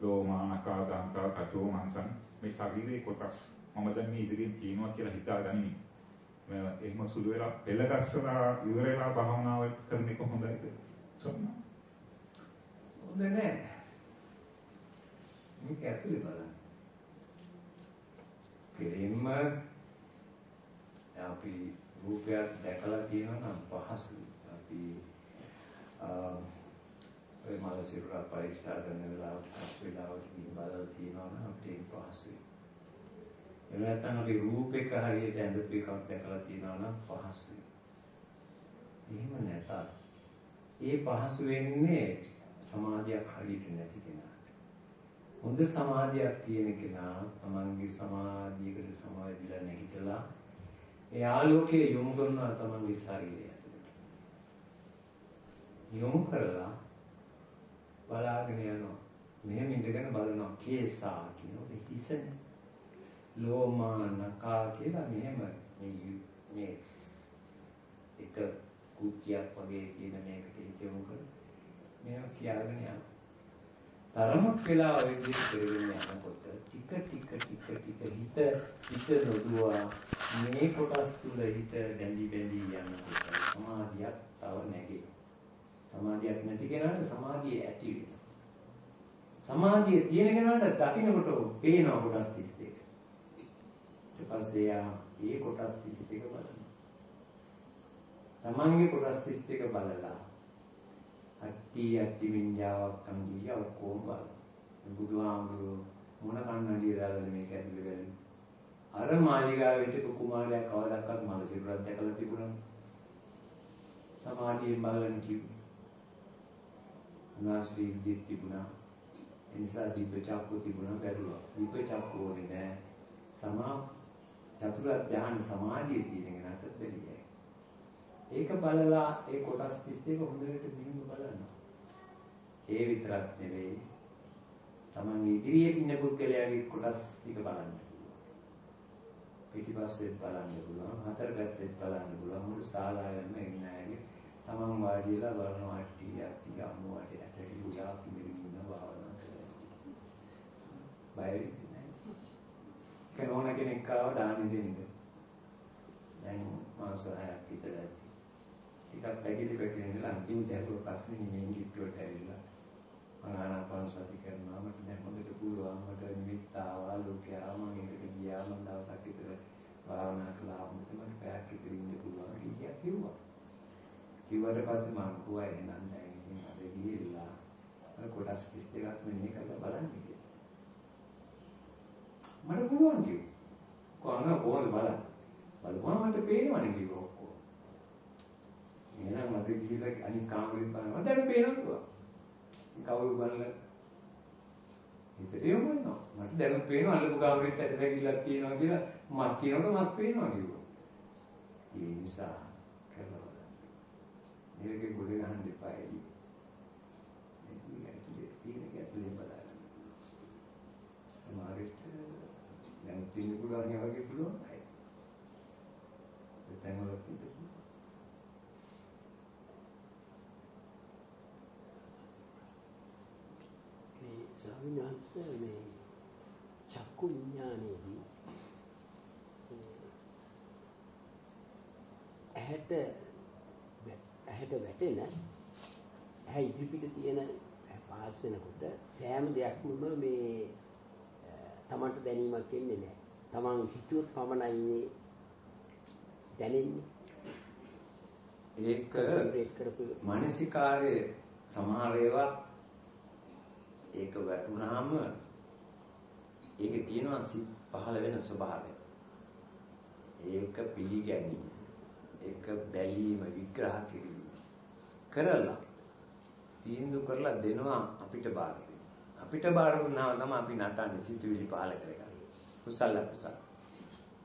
ලෝමානකා දන්තා කටෝ මංසන් මේ ශරීරයේ කොටස් මම දැන් මේ ඉදිරියෙන් තියෙනවා කියලා හිතාගනිමි. මම එහෙම සුළු වෙලා පෙළ ගැස්සලා ඉවර වෙලා භාවනාව කරන එක හොඳයිද? සම්මා. හොඳ නෑ. මේක ඇතුලේ බලන්න. කෙලින්ම අපි රූපයක් දැකලා තියෙනවා නම් පහසුයි. අපි ඔය මල සිරුර පරීක්ෂා කරන වෙලාවට වෙලාවට බලලා තියෙනවා නම් අපිට පහසුයි. එහෙම නැත්නම් අපි රූපයක හරියට ඇඳපු එකක් දැකලා තියෙනවා නම් පහසුයි. එහෙම නැතත් ඒ පහසු වෙන්නේ සමාධියක් හරියට නැති කෙනාට. හොඳ සමාධියක් තියෙන කෙනා තමන්ගේ සමාධියකට සමාදිලා නැගිටලා ඒ ආලෝකයේ යොමු කරනවා තමන්ගේ ශරීරය ඇතුළට. යොමු කරලා බලාගෙන යනවා. මෙහෙම ඉඳගෙන බලනවා කේසා කියනකොට හිසනේ. ලෝමානකා කියලා මෙහෙම මේ මේ එක කුච්චියක් වගේ කියන මේකට හිත යොමු කර මේව කියාගෙන යනවා. තරමක් වෙලා ඔය විදිහට කරගෙන යනකොට ටික ටික ටික ටික හිත හිත නොදුවා මේ කොටස් තුල හිත බැඳි බැඳි යනකොට සමාධියක් තව නැගේ. සමාධියක් නැති කෙනාට සමාධිය ඇති වෙනවා. සමාධිය තියෙන කෙනාට දකින්නකොට පේනවා කොටස් 32. ඊට පස්සේ යා ඒ කොටස් 32 බලනවා. තමන්ගේ කොටස් 32 බලලා අට්ටි අට්ටි විඤ්ඤාවක් අංගිය ඔක්කොම බලන. බුදුහාමුදුරුවෝ මොන කන්නඩිය දාලාද මේක ඇතුලේ වෙන්නේ? අර මාලිගාවේ හිටපු කුමාරයා කවදාවත් මල සිරුරක් දැකලා තිබුණා. සමාධියෙන් බලන්න කිව්වේ. අනාශ්‍රී විද්‍යාව තිබුණා. ඒ නිසා දීප චක්කෝ තිබුණා බැලුවා. දීප චක්කෝ නෑ. සමා චතුරාර්ය ධ්‍යාන සමාධිය තියෙන කෙනාට බැරියයි. ඒක බලලා ඒ කොටස් 32 හොඳට බිහිව බලන්න. ඒ විතරක් නෙවෙයි. Taman ඉදිරියේ ඉන්න පුද්ගලයාගේ කොටස් ටික බලන්න. පිටිපස්සෙත් බලන්න පුළුවන්, හතර පැත්තෙත් බලන්න පුළුවන්. මුළු ශාලාවෙම ඉන්න අයගේ Taman වාඩි වෙලා බලනවා අට්ටි යටි අම්මෝ අටි ඇටි උඩා පිළිගින්න ඉන්න භාවනා කරනවා. බය වෙන්නේ නැහැ. කෙනෝන කෙනෙක් ආව දානෙ දෙන්න. දැන් මාස 6ක් විතර ඇති. ටිකක් පැකිලි පැකිලි ඉඳලා අන්තිමට ඇහුව ප්‍රශ්නේ නිමෙන් කිට්ටුවට ඇවිල්ලා මම ආනාපාන සති කරනවා. මට දැන් හොඳට පුළුවන් මට නිමිත්ත ආවා ලෝකයා මම ඒකට ගියා. මම දවසක් විතර භාවනා කළා. මට මට පැයක් විතර ඉන්න පුළුවන් කියලා කිව්වා. කිව්වට පස්සේ මම කිව්වා එහෙනම් දැන් ඉතින් අද ගිහිල්ලා අර කොටස් 32ක් මෙන්න කරලා බලන්න කියලා. මට පුළුවන් කිව්වා. කොහොමද? කොහොමද බලන්න? බලපුවම මට පේනවනේ කිව්වා. එහෙනම් මට ගිහිල්ලා අනිත් කාමරෙත් බලනවා. දැන් පේනවා. කවුරු බලලා හිතේ යොමුනවා. මට දැන් පේනවා අල්ලපු කාමරෙත් ඇට වැగిලා තියෙනවා කියලා මත් කියනකොට මත් පේනවා කිව්වා. ඒ නිසා කරලා බලන්න. මේකේ ගොඩ ගන්න දෙපා එළි. මේක ඇතුලේ තියෙන ඇතුලේ බලන්න. සමහරවිට දැන් තියෙන පුළුවන් වගේ පුළුවන්. ඒ තැන්වල තියෙන ස්වාමීන් වහන්සේ මේ චක්කු විඥානයේදී ඇහැට ඇහැට වැටෙන ඇහැ ඉදිරිපිට තියෙන පාස් වෙනකොට සෑම දෙයක්ම මේ තමන්ට දැනීමක් එන්නේ නැහැ. තමන් හිතුවොත් පමණයි දැනෙන්නේ. ඒක මානසිකාරයේ සමහර ඒවා ඒක වැටුනහම ඒකේ තියෙනවා පහළ වෙන ස්වභාවය. ඒක පිළිගැනීම. ඒක බැලීම විග්‍රහ කිරීම. කරලා තීන්දුව කරලා දෙනවා අපිට බාර අපිට බාර දුන්නාම තමයි අපි නටන්නේ සිතුවිලි පහළ කරගන්නේ. කුසල කුසල.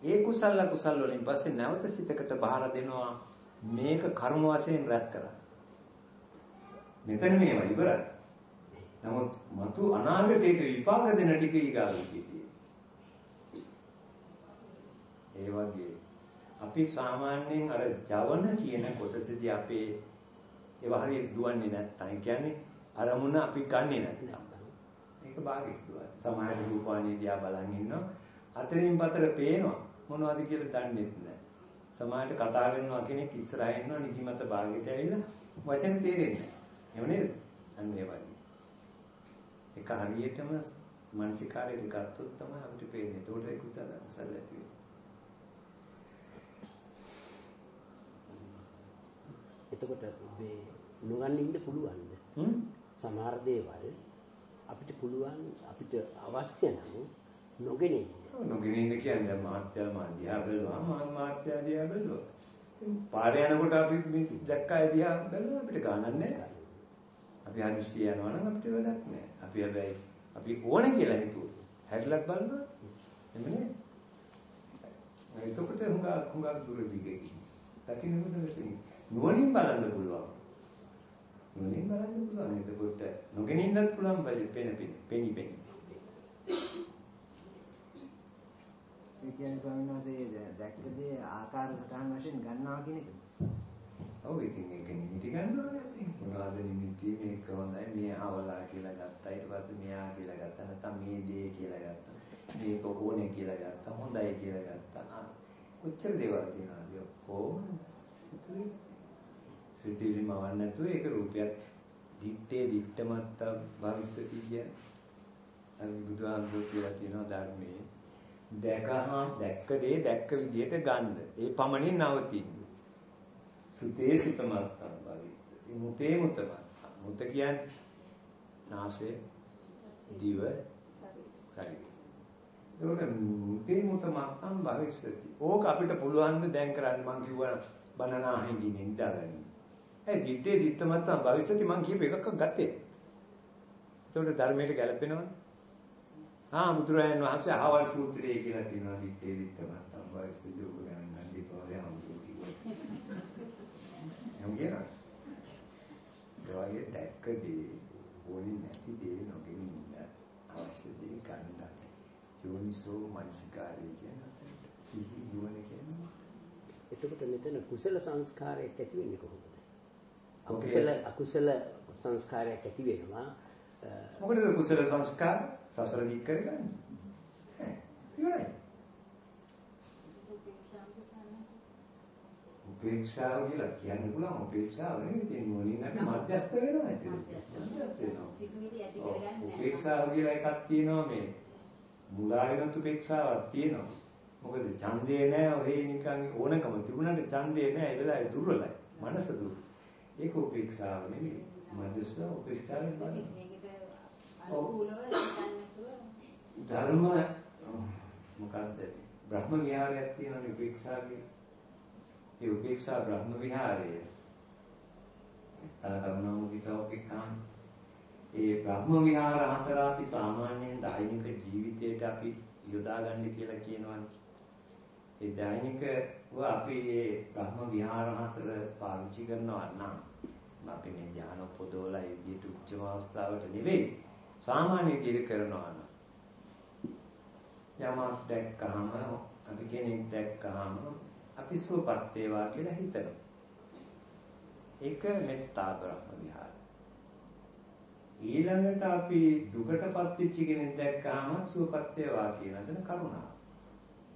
ඒ කුසල කුසල වලින් පස්සේ නැවත සිතකට බාර දෙනවා මේක කර්ම වශයෙන් රැස් කරා. මෙතන මේවා ඉවරයි. නමුත් මතු අනාගතයට විපාක දෙන ටික ඊගාවෙකදී. ඒ වගේ අපි සාමාන්‍යයෙන් අර ජවන කියන කොටසදී අපේ ඒවා හරියට දුවන්නේ නැත්තම් ඒ කියන්නේ අරමුණ අපි ගන්නෙ නැත්තම්. ඒක භාගයට දුවන සමාජ රූපවාහිනිය දිහා බලන් ඉන්නවා. අතරින් පතර පේනවා. මොනවද කියලා දන්නේ නැහැ සමාජයට කතා කරනවා කෙනෙක් ඉස්සරහින් ඉන්නවා නිදිමත භාගයට ඇවිල්ලා වචන තේරෙන්නේ නැහැ එහෙම නේද? අන්න ඒ වගේ. ඒක හරියටම මානසිකාරයට ගත්තොත් තමයි අපිට පේන්නේ. ඒතකොට ඒ කුසල කුසල ඇති වෙන්නේ එතකොට මේ නොගන්න ඉන්න පුළුවන්ද? සමහර දේවල් අපිට පුළුවන් අපිට අවශ්‍ය නම් නොගෙන ඉන්න. නොගෙන ඉන්න කියන්නේ මහත්ය මාධ්‍යා බැලුවා මම මහත්ය දිහා බැලුවා. පාරේ යනකොට අපි මිනිස්සු දැක්කා දිහා බැලුවා අපිට ගානක් නැහැ. අපි හදිස්සිය යනවා නම් අපිට වැඩක් නැහැ. අපි හැබැයි අපි ඕනේ කියලා හිතුවොත් හැරිලක් බලනවා. එමනේ. එතකොට හුඟා හුඟා දුර දිගේ. දකින්නකොට මෙතන නුවණින් බලන්න පුළුවන්. නුවණින් බලන්න පුළුවන්. එතකොට නොගෙන ඉන්නත් පුළුවන් බැරි පෙන පෙන පෙනි පෙනි. ඒ කියන්නේ ස්වාමීන් වහන්සේ දැක්ක දේ ආකාර සටහන් වශයෙන් ගන්නවා කියන එක. ඔව් ඉතින් ඒක නිමිති ගන්නවා. මොනවද නිමිති මේක හොඳයි මේ අවලා කියලා ගත්තා. ඊට පස්සේ මෙයා කියලා ගත්තා. නැත්නම් මේ දේ කියලා ගත්තා. මේක ඕනේ කියලා ගත්තා. හොඳයි කියලා ගත්තා. කොච්චර දේවල් තියෙනවද ඔක්කොම සිතුවේ සිතුවිලි මවන්න නැතුව ඒක රූපයක් දිත්තේ දිත්තමත්ත භවිෂති කිය. අර බුදුහාමුදුරුවෝ කියලා තියෙනවා ධර්මයේ දැකහා දැක්ක දේ දැක්ක විදිහට ගන්න. ඒ පමණින් නවතින්න. සුතේ සුතමත්තම් භවිත. මුතේ මුතමත්. මුත කියන්නේ නාසය දිව ශරීරය. ඒකට මුතේ මුතමත්තම් භවිෂති. ඕක අපිට පුළුවන් ද දැන් කරන්න මං කිව්වා බනනා හින්දිනේ ඉඳගන්න. ඒ දිත්තේ දිත්තමත්තම් භවිෂති මං කියප එකක් ගත්තේ. ඒකට ධර්මයට ගැලපෙනවද? ආ බුදුරජාණන් වහන්සේ ආවල් සූත්‍රයේ කියලා තියෙනවා දිත්තේ දිත්තමත්තම් භවිෂති යෝග ගණන් දීපෝලේ හම්බුනේ. එම් කියනවා. ඒ වගේ දැක්කදී ඕනි නැති දේ නොගෙන ඉන්න අවශ්‍ය දේ ගන්න. යෝනිසෝ මනසිකාරය කියන සිහි නුවණ කියන්නේ. එතකොට මෙතන කුසල සංස්කාරයක් ඇති වෙන්නේ කොහොමද? අකුසල අකුසල සංස්කාරයක් ඇති වෙනවා. මොකටද කුසල සංස්කාර සසර දික් කරගන්නේ? ඉවරයි. උපේක්ෂාව කියලා කියන්න පුළුවන් උපේක්ෂාව නෙවෙයි තියෙන මොනින් අපි මධ්‍යස්ත වෙනවා ඒක. මධ්‍යස්ත වෙනවා. සිතුවිලි ඇති කරගන්නේ උපේක්ෂාව කියලා එකක් තියෙනවා මේ මුලාවෙනත් උපේක්ෂාවක් තියෙනවා. මොකද ඡන්දේ නැහැ ඔය නිකන් ඕනකම තිබුණාට ඡන්දේ නැහැ ඒ වෙලාවේ දුර්වලයි. මනස දුර්වල. ඒක උපේක්ෂාව නෙවෙයි. මධ්‍යස්ත උපේක්ෂාවෙන් බලන්න. ධර්ම මොකද්ද? බ්‍රහ්ම විහාරයක් තියෙනවනේ උපේක්ෂා කියලා. ඒ උපේක්ෂා බ්‍රහ්ම විහාරය. තරකරුණාමුදිතෝපිකාන් ඒ බ්‍රහ්ම විහාර හතර අපි සාමාන්‍යයෙන් දෛනික ජීවිතයට අපි යොදා ගන්න කියලා කියනවනේ. ඒ දෛනිකව අපි මේ බ්‍රහ්ම විහාර හතර පාවිච්චි කරනවා නම් අපි මේ ඥාන පොදවලා ඒ විදිහට උච්චම අවස්ථාවට නෙවෙයි සාමාන්‍ය විදිහට කරනවා නම් යමක් දැක්කහම අපි කෙනෙක් දැක්කහම අපි සුවපත් වේවා කියලා හිතනවා. ඒක මෙත්තා බ්‍රහ්ම විහාර. ඊළඟට අපි දුකටපත් වෙච්ච කෙනෙක් දැක්කහම සුවපත් වේවා කියන දන කරුණාව.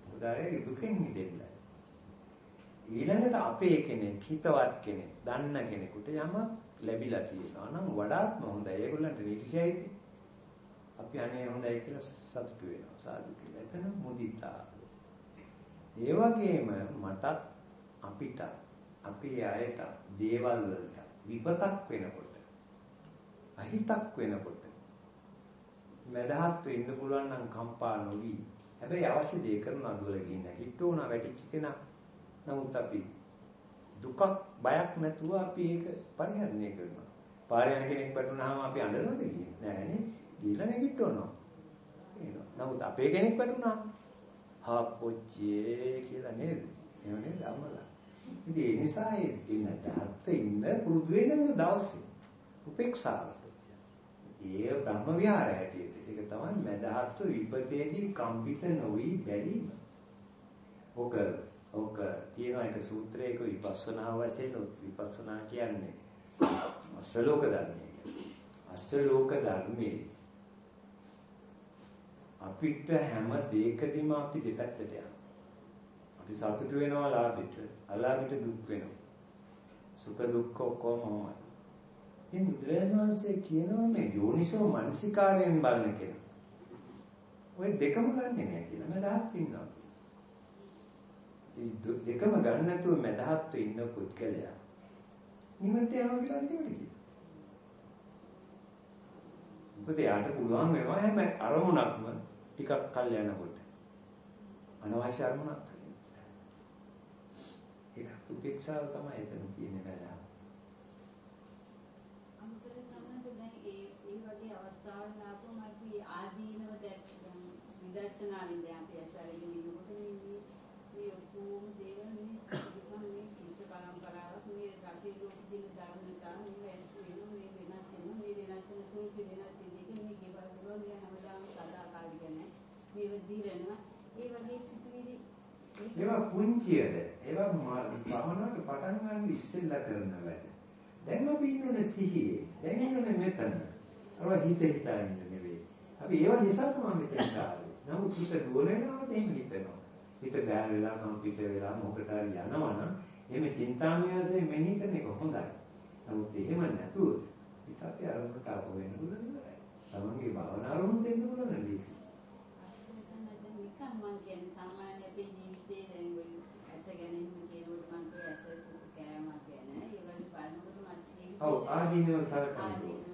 උදාරයේ දුකෙන් මිදෙන්න. ඊළඟට අපේ කෙනෙක් හිතවත් කෙනෙක් දන්න කෙනෙකුට යමක් ලැබිලා තියෙනවා නම් වඩාත්ම හොඳයි. ඒගොල්ලන්ට නිර්ෂයයිද? අපි අනේ හොඳයි කියලා සතුටු වෙනවා සාදු කියලා. එතන මුදිතා. ඒ වගේම මටත් අපිට අපේ අයට දේවල් වලට විපතක් වෙනකොට අහිතක් වෙනකොට මදහත් වෙන්න පුළුවන් නම් කම්පා නොවි. හැබැයි අවශ්‍ය දේ කරනවා දුවල ගිහින් නැගිට උනා වැටිච්ච කෙනා. නමුත් අපි දුකක් බයක් නැතුව අපි ඒක පරිහරණය කරනවා. පාරේ යන කෙනෙක් වැටුනහම අපි අඬනවද කියන්නේ? නෑනේ. ගිහලා නැගිටවනවා. නමුත් අපේ කෙනෙක් වැටුනා හා පොච්චියේ කියලා නේද? එහෙම නේද අම්මලා? ඉතින් ඒ නිසා ඒ දින දහත් ඉන්න පුරුදු වෙන්න මොකද දවසේ? උපේක්ෂාව. ඒ බ්‍රහ්ම විහාරය හැටියට. ඒක තමයි මදහත්ව විපතේදී කම්පිත නොවි බැලීම. ඔක ඔක තියෙන එක සූත්‍රයක විපස්සනා වශයෙන් විපස්සනා කියන්නේ අෂ්ටලෝක ධර්මයේ. අෂ්ටලෝක ධර්මයේ අපිට හැම දෙයකදීම අපි දෙපැත්තට යනවා. අපි සතුටු වෙනවා ලාභෙට, අලාභෙට දුක් වෙනවා. සුඛ දුක්ඛ ඔක්කොම මේ බුදුරජාණන් වහන්සේ කියනවා මේ යෝනිසෝ මනසිකාරයෙන් බලන කෙනා. ඔය දෙකම ගන්නෙ නෑ කියලා මදහත් ඉන්නවා. ඉතින් දෙකම ගන්න නැතුව මදහත් ඉන්න පුද්ගලයා නිවන්ට යනවා කියලා අන්තිමට කියනවා. මොකද යාට පුළුවන් වෙනවා හැම අරමුණක්ම ටිකක් කල් යනකොට අනවශ්‍ය අරමුණක් ඒක උපේක්ෂාව තමයි එතන තියෙන වැඩ. විදර්ශනාවෙන් දැන් අපි ඇසාරගෙන ඉන්නකොට මේ මේ ඔක්කොම දේවල් මේ නිකන් මේ චිත්ත පරම්පරාවක් මේ රටේ ලෝකෙ දින ධර්මතා මේ වෙන මේ වෙනස් වෙන මේ වෙනස් වෙන සූත්‍ර වෙනස් වෙන මේ ගෙවල් වල මේ හැමදාම සදාකාලික නැහැ මේව දිරනවා ඒ වගේ සිතුවිලි ඒවා පුංචියද ඒවා භවනාවට පටන් ගන්න ඉස්සෙල්ලා කරන වැඩ දැන් අපි ඉන්නේ සිහියේ දැන් ඉන්නේ මෙතන අර හිත හිතා ඉන්නේ නෙවෙයි අපි ඒවා නිසා තමයි මෙතන ආවේ නමුත් හිත දුවල යනකොට එහෙම හිතෙනවා. හිත බෑන වෙලා කම්පිත වෙලා මොකට හරි යනවනම් එහෙම චින්තාමය වශයෙන් මෙනෙහි කරන එක හොඳයි. නමුත් එහෙම නැතුව හිත අපි අරමුණට ආපහු වෙන්න පුළුවන් නේද? තමන්ගේ භාවනා අරමුණ දෙන්න පුළුවන් නේද? නිකන් මං කියන්නේ සාමාන්‍ය අපේ ජීවිතේ දැන් ඔය ඇස ගැන කියනකොට මං කිය ඇස සුදු කෑමක් ගැන ඒ වගේ බලනකොට මම ඔව් ආදීනව සලකන්න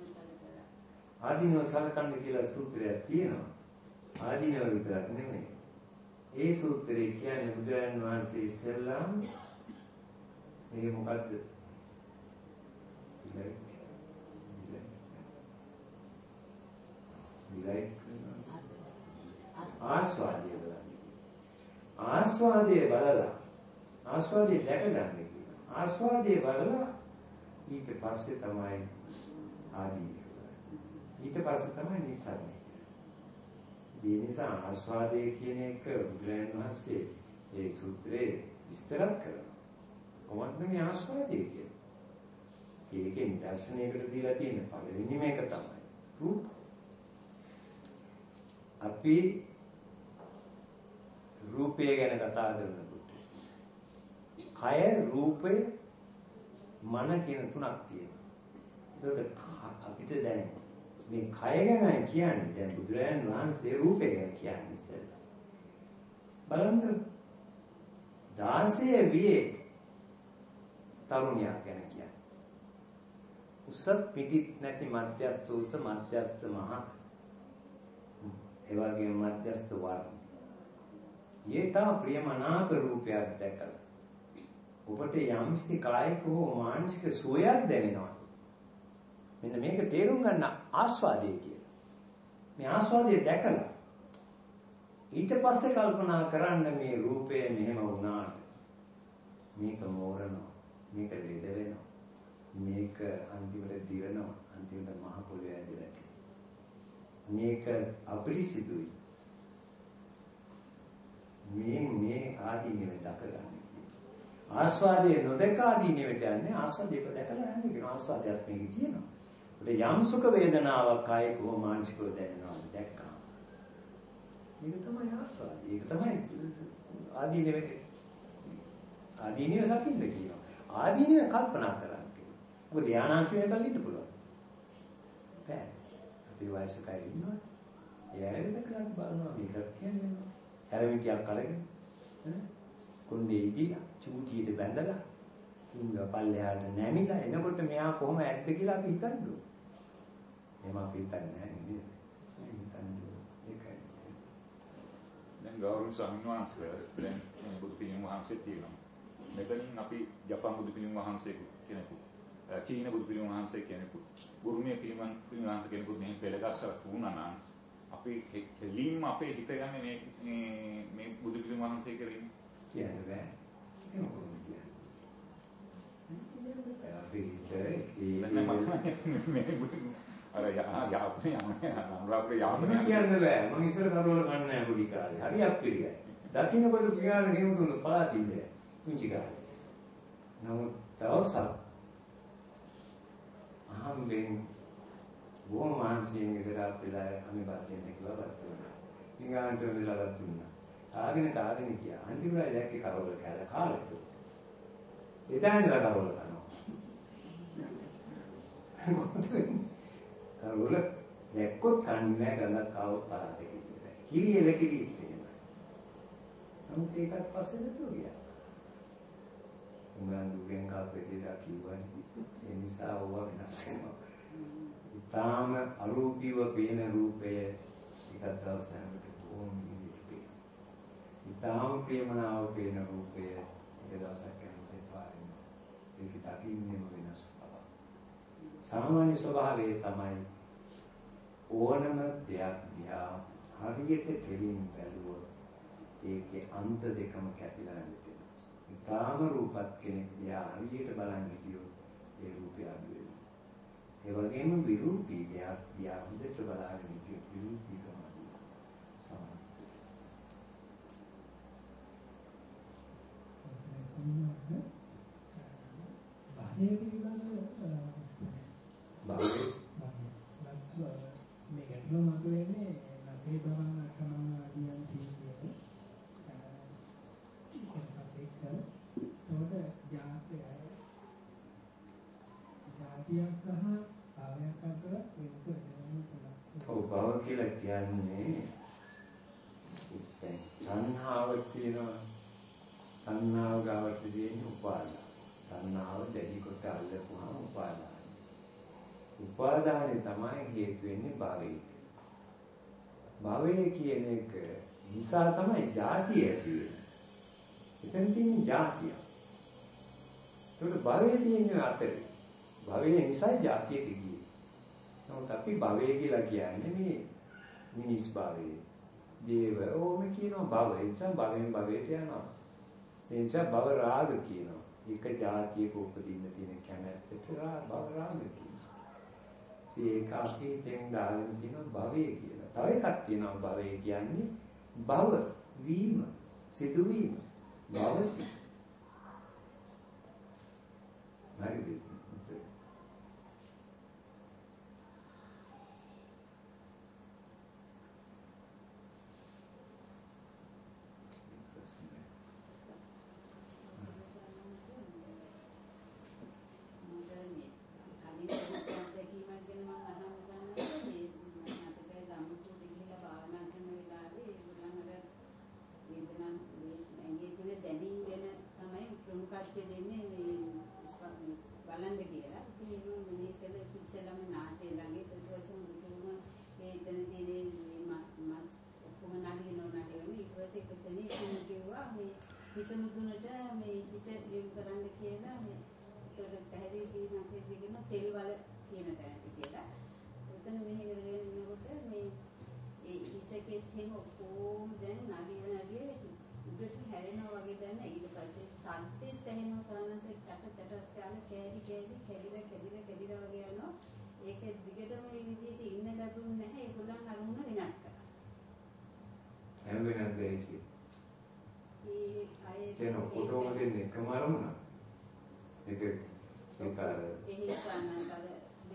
ආදීනව සලකන්න කියලා සූත්‍රයක් තියෙනවා. ආදීනව විතරක් නෙමෙයි. ඒ සූත්‍රයේ කියන්නේ බුදුරජාණන් වහන්සේ ඉස්සෙල්ලාම මේ මොකද්ද? ආස්වාදයේ බලන්න. ආස්වාදයේ බලලා ආස්වාදයේ දැක ගන්න කියනවා. ආස්වාදයේ බලලා ඊට පස්සේ තමයි ආදී. ඊට පස්සේ තමයි නිස්සාරණය. ඒ නිසා ආස්වාදයේ කියන එක බුදුරජාණන් වහන්සේ ඒ සූත්‍රයේ විස්තර කරනවා. කොහොමද මේ ආස්වාදය කියන්නේ? ඒකෙන් දර්ශනයකට දීලා තියෙන පළවෙනිම එක තමයි රූප. අපි රූපය ගැන කතා කරනකොට කය රූපය මන කියන තුනක් තියෙනවා. ඒකට අපිට දැන් මේ කය ගැන කියන්නේ දැන් බුදුරජාණන් වහන්සේ රූපය ගැන කියන්නේ ඉස්සෙල්ලා. බලන්න 16 වියේ තරුණියක් ගැන කියන්නේ. උස පිටිත් නැති මධ්‍යස්ථ උස මධ්‍යස්ථ මහ ඒ වගේම මධ්‍යස්ථ වර්ණ. ඊතා ප්‍රියමනාප රූපයක් දැකලා ඔබට යම්සි කායික හෝ මානසික සුවයක් දැනෙනවා. මෙන්න මේක තේරුම් ගන්න ආස්වාදය කියලා. මේ ආස්වාදය දැකලා ඊට පස්සේ කල්පනා කරන්න මේ රූපය මෙහෙම වුණාට මේක මෝරනවා මේක ලෙඩ වෙනවා මේක අන්තිමට දිරනවා අන්තිමට මහ පොළොවේ ඇදලා මේක අපිරිසිදුයි මේ මේ ආදීනෙව දකගන්න ආස්වාදයේ නොදක ආදීනෙවට යන්නේ ආස්වාදයක දැකලා යන්නේ කියන ආස්වාදයක් මේක තියෙනවා යම් සුඛ වේදනාවක් කායික හෝ මානසිකව දැනෙනවා දැක්කා. මේක තමයි ආස්වාදය. ඒක තමයි ආදී නෙවෙයි. ආදීනිව දකින්න කියනවා. ආදීනිව කල්පනා කරන්න කියනවා. මොකද ධානාංක වෙනකල් ඉන්න පුළුවන්. බෑ. අපි වයසක අය ඉන්නවා. ඒ ඇවිල්ලා කරක් බලනවා මේක කියන්නේ. හැරමිටියක් අරගෙන ඈ කොණ්ඩේ ඉදිලා චූටියට බැඳලා තින්ග පල්ලෙහාට නැමිලා එනකොට මෙයා කොහොම ඇද්ද කියලා අපි හිතන්න ඕනේ. එහෙම අපි හිතන්නේ නැහැ නේද? හිතන්නේ ඒකයි. දැන් ගෞරව ස්වාමීන් වහන්සේ දැන් මේ බුදු පිළිම වහන්සේ තියෙනවා. මෙතනින් අපි ජපාන් බුදු පිළිම වහන්සේ කෙනෙකු, චීන බුදු පිළිම වහන්සේ කෙනෙකු, බුරුමේ පිළිම පිළිම වහන්සේ කෙනෙකු මෙහෙම පෙළගස්සලා තුනනා නම් අපි කෙලින්ම අපේ හිත යන්නේ මේ මේ මේ බුදු පිළිම වහන්සේ කෙරෙහිනේ. කියන්න බෑ. අර යාපනේ යන්නේ අනුරාධපුර යාපනේ කියන්න බෑ. මම ඉස්සර කරවල ගන්න නෑ පොඩි කාලේ. හරියක් පිළිගයි. දකින්නකොට පියාගෙන හේතුන පලාතින්නේ. පුංචි කාලේ. නමුත් දවසක් අහම්බෙන් බොහොම මානසිකයෙන් ඉඳලා වෙලා අනිබත් දෙන්න කියලා වත් වුණා. ඊගාන්ට වෙලා වත් වුණා. කාගෙන කාගෙන ගියා. අන්තිමට දැක්කේ කරවල කෑලා කාලෙට. එදා ඉඳලා කරවල කරනවා. කරවල දැක්කොත් කන්නේ ගලක් ආවොත් පරාදේ කියලා. කිරි එල කිරි ඉන්නේ. නමුත් ඒකත් පස්සේ නැතුව ගියා. උඹන් දුගෙන් කාපේදලා කිව්වනේ. ඒ නිසා ඕවා වෙනස් වෙනවා. ඊටාම අරූපීව පේන රූපය එකක් දවසකට බොහොම ඉතාම ප්‍රේමනාව පේන රූපය එක දවසක් යනකොට පාරින් ඒක දකින්නේම වෙනස් බව. සාමාන්‍ය ස්වභාවය තමයි ඕනම දෙයක් දිහා හරියට දෙලින් බැලුවොත් ඒකේ අන්ත දෙකම කැපිලා නැතිවෙනවා. ඉතාම රූපත් කෙනෙක් දිහා හරියට බලන් හිටියොත් ඒ රූපය අඩු වෙනවා. ඒ වගේම විරූපී දෙයක් දිහා හොඳට බලාගෙන හිටියොත් විරූපීකම භාවය පිළිබඳව භාවය මේ ගැටලුව මතුවෙන්නේ නතේ බවන්න තමන් ආදියන් කියන්නේ ඒකත් එක්ක උඩ ජාතිය ජාතියක් සහ භාවයක් අතර වෙනස වෙනවා ඔව් භව කියලා කියන්නේ තණ්හාව කියනවා තණ්හාව ගාවට දෙන්නේ උපාදාන. තණ්හාව දැඩි කොට අල්ලපුවාම උපාදාන. උපාදානේ තමයි හේතු වෙන්නේ භවයට. භවය කියන එක නිසා තමයි ಜಾති ඇති වෙන්නේ. එතන තියෙන ಜಾතිය. ඒකට භවය තියෙන අතරේ භවය නිසායි ಜಾතියට ගියේ. නමුත් අපි භවය කියලා කියන්නේ මේ මිනිස් භවය. දේව ඕම කියනවා භව. ඒ නිසා භවෙන් භවයට යනවා. ඒ නිසා භව රාග කියනවා. එක જાතියක උපදින්න තියෙන කැමැත්තට භව රාග කියනවා. ඒක අපි තෙන් දාගෙන කියනවා භවය කියලා. තව එකක් තියෙනවා භවය කියන්නේ භව වීම සිදුවීම භව. හරිද විසමුදුනට මේ හිත යොමු කරන්න කියලා මේ ඒකට පැහැදිලි කිරීමක් දෙගෙන තෙල් වල කියන තැනට කියලා. එතන මෙහෙ කරගෙන ඉන්නකොට මේ ඒ හිසකේ සෙම කොහොම දැන් නගිය නගිය උඩට හැරෙනවා වගේ දැන ඊට පස්සේ සද්දෙත් ඇහෙනවා සානස චට චටස් කාලේ කෑලි කෑලි කැඩිලා කැඩිලා කැඩිලා වගේ යනවා. ඒක දිගටම මේ විදිහට ඉන්න ලැබුණ නැහැ ඒගොල්ලන් අරමුණ වෙනස් කරා. හැම වෙනස් දෙයක් ඒ අය කියන ඔක්කොටම දෙන්නේ එකම අරමුණ. ඒක ඒක අර එහි ස්ථානන්තර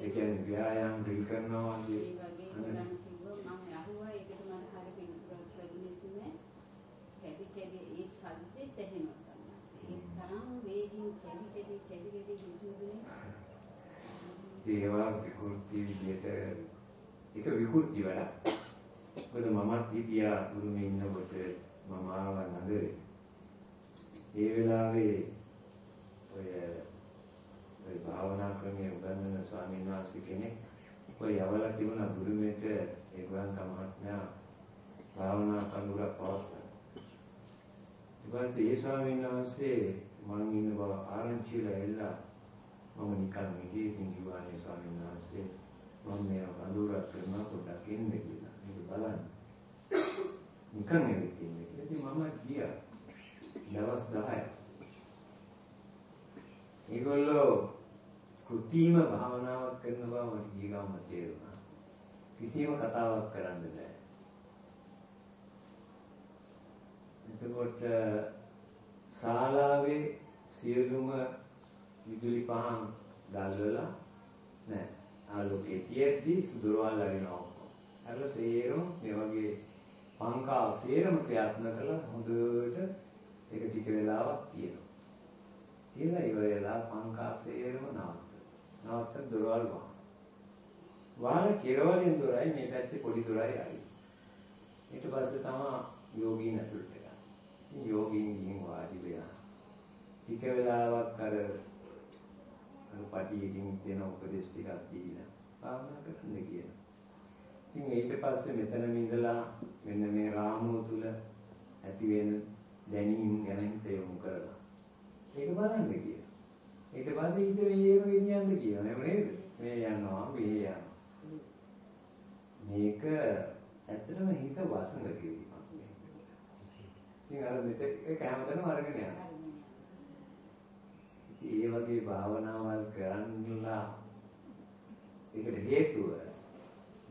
ඒ කියන්නේ ව්‍යායාම දෙක කරනවා ඒ වගේ ගණන් කිව්වා මම අහුවා ඒකට මට හරිය පිළිතුරක් ලැබුණේ නැහැ. කැඩි කැඩි ඒ සද්දෙත් ඇහෙනවා සම්මාස. ඒ තරම් වේගින් කැඩි කැඩි කැඩි කැඩි හිසුදුනේ. ඒවා විකෘති විදියට ඒක විකෘති වැඩක්. මොකද මමත් හිටියා ගුරුමේ ඉන්නකොට මම ආවා නගරේ. ඒ වෙලාවේ ඔය ඔය භාවනා ක්‍රමයේ උගන්වන ස්වාමීන් වහන්සේ කෙනෙක් ඔය යවලා තිබුණා ගුරුමේට ඒ ගුවන් කමහත්මයා භාවනා කඳුරක් පවත්වන. ඊට පස්සේ ඒ ස්වාමීන් වහන්සේ මම ඉන්න බව ආරංචි වෙලා එල්ලා මම නිකන් ගියේ ඉතින් කිව්වානේ ස්වාමීන් වහන්සේ මම මේ කඳුරක් කරනවා පොඩ්ඩක් ඉන්න කියලා. මේක බලන්න. නිකන් ඇවිත් ඉන්නේ කියලා. ඉතින් මම ගියා. දවස් 10ක්. ඒගොල්ලෝ කෘතිම භාවනාවක් කරන බව මට ඊගාම තේරුණා. කිසිම කතාවක් කරන්න බෑ. එතකොට ශාලාවේ සියලුම විදුලි පහන් දැල්වලා නෑ. ආලෝකයේ තියෙද්දි සුදුරවල් අරිනවා. අර සේරම මේ වගේ පංකා සේරම ක්‍රියාත්මක කළා හොඳට ඒක ටික වෙලාවක් තියෙනවා. තියලා ඉවර වෙලා පංකා සේරම නවත්ත. නවත්ත දොරවල් වහන. වහන කෙරවලින් දොරයි මේ පැත්තේ පොඩි දොරයි ආයි. ඊට පස්සේ තමයි යෝගීන් ඇතුළට ගන්න. ඉතින් යෝගීන් ගිහින් වාඩි වෙලා ටික වෙලාවක් අර අර පටියකින් දෙන උපදේශ ටිකක් දීලා භාවනා කරන්න කියනවා. ඉතින් ඊට පස්සේ මෙතනම ඉඳලා මෙන්න මේ රාමුව තුල ඇති වෙන දැනීම් ගැන තේරුම් කරලා ඒක බලන්න කියනවා. ඊට පස්සේ ඊට මේව ගෙනියන්න කියනවා. නේද නේද? මේ යනවා මේ යනවා. මේක ඇත්තටම හිත වසඟ කිරීමක් මේක. ඉතින් අර මෙතෙක් කැමතනම අරගෙන යනවා. ඉතින් ඒ වගේ භාවනාවල් කරන්නලා ඒකට හේතුව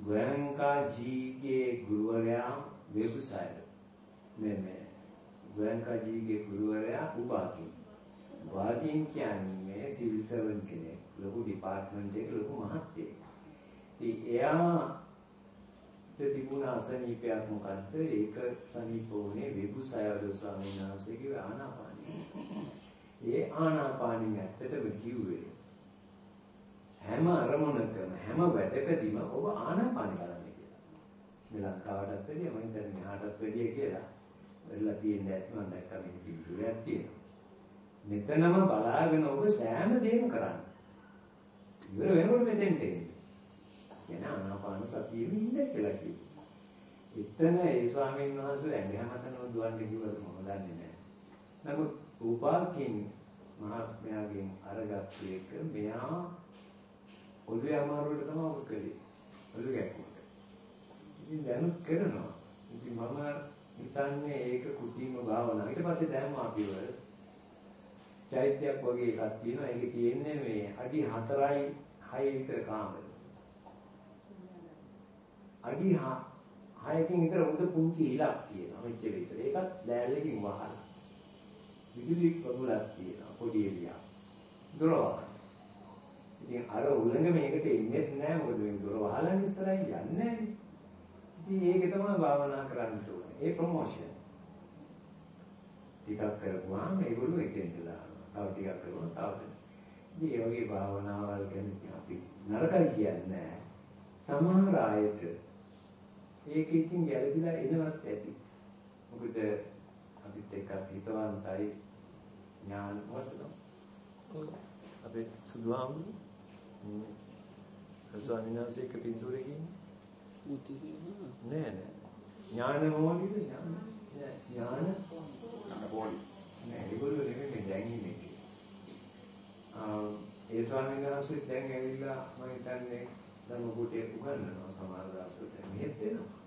ගෝයන්කා ජීගේ ගුරුවරයා වෙබ්සයිට් මේ මේ ගෝයන්කා ජීගේ ගුරුවරයා උපාකින් වාකින් කියන්නේ සිවිල් සර්වන් කෙනෙක් ලොකු ඩිපාර්ට්මන්ට් එකක ලොකු මහත්තයෙක්. ඉතින් එයා තිබුණ අසනීපයක් මොකද්ද? ඒක සනීප වුණේ වෙබ්සයිට් ස්වාමීන් වහන්සේගේ ආනාපානිය. ඒ ආනාපානිය ඇත්තටම කිව්වේ හැම අරමුණකම හැම වැඩකදීම ඔබ ආනාපාන බලන්න කියලා. මේ ලංකාවටත් වැඩිය මම හිතන්නේ මෙහාටත් වැඩිය කියලා. වෙලා තියෙන්නේ ඇත්ත මම දැක්කා මේ පිටුරයක් තියෙනවා. මෙතනම බලාගෙන ඔබ සෑම දෙයක්ම කරන්න. ඉවර වෙනකොට මෙතෙන්ට එන්නේ. එන ආනාපාන සතියෙම ඉන්න කියලා කිව්වා. එතන ඒ ස්වාමීන් වහන්සේ ඇඟ හැමතැනම දුවන්න කිව්වද මම දන්නේ නැහැ. නමුත් උපාකින් මහත්මයාගෙන් අරගත්ත එක මෙයා ඔළුවේ අමාරුවට තමයි ඔබ කළේ. ඔළුව ගැක්කුවට. ඉතින් දැනුත් කරනවා. ඉතින් මම හිතන්නේ ඒක කුටීම භාවනාව. ඊට පස්සේ දැම්ම අපිව චෛත්‍යයක් වගේ එකක් තියෙනවා. ඒකේ තියෙන්නේ මේ අඩි 4යි 6 විතර කාමර. අඩි 6කින් විතර උඩ පුංචි ඉලක් තියෙනවා. මෙච්චර විතර. ඒකත් ලෑල්ලකින් වහලා. විදුලි කබුලක් තියෙනවා. පොඩි එළියක්. දොර වහන. ඉතින් අර උලඟ මේකට එන්නේ නැහැ මොකද මේ දොර වහලා ඉස්සරහින් යන්නේ නැහැ. ඉතින් ඒක තමයි භාවනා කරන්න ඕනේ. ඒ ප්‍රොමෝෂන්. ටිකක් කරපුවාම ඒගොල්ලෝ එතෙන්ට දානවා. තව ටිකක් කරනවා තව. ඉතින් ඒ වගේ භාවනාවල් ගැන අපි නරකයි කියන්නේ නැහැ. සමහර ආයත ඒක ඉතින් ගැළපීලා එනවත් ඇති. මොකද අපිත් එක්කත් හිතවන්තයි ඥාන වටනවා. අපේ සුදුහාමුදුරු ස්වාමීන් වහන්සේ එක පින්තූරේ කියන්නේ නෑ නෑ ඥාන මොහොතේ ඥාන නෑ ඥාන බෝලි නෑ ඒගොල්ලෝ නෙමෙයි දැන් ඉන්නේ. ආ ඒ ස්වාමීන් වහන්සේ දැන් ඇවිල්ලා මම හිතන්නේ ධර්ම කුටිය උගන්වනවා සමහර දවස්වල මෙහෙත් වෙනවා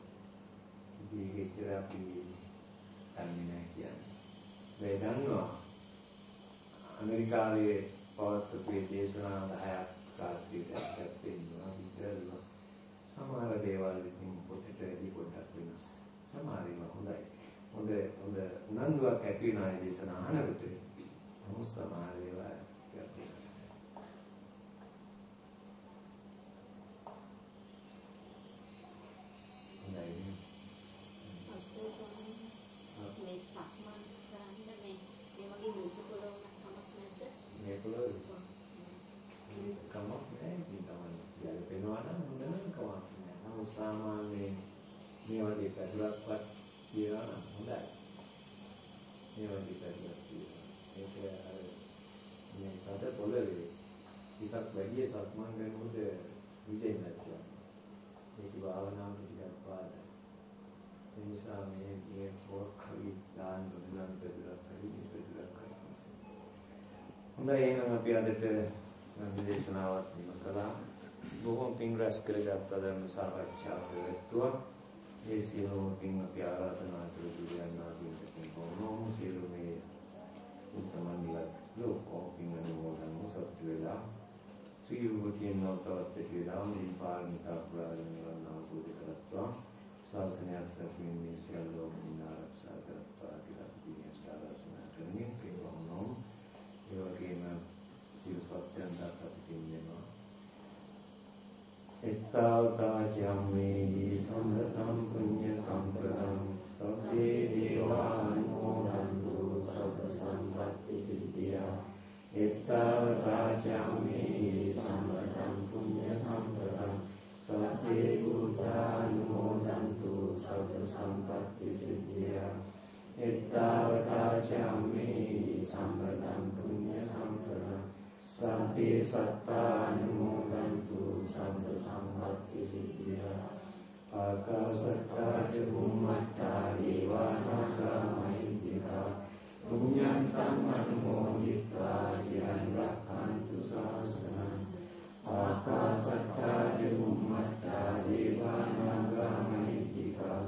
ඉතින් ඒක ඉතර අපි දන්නේ නෑ කියන්නේ. මේ දන්නවා. ඇමරිකාවේ පවත්වපු දේශනා 10ක් රාත්‍රියට ඇත්තට වෙනවා. විතරලා. සමහර දේවල් ඉතින් පොතට වැඩි පොඩ්ඩක් වෙනස්. සමහර ඒවා හොඳයි. හොඳ හොඳ උනන්දුවක් ඇති වෙන ආය දේශනා අහනකොට නමුත් සමහර ඒවා මේ සක්මන් කරන්න මේ මේ වගේ මුදු පොළොවක් කමක් නැද්ද? මේ පොළොව කමක් නැහැ ඉතින් තමයි. යාළුවෙනවා නම් හොඳ නම් කමක් නැහැ. නමුත් සාමාන්‍යයෙන් මේ වගේ පැතුලක්වත් කියනවා නම් හොඳයි. මේ වගේ පැදුරක් කියනවා. ඒක අර මේ තද පොළවේ ටිකක් වැඩි සක්මන් කරනකොට විදෙන්නේ නැත්නම් මේක භාවනාවට ටිකක් පාදයි. ඒ නිසා මේ මේ පොක් හරි දාන්න දුන්නා පැදුරක් හරි මේ පැදුරක් හරි. හොඳයි එහෙනම් අපි අදට දේශනාවත් නිම කළා. බොහොම පින් රැස් කරගත් ධර්ම සාකච්ඡාව වෙත්තුවා. ඒ සියලුම පින් අපි ආරාධනා කර දුරියන් ආදීන්ට පින් කොනෝම සියලු මේ උත්තමන් නිවත් ලෝකෝ පින් අනුමෝදන් සත්‍ය වේලා සියලුම නවතවත් පිළිලා මින් පාරමිතා පුරාගෙන නිවන් අවබෝධ කරත්වා. ශාසනයත් රැකීම මේ සියල්ලම ආරක්ෂා කරත්වා කියලා පිළිගන්න ආරාධනා කරමින් පින් කොනෝම ඒ වගේම සියලු සත්‍යයන් දක්වා පින් වෙනවා चित्तावताच्यामे हि समृतं पुण्यसम्पदं सभ्ये देवानुमोदन्तु सर्वसम्पत्तिसिद्धिया चित्तावताच्यामे हि समृतं पुण्यसम्पदं सभ्ये भूतानुमोदन्तु सर्वसम्पत्तिसिद्धिया සම්පේ සත්තානුමෝදන්තු සම්ප සම්පත්ති සිද්ධා. ආකාසත්තා චුම්මත්තා දේවානාගා මහින්දිකා. පුඤ්ඤන්තං අනුමෝදිතා චිරන් රක්ඛන්තු ශාසනං ආකාසත්තා චුම්මත්තා දේවානාගා මහින්දිකා.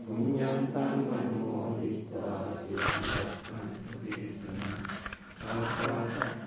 පුඤ්ඤන්තං අනුමෝදිතා චිරන් රක්ඛන්තු දේශනං. ආකාසත්තා